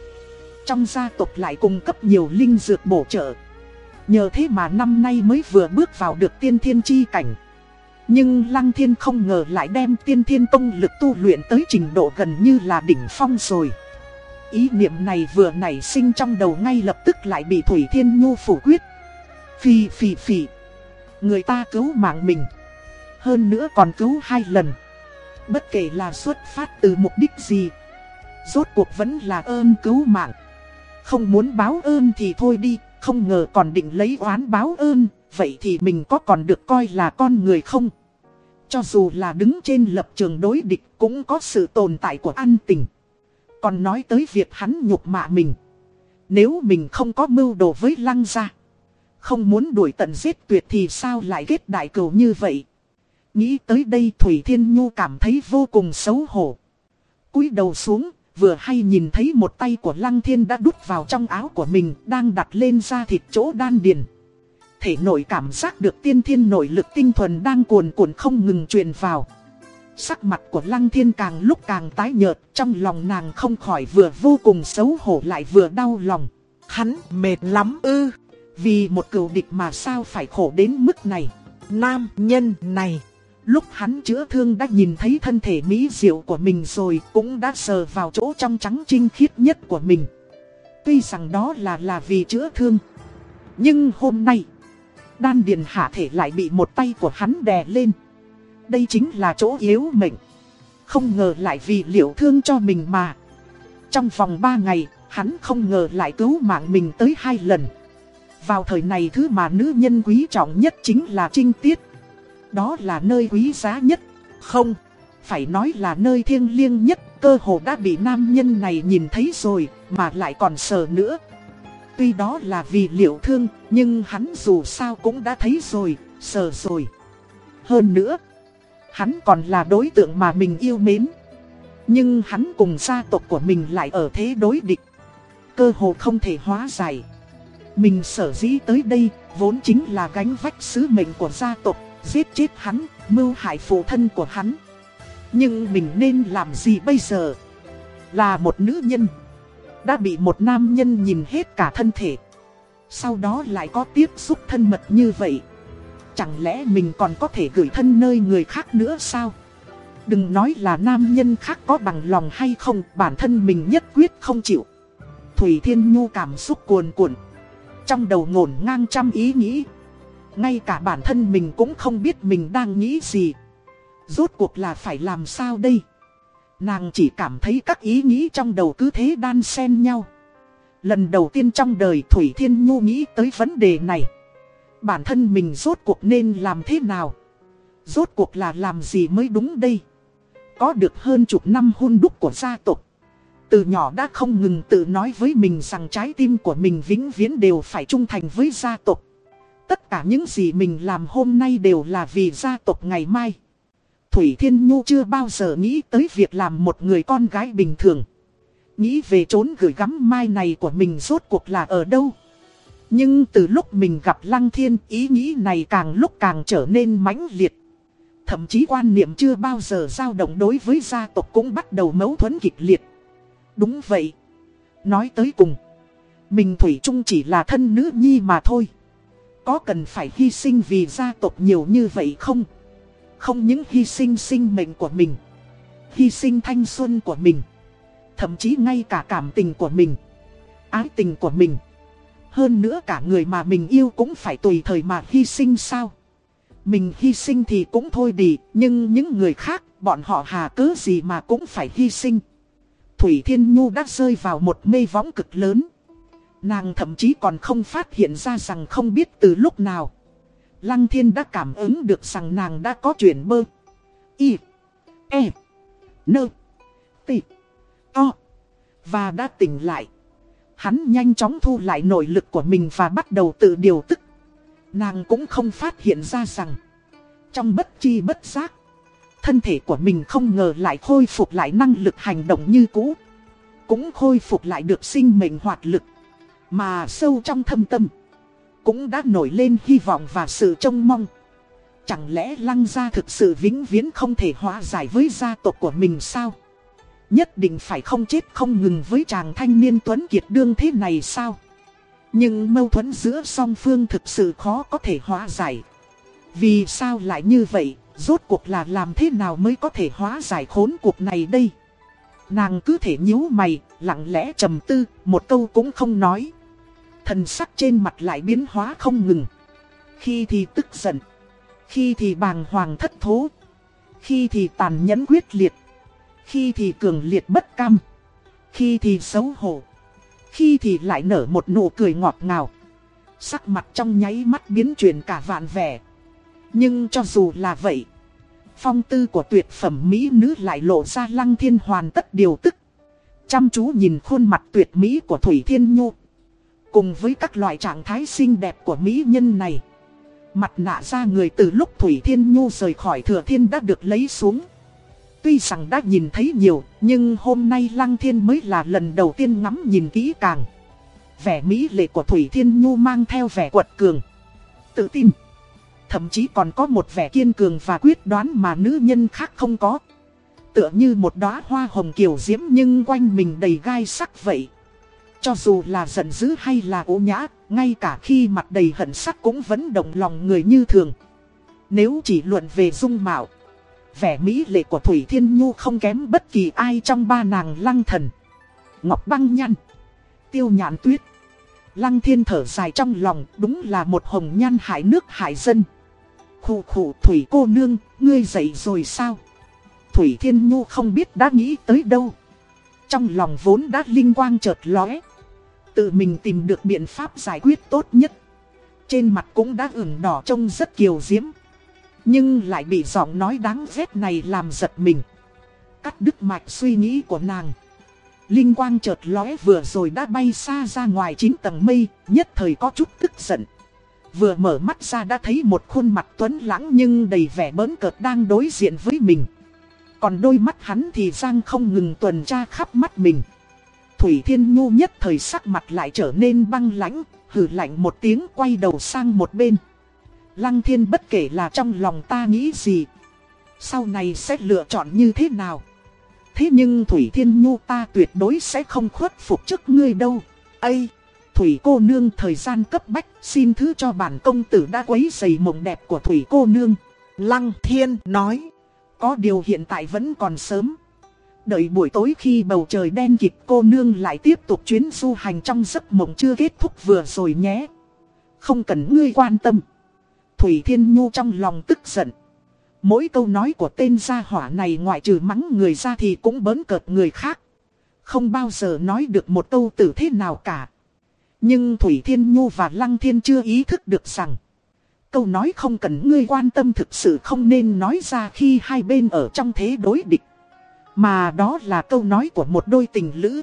Trong gia tộc lại cung cấp nhiều linh dược bổ trợ. Nhờ thế mà năm nay mới vừa bước vào được tiên thiên chi cảnh. Nhưng Lăng Thiên không ngờ lại đem tiên thiên công lực tu luyện tới trình độ gần như là đỉnh phong rồi. Ý niệm này vừa nảy sinh trong đầu ngay lập tức lại bị Thủy Thiên Nhu phủ quyết. Phì phì phì. Người ta cứu mạng mình. Hơn nữa còn cứu hai lần. Bất kể là xuất phát từ mục đích gì, Rốt cuộc vẫn là ơn cứu mạng. Không muốn báo ơn thì thôi đi, Không ngờ còn định lấy oán báo ơn, Vậy thì mình có còn được coi là con người không? Cho dù là đứng trên lập trường đối địch Cũng có sự tồn tại của an tình. Còn nói tới việc hắn nhục mạ mình, Nếu mình không có mưu đồ với lăng gia, Không muốn đuổi tận giết tuyệt thì sao lại kết đại cầu như vậy? Nghĩ tới đây Thủy Thiên Nhu cảm thấy vô cùng xấu hổ. cúi đầu xuống, vừa hay nhìn thấy một tay của Lăng Thiên đã đút vào trong áo của mình, đang đặt lên da thịt chỗ đan điền. Thể nội cảm giác được tiên thiên nội lực tinh thuần đang cuồn cuộn không ngừng truyền vào. Sắc mặt của Lăng Thiên càng lúc càng tái nhợt, trong lòng nàng không khỏi vừa vô cùng xấu hổ lại vừa đau lòng. Hắn mệt lắm ư, vì một cựu địch mà sao phải khổ đến mức này. nam nhân này. Lúc hắn chữa thương đã nhìn thấy thân thể mỹ diệu của mình rồi cũng đã sờ vào chỗ trong trắng trinh khiết nhất của mình. Tuy rằng đó là là vì chữa thương. Nhưng hôm nay, đan điền hạ thể lại bị một tay của hắn đè lên. Đây chính là chỗ yếu mệnh. Không ngờ lại vì liệu thương cho mình mà. Trong vòng 3 ngày, hắn không ngờ lại cứu mạng mình tới hai lần. Vào thời này thứ mà nữ nhân quý trọng nhất chính là trinh tiết. Đó là nơi quý giá nhất. Không, phải nói là nơi thiêng liêng nhất. Cơ hồ đã bị nam nhân này nhìn thấy rồi, mà lại còn sợ nữa. Tuy đó là vì liệu thương, nhưng hắn dù sao cũng đã thấy rồi, sợ rồi. Hơn nữa, hắn còn là đối tượng mà mình yêu mến. Nhưng hắn cùng gia tộc của mình lại ở thế đối địch. Cơ hồ không thể hóa giải. Mình sở dĩ tới đây, vốn chính là gánh vách sứ mệnh của gia tộc, giết chết hắn, mưu hại phụ thân của hắn. Nhưng mình nên làm gì bây giờ? Là một nữ nhân. Đã bị một nam nhân nhìn hết cả thân thể. Sau đó lại có tiếp xúc thân mật như vậy. Chẳng lẽ mình còn có thể gửi thân nơi người khác nữa sao? Đừng nói là nam nhân khác có bằng lòng hay không, bản thân mình nhất quyết không chịu. Thủy Thiên Nhu cảm xúc cuồn cuộn. Trong đầu ngổn ngang trăm ý nghĩ. Ngay cả bản thân mình cũng không biết mình đang nghĩ gì. Rốt cuộc là phải làm sao đây? Nàng chỉ cảm thấy các ý nghĩ trong đầu cứ thế đan xen nhau. Lần đầu tiên trong đời Thủy Thiên Nhu nghĩ tới vấn đề này. Bản thân mình rốt cuộc nên làm thế nào? Rốt cuộc là làm gì mới đúng đây? Có được hơn chục năm hôn đúc của gia tộc. Từ nhỏ đã không ngừng tự nói với mình rằng trái tim của mình vĩnh viễn đều phải trung thành với gia tộc. Tất cả những gì mình làm hôm nay đều là vì gia tộc ngày mai. Thủy Thiên Nhu chưa bao giờ nghĩ tới việc làm một người con gái bình thường. Nghĩ về trốn gửi gắm mai này của mình rốt cuộc là ở đâu. Nhưng từ lúc mình gặp Lăng Thiên, ý nghĩ này càng lúc càng trở nên mãnh liệt. Thậm chí quan niệm chưa bao giờ dao động đối với gia tộc cũng bắt đầu mâu thuẫn kịch liệt. Đúng vậy. Nói tới cùng. Mình Thủy Trung chỉ là thân nữ nhi mà thôi. Có cần phải hy sinh vì gia tộc nhiều như vậy không? Không những hy sinh sinh mệnh của mình. Hy sinh thanh xuân của mình. Thậm chí ngay cả cảm tình của mình. Ái tình của mình. Hơn nữa cả người mà mình yêu cũng phải tùy thời mà hy sinh sao? Mình hy sinh thì cũng thôi đi, nhưng những người khác, bọn họ hà cớ gì mà cũng phải hy sinh. Thủy Thiên Nhu đã rơi vào một mê võng cực lớn. Nàng thậm chí còn không phát hiện ra rằng không biết từ lúc nào. Lăng Thiên đã cảm ứng được rằng nàng đã có chuyện bơ. Y. E. Nơ. T. O. Và đã tỉnh lại. Hắn nhanh chóng thu lại nội lực của mình và bắt đầu tự điều tức. Nàng cũng không phát hiện ra rằng. Trong bất chi bất giác. Thân thể của mình không ngờ lại khôi phục lại năng lực hành động như cũ. Cũng khôi phục lại được sinh mệnh hoạt lực. Mà sâu trong thâm tâm. Cũng đã nổi lên hy vọng và sự trông mong. Chẳng lẽ lăng gia thực sự vĩnh viễn không thể hóa giải với gia tộc của mình sao? Nhất định phải không chết không ngừng với chàng thanh niên Tuấn Kiệt đương thế này sao? Nhưng mâu thuẫn giữa song phương thực sự khó có thể hóa giải. Vì sao lại như vậy, rốt cuộc là làm thế nào mới có thể hóa giải khốn cuộc này đây? Nàng cứ thể nhíu mày, lặng lẽ trầm tư, một câu cũng không nói. Thần sắc trên mặt lại biến hóa không ngừng. Khi thì tức giận, khi thì bàng hoàng thất thố, khi thì tàn nhẫn quyết liệt, khi thì cường liệt bất cam, khi thì xấu hổ, khi thì lại nở một nụ cười ngọt ngào. Sắc mặt trong nháy mắt biến chuyển cả vạn vẻ. Nhưng cho dù là vậy, phong tư của tuyệt phẩm mỹ nữ lại lộ ra lăng thiên hoàn tất điều tức. Chăm chú nhìn khuôn mặt tuyệt mỹ của Thủy Thiên Nhu. Cùng với các loại trạng thái xinh đẹp của mỹ nhân này. Mặt nạ ra người từ lúc Thủy Thiên Nhu rời khỏi thừa thiên đã được lấy xuống. Tuy rằng đã nhìn thấy nhiều, nhưng hôm nay Lăng Thiên mới là lần đầu tiên ngắm nhìn kỹ càng. Vẻ mỹ lệ của Thủy Thiên Nhu mang theo vẻ quật cường. Tự tin. Thậm chí còn có một vẻ kiên cường và quyết đoán mà nữ nhân khác không có. Tựa như một đóa hoa hồng kiều diễm nhưng quanh mình đầy gai sắc vậy. Cho dù là giận dữ hay là ố nhã, ngay cả khi mặt đầy hận sắc cũng vẫn động lòng người như thường. Nếu chỉ luận về dung mạo, vẻ mỹ lệ của Thủy Thiên Nhu không kém bất kỳ ai trong ba nàng lăng thần. Ngọc băng nhăn, tiêu nhãn tuyết. Lăng thiên thở dài trong lòng đúng là một hồng nhan hại nước hại dân. Khủ khủ Thủy cô nương, ngươi dậy rồi sao? Thủy Thiên Nhu không biết đã nghĩ tới đâu. Trong lòng vốn đã linh quang chợt lóe. Tự mình tìm được biện pháp giải quyết tốt nhất. Trên mặt cũng đã ửng đỏ trông rất kiều diễm. Nhưng lại bị giọng nói đáng ghét này làm giật mình. Cắt đứt mạch suy nghĩ của nàng. Linh quang chợt lóe vừa rồi đã bay xa ra ngoài 9 tầng mây, nhất thời có chút tức giận. Vừa mở mắt ra đã thấy một khuôn mặt tuấn lãng nhưng đầy vẻ bớn cợt đang đối diện với mình. Còn đôi mắt hắn thì Giang không ngừng tuần tra khắp mắt mình. Thủy Thiên Nhu nhất thời sắc mặt lại trở nên băng lãnh, hử lạnh một tiếng quay đầu sang một bên. Lăng Thiên bất kể là trong lòng ta nghĩ gì, sau này sẽ lựa chọn như thế nào. Thế nhưng Thủy Thiên Nhu ta tuyệt đối sẽ không khuất phục trước ngươi đâu. Ây! Thủy cô nương thời gian cấp bách, xin thứ cho bản công tử đã quấy dày mộng đẹp của Thủy cô nương. Lăng Thiên nói. Có điều hiện tại vẫn còn sớm. Đợi buổi tối khi bầu trời đen kịt, cô nương lại tiếp tục chuyến du hành trong giấc mộng chưa kết thúc vừa rồi nhé. Không cần ngươi quan tâm. Thủy Thiên Nhu trong lòng tức giận. Mỗi câu nói của tên gia hỏa này ngoại trừ mắng người ra thì cũng bớn cợt người khác. Không bao giờ nói được một câu tử thế nào cả. Nhưng Thủy Thiên Nhu và Lăng Thiên chưa ý thức được rằng. Câu nói không cần ngươi quan tâm thực sự không nên nói ra khi hai bên ở trong thế đối địch. Mà đó là câu nói của một đôi tình lữ.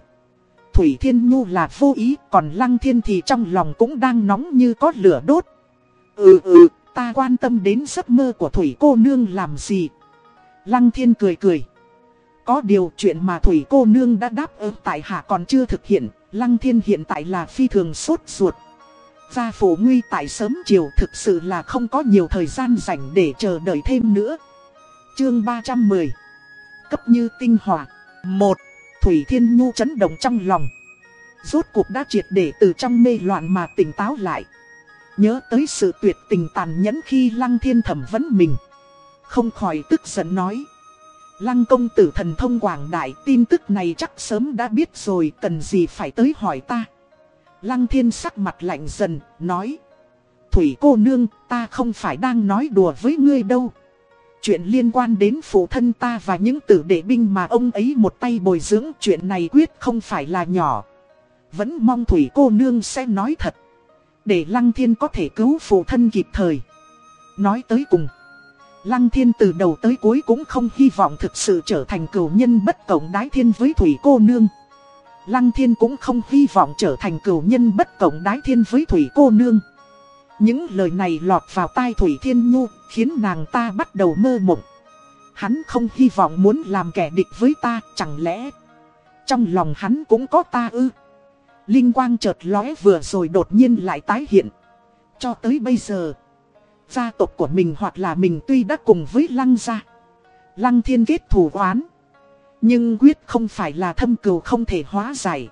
Thủy Thiên Nhu là vô ý, còn Lăng Thiên thì trong lòng cũng đang nóng như có lửa đốt. Ừ ừ, ta quan tâm đến giấc mơ của Thủy cô nương làm gì? Lăng Thiên cười cười. Có điều chuyện mà Thủy cô nương đã đáp ứng tại hạ còn chưa thực hiện, Lăng Thiên hiện tại là phi thường sốt ruột. Gia phủ nguy tại sớm chiều thực sự là không có nhiều thời gian rảnh để chờ đợi thêm nữa. Chương 310 Cấp như tinh hỏa một Thủy Thiên Nhu chấn động trong lòng. Rốt cuộc đã triệt để từ trong mê loạn mà tỉnh táo lại. Nhớ tới sự tuyệt tình tàn nhẫn khi Lăng Thiên thẩm vấn mình. Không khỏi tức giận nói. Lăng công tử thần thông quảng đại tin tức này chắc sớm đã biết rồi cần gì phải tới hỏi ta. Lăng thiên sắc mặt lạnh dần, nói. Thủy cô nương, ta không phải đang nói đùa với ngươi đâu. Chuyện liên quan đến phụ thân ta và những tử đệ binh mà ông ấy một tay bồi dưỡng chuyện này quyết không phải là nhỏ. Vẫn mong Thủy cô nương sẽ nói thật. Để Lăng Thiên có thể cứu phụ thân kịp thời. Nói tới cùng. Lăng Thiên từ đầu tới cuối cũng không hy vọng thực sự trở thành cửu nhân bất cộng đái thiên với Thủy cô nương. Lăng Thiên cũng không hy vọng trở thành cửu nhân bất cộng đái thiên với Thủy cô nương. Những lời này lọt vào tai Thủy Thiên Nhu, khiến nàng ta bắt đầu mơ mộng. Hắn không hy vọng muốn làm kẻ địch với ta, chẳng lẽ trong lòng hắn cũng có ta ư? Linh quang chợt lóe vừa rồi đột nhiên lại tái hiện. Cho tới bây giờ, gia tộc của mình hoặc là mình tuy đã cùng với Lăng gia. Lăng thiên kết thù oán. Nhưng quyết không phải là thâm cừu không thể hóa giải.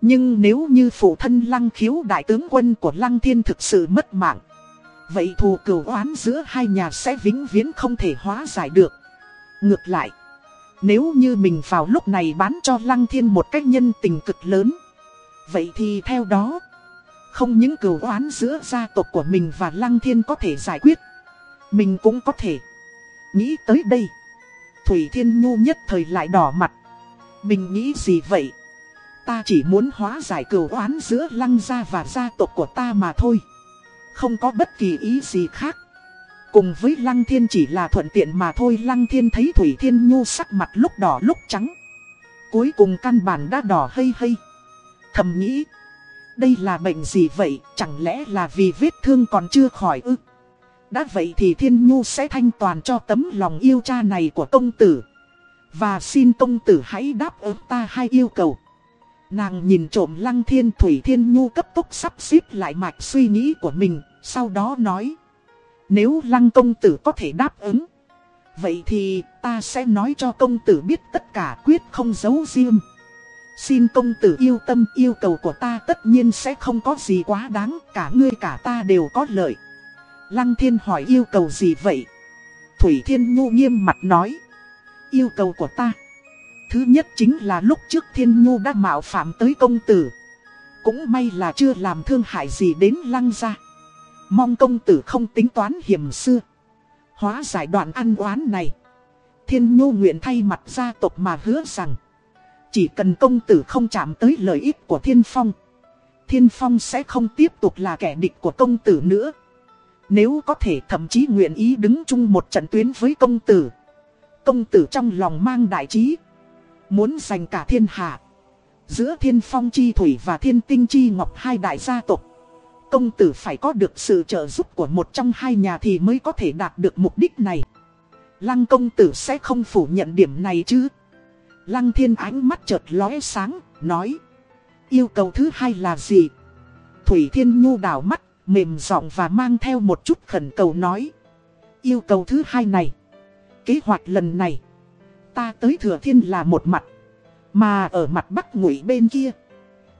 Nhưng nếu như phụ thân lăng khiếu đại tướng quân của lăng thiên thực sự mất mạng. Vậy thù cừu oán giữa hai nhà sẽ vĩnh viễn không thể hóa giải được. Ngược lại, nếu như mình vào lúc này bán cho lăng thiên một cách nhân tình cực lớn. Vậy thì theo đó, không những cừu oán giữa gia tộc của mình và lăng thiên có thể giải quyết. Mình cũng có thể. Nghĩ tới đây. Thủy Thiên Nhu nhất thời lại đỏ mặt. Mình nghĩ gì vậy? Ta chỉ muốn hóa giải cừu oán giữa lăng gia và gia tộc của ta mà thôi. Không có bất kỳ ý gì khác. Cùng với lăng thiên chỉ là thuận tiện mà thôi lăng thiên thấy Thủy Thiên Nhu sắc mặt lúc đỏ lúc trắng. Cuối cùng căn bản đã đỏ hây hây. Thầm nghĩ. Đây là bệnh gì vậy? Chẳng lẽ là vì vết thương còn chưa khỏi ư? Đã vậy thì Thiên Nhu sẽ thanh toàn cho tấm lòng yêu cha này của công tử. Và xin công tử hãy đáp ứng ta hai yêu cầu. Nàng nhìn trộm lăng thiên thủy thiên nhu cấp tốc sắp xếp lại mạch suy nghĩ của mình, sau đó nói. Nếu lăng công tử có thể đáp ứng, vậy thì ta sẽ nói cho công tử biết tất cả quyết không giấu riêng. Xin công tử yêu tâm yêu cầu của ta tất nhiên sẽ không có gì quá đáng, cả ngươi cả ta đều có lợi. Lăng thiên hỏi yêu cầu gì vậy? Thủy Thiên Nhu nghiêm mặt nói. Yêu cầu của ta. Thứ nhất chính là lúc trước Thiên Nhu đã mạo phạm tới công tử. Cũng may là chưa làm thương hại gì đến lăng gia. Mong công tử không tính toán hiểm xưa. Hóa giải đoạn ăn oán này. Thiên Nhu nguyện thay mặt gia tộc mà hứa rằng. Chỉ cần công tử không chạm tới lợi ích của Thiên Phong. Thiên Phong sẽ không tiếp tục là kẻ địch của công tử nữa. Nếu có thể thậm chí nguyện ý đứng chung một trận tuyến với công tử. Công tử trong lòng mang đại trí. Muốn giành cả thiên hạ. Giữa thiên phong chi thủy và thiên tinh chi ngọc hai đại gia tộc. Công tử phải có được sự trợ giúp của một trong hai nhà thì mới có thể đạt được mục đích này. Lăng công tử sẽ không phủ nhận điểm này chứ. Lăng thiên ánh mắt chợt lóe sáng, nói. Yêu cầu thứ hai là gì? Thủy thiên nhu đảo mắt, mềm giọng và mang theo một chút khẩn cầu nói. Yêu cầu thứ hai này. Kế hoạch lần này. Ta tới thừa thiên là một mặt. Mà ở mặt bắc ngụy bên kia.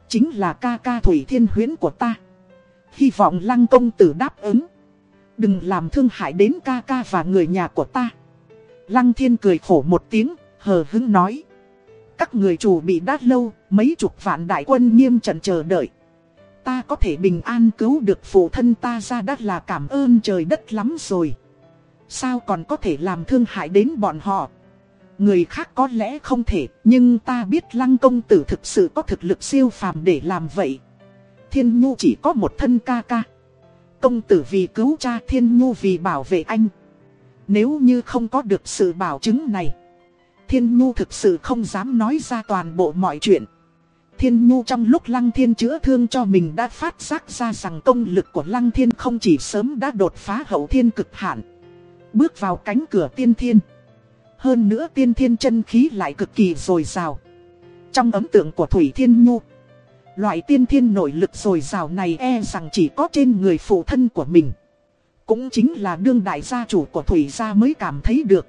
Chính là ca ca thủy thiên huyến của ta. Hy vọng lăng công tử đáp ứng. Đừng làm thương hại đến ca ca và người nhà của ta. Lăng thiên cười khổ một tiếng, hờ hứng nói. Các người chủ bị đát lâu, mấy chục vạn đại quân nghiêm trận chờ đợi. Ta có thể bình an cứu được phụ thân ta ra đất là cảm ơn trời đất lắm rồi. Sao còn có thể làm thương hại đến bọn họ? Người khác có lẽ không thể, nhưng ta biết lăng công tử thực sự có thực lực siêu phàm để làm vậy. Thiên Nhu chỉ có một thân ca ca. Công tử vì cứu cha Thiên Nhu vì bảo vệ anh. Nếu như không có được sự bảo chứng này, Thiên Nhu thực sự không dám nói ra toàn bộ mọi chuyện. Thiên Nhu trong lúc Lăng Thiên chữa thương cho mình đã phát giác ra rằng công lực của Lăng Thiên không chỉ sớm đã đột phá hậu thiên cực hạn. Bước vào cánh cửa tiên thiên. Hơn nữa tiên thiên chân khí lại cực kỳ dồi dào. Trong ấn tượng của Thủy Thiên Nhu, loại tiên thiên nội lực rồi rào này e rằng chỉ có trên người phụ thân của mình. Cũng chính là đương đại gia chủ của Thủy gia mới cảm thấy được.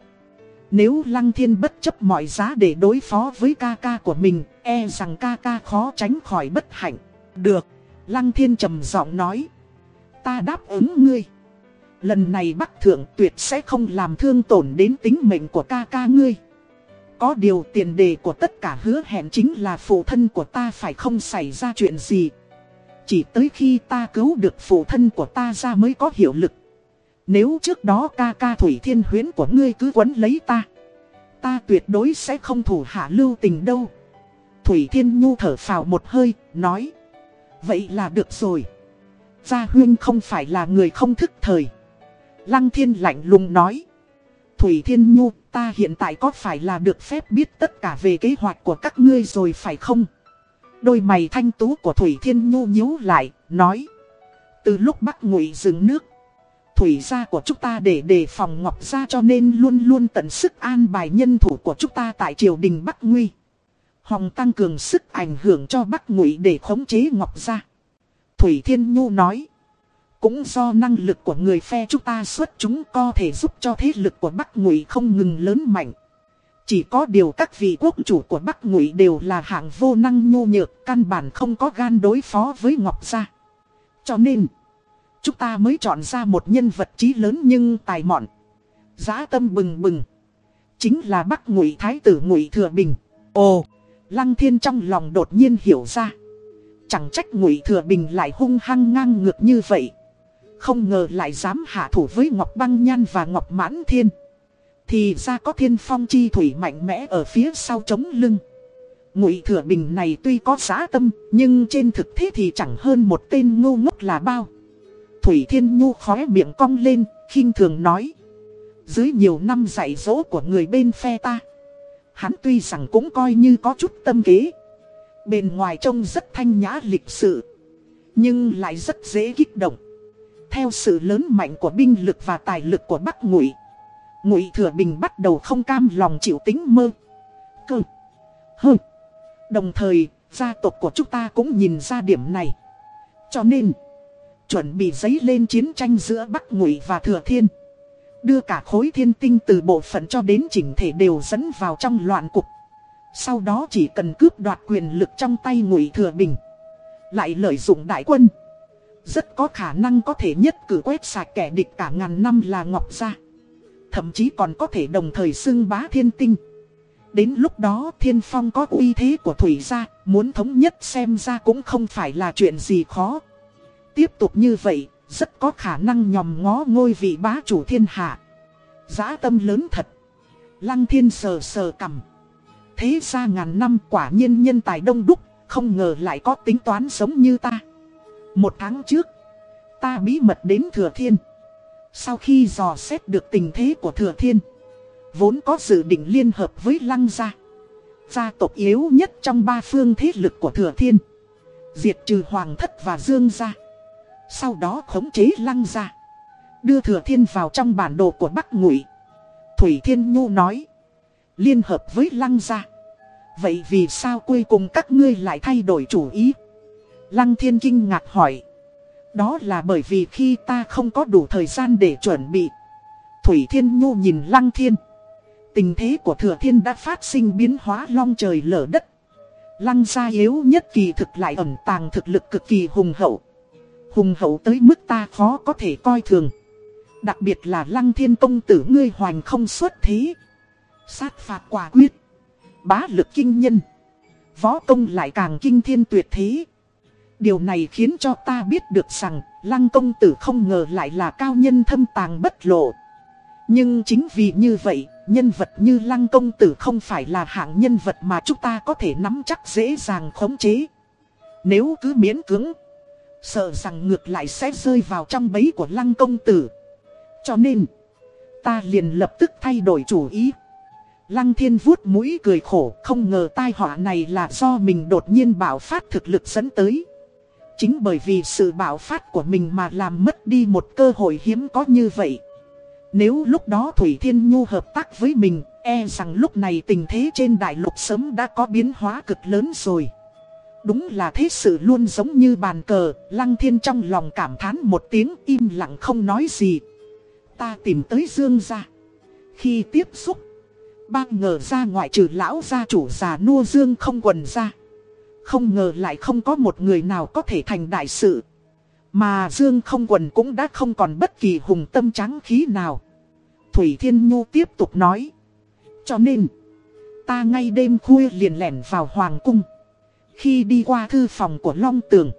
Nếu Lăng Thiên bất chấp mọi giá để đối phó với ca ca của mình, e rằng ca ca khó tránh khỏi bất hạnh. Được, Lăng Thiên trầm giọng nói. Ta đáp ứng ngươi. Lần này Bắc Thượng tuyệt sẽ không làm thương tổn đến tính mệnh của ca ca ngươi. Có điều tiền đề của tất cả hứa hẹn chính là phụ thân của ta phải không xảy ra chuyện gì. Chỉ tới khi ta cứu được phụ thân của ta ra mới có hiệu lực. Nếu trước đó ca ca Thủy Thiên Huyến của ngươi cứ quấn lấy ta Ta tuyệt đối sẽ không thủ hạ lưu tình đâu Thủy Thiên Nhu thở phào một hơi, nói Vậy là được rồi Gia Huyên không phải là người không thức thời Lăng Thiên lạnh lùng nói Thủy Thiên Nhu, ta hiện tại có phải là được phép biết tất cả về kế hoạch của các ngươi rồi phải không? Đôi mày thanh tú của Thủy Thiên Nhu nhíu lại, nói Từ lúc Bắc Ngụy dừng nước thủy gia của chúng ta để đề phòng Ngọc gia cho nên luôn luôn tận sức an bài nhân thủ của chúng ta tại triều đình Bắc Nguy. Hòng tăng cường sức ảnh hưởng cho Bắc Ngụy để khống chế Ngọc gia. Thủy Thiên Nhu nói. Cũng do năng lực của người phe chúng ta xuất chúng có thể giúp cho thế lực của Bắc Ngụy không ngừng lớn mạnh. Chỉ có điều các vị quốc chủ của Bắc Ngụy đều là hạng vô năng nhô nhược, căn bản không có gan đối phó với Ngọc Gia. Cho nên, Chúng ta mới chọn ra một nhân vật trí lớn nhưng tài mọn. Giá tâm bừng bừng. Chính là Bắc Ngụy Thái tử Ngụy Thừa Bình. Ồ, Lăng Thiên trong lòng đột nhiên hiểu ra. Chẳng trách Ngụy Thừa Bình lại hung hăng ngang ngược như vậy. Không ngờ lại dám hạ thủ với Ngọc Băng Nhan và Ngọc Mãn Thiên. Thì ra có thiên phong chi thủy mạnh mẽ ở phía sau chống lưng. Ngụy Thừa Bình này tuy có giá tâm, nhưng trên thực thế thì chẳng hơn một tên ngu ngốc là bao. Thủy Thiên Nhu khóe miệng cong lên, khinh thường nói. Dưới nhiều năm dạy dỗ của người bên phe ta. Hắn tuy rằng cũng coi như có chút tâm kế. Bên ngoài trông rất thanh nhã lịch sự. Nhưng lại rất dễ kích động. Theo sự lớn mạnh của binh lực và tài lực của Bắc Ngụy, Ngụy Thừa Bình bắt đầu không cam lòng chịu tính mơ. Cơ. Hơ. Đồng thời, gia tộc của chúng ta cũng nhìn ra điểm này. Cho nên chuẩn bị giấy lên chiến tranh giữa Bắc Ngụy và Thừa Thiên. Đưa cả khối thiên tinh từ bộ phận cho đến chỉnh thể đều dẫn vào trong loạn cục. Sau đó chỉ cần cướp đoạt quyền lực trong tay Ngụy Thừa Bình. Lại lợi dụng đại quân. Rất có khả năng có thể nhất cử quét sạch kẻ địch cả ngàn năm là Ngọc Gia. Thậm chí còn có thể đồng thời xưng bá thiên tinh. Đến lúc đó thiên phong có uy thế của Thủy gia, muốn thống nhất xem ra cũng không phải là chuyện gì khó. Tiếp tục như vậy, rất có khả năng nhòm ngó ngôi vị bá chủ thiên hạ. Giá tâm lớn thật. Lăng thiên sờ sờ cầm. Thế ra ngàn năm quả nhiên nhân tài đông đúc, không ngờ lại có tính toán giống như ta. Một tháng trước, ta bí mật đến Thừa Thiên. Sau khi dò xét được tình thế của Thừa Thiên, vốn có dự định liên hợp với Lăng Gia. Gia tộc yếu nhất trong ba phương thế lực của Thừa Thiên. Diệt trừ Hoàng Thất và Dương Gia. Sau đó khống chế Lăng Gia. Đưa Thừa Thiên vào trong bản đồ của Bắc Ngụy. Thủy Thiên Nhu nói. Liên hợp với Lăng Gia. Vậy vì sao cuối cùng các ngươi lại thay đổi chủ ý? Lăng Thiên kinh ngạc hỏi. Đó là bởi vì khi ta không có đủ thời gian để chuẩn bị. Thủy Thiên Nhu nhìn Lăng Thiên. Tình thế của Thừa Thiên đã phát sinh biến hóa long trời lở đất. Lăng gia yếu nhất kỳ thực lại ẩn tàng thực lực cực kỳ hùng hậu. Hùng hậu tới mức ta khó có thể coi thường. Đặc biệt là Lăng Thiên Công tử ngươi hoành không xuất thế. Sát phạt quả quyết. Bá lực kinh nhân. Võ công lại càng kinh thiên tuyệt thế. Điều này khiến cho ta biết được rằng Lăng công tử không ngờ lại là cao nhân thâm tàng bất lộ. Nhưng chính vì như vậy, nhân vật như Lăng công tử không phải là hạng nhân vật mà chúng ta có thể nắm chắc dễ dàng khống chế. Nếu cứ miễn cưỡng, sợ rằng ngược lại sẽ rơi vào trong bẫy của Lăng công tử. Cho nên, ta liền lập tức thay đổi chủ ý. Lăng thiên vuốt mũi cười khổ, không ngờ tai họa này là do mình đột nhiên bạo phát thực lực dẫn tới. Chính bởi vì sự bạo phát của mình mà làm mất đi một cơ hội hiếm có như vậy. Nếu lúc đó Thủy Thiên Nhu hợp tác với mình, e rằng lúc này tình thế trên đại lục sớm đã có biến hóa cực lớn rồi. Đúng là thế sự luôn giống như bàn cờ, Lăng Thiên trong lòng cảm thán một tiếng im lặng không nói gì. Ta tìm tới Dương ra. Khi tiếp xúc, ba ngờ ra ngoại trừ lão gia chủ già nua Dương không quần ra. Không ngờ lại không có một người nào có thể thành đại sự. Mà Dương không quần cũng đã không còn bất kỳ hùng tâm trắng khí nào. Thủy Thiên Nhu tiếp tục nói. Cho nên, ta ngay đêm khuya liền lẻn vào Hoàng Cung. Khi đi qua thư phòng của Long Tường,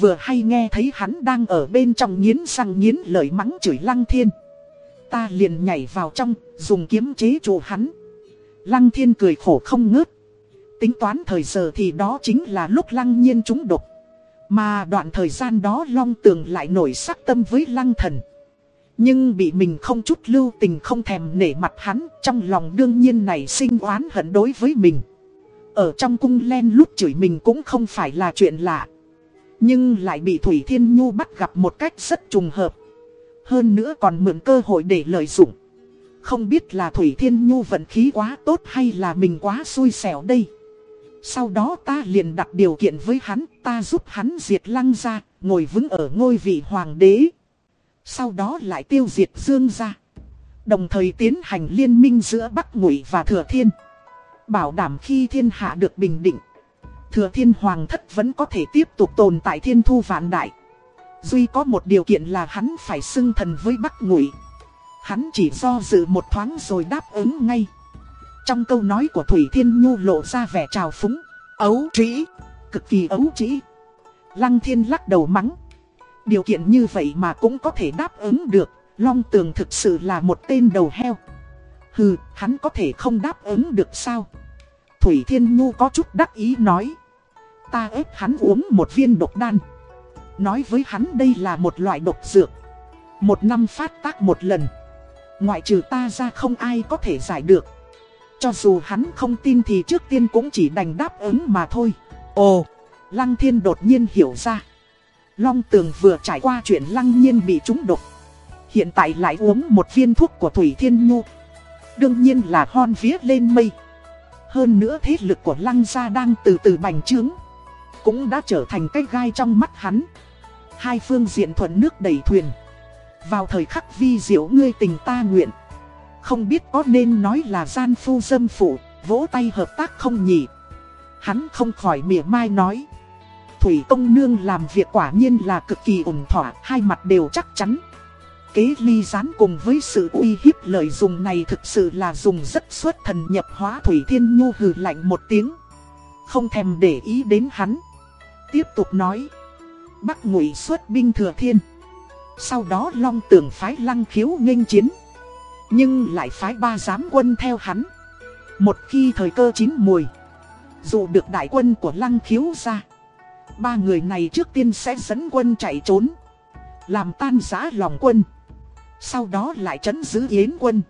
vừa hay nghe thấy hắn đang ở bên trong nghiến răng nghiến lợi mắng chửi Lăng Thiên. Ta liền nhảy vào trong, dùng kiếm chế trụ hắn. Lăng Thiên cười khổ không ngớt. Tính toán thời giờ thì đó chính là lúc lăng nhiên trúng độc. Mà đoạn thời gian đó Long Tường lại nổi sắc tâm với lăng thần. Nhưng bị mình không chút lưu tình không thèm nể mặt hắn, trong lòng đương nhiên này sinh oán hận đối với mình. Ở trong cung len lút chửi mình cũng không phải là chuyện lạ. Nhưng lại bị Thủy Thiên Nhu bắt gặp một cách rất trùng hợp. Hơn nữa còn mượn cơ hội để lợi dụng. Không biết là Thủy Thiên Nhu vận khí quá tốt hay là mình quá xui xẻo đây. Sau đó ta liền đặt điều kiện với hắn, ta giúp hắn diệt lăng ra, ngồi vững ở ngôi vị hoàng đế. Sau đó lại tiêu diệt dương ra. Đồng thời tiến hành liên minh giữa Bắc Ngụy và Thừa Thiên. Bảo đảm khi thiên hạ được bình định. Thừa Thiên Hoàng thất vẫn có thể tiếp tục tồn tại thiên thu vạn đại. Duy có một điều kiện là hắn phải xưng thần với Bắc Ngụy. Hắn chỉ do dự một thoáng rồi đáp ứng ngay. Trong câu nói của Thủy Thiên Nhu lộ ra vẻ trào phúng, ấu trĩ, cực kỳ ấu trĩ. Lăng Thiên lắc đầu mắng. Điều kiện như vậy mà cũng có thể đáp ứng được, Long Tường thực sự là một tên đầu heo. Hừ, hắn có thể không đáp ứng được sao? Thủy Thiên Nhu có chút đắc ý nói. Ta ép hắn uống một viên độc đan. Nói với hắn đây là một loại độc dược. Một năm phát tác một lần. Ngoại trừ ta ra không ai có thể giải được. Cho dù hắn không tin thì trước tiên cũng chỉ đành đáp ứng mà thôi. Ồ, Lăng Thiên đột nhiên hiểu ra. Long Tường vừa trải qua chuyện Lăng Nhiên bị trúng độc. Hiện tại lại uống một viên thuốc của Thủy Thiên Nhu. Đương nhiên là hon vía lên mây. Hơn nữa thế lực của Lăng gia đang từ từ bành trướng. Cũng đã trở thành cái gai trong mắt hắn. Hai phương diện thuận nước đẩy thuyền. Vào thời khắc vi diệu ngươi tình ta nguyện. Không biết có nên nói là gian phu dâm phụ, vỗ tay hợp tác không nhỉ? Hắn không khỏi mỉa mai nói. Thủy công nương làm việc quả nhiên là cực kỳ ổn thỏa, hai mặt đều chắc chắn. Kế ly gián cùng với sự uy hiếp lợi dùng này thực sự là dùng rất xuất thần nhập hóa Thủy Thiên Nhu hừ lạnh một tiếng. Không thèm để ý đến hắn. Tiếp tục nói. Bắc ngụy xuất binh thừa thiên. Sau đó long tưởng phái lăng khiếu nghênh chiến. Nhưng lại phái ba giám quân theo hắn. Một khi thời cơ chín mùi. Dù được đại quân của lăng khiếu ra. Ba người này trước tiên sẽ dẫn quân chạy trốn. Làm tan giã lòng quân. Sau đó lại chấn giữ yến quân.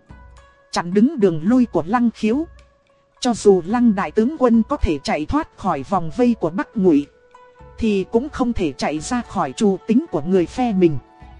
Chặn đứng đường lui của lăng khiếu. Cho dù lăng đại tướng quân có thể chạy thoát khỏi vòng vây của Bắc Ngụy, Thì cũng không thể chạy ra khỏi trù tính của người phe mình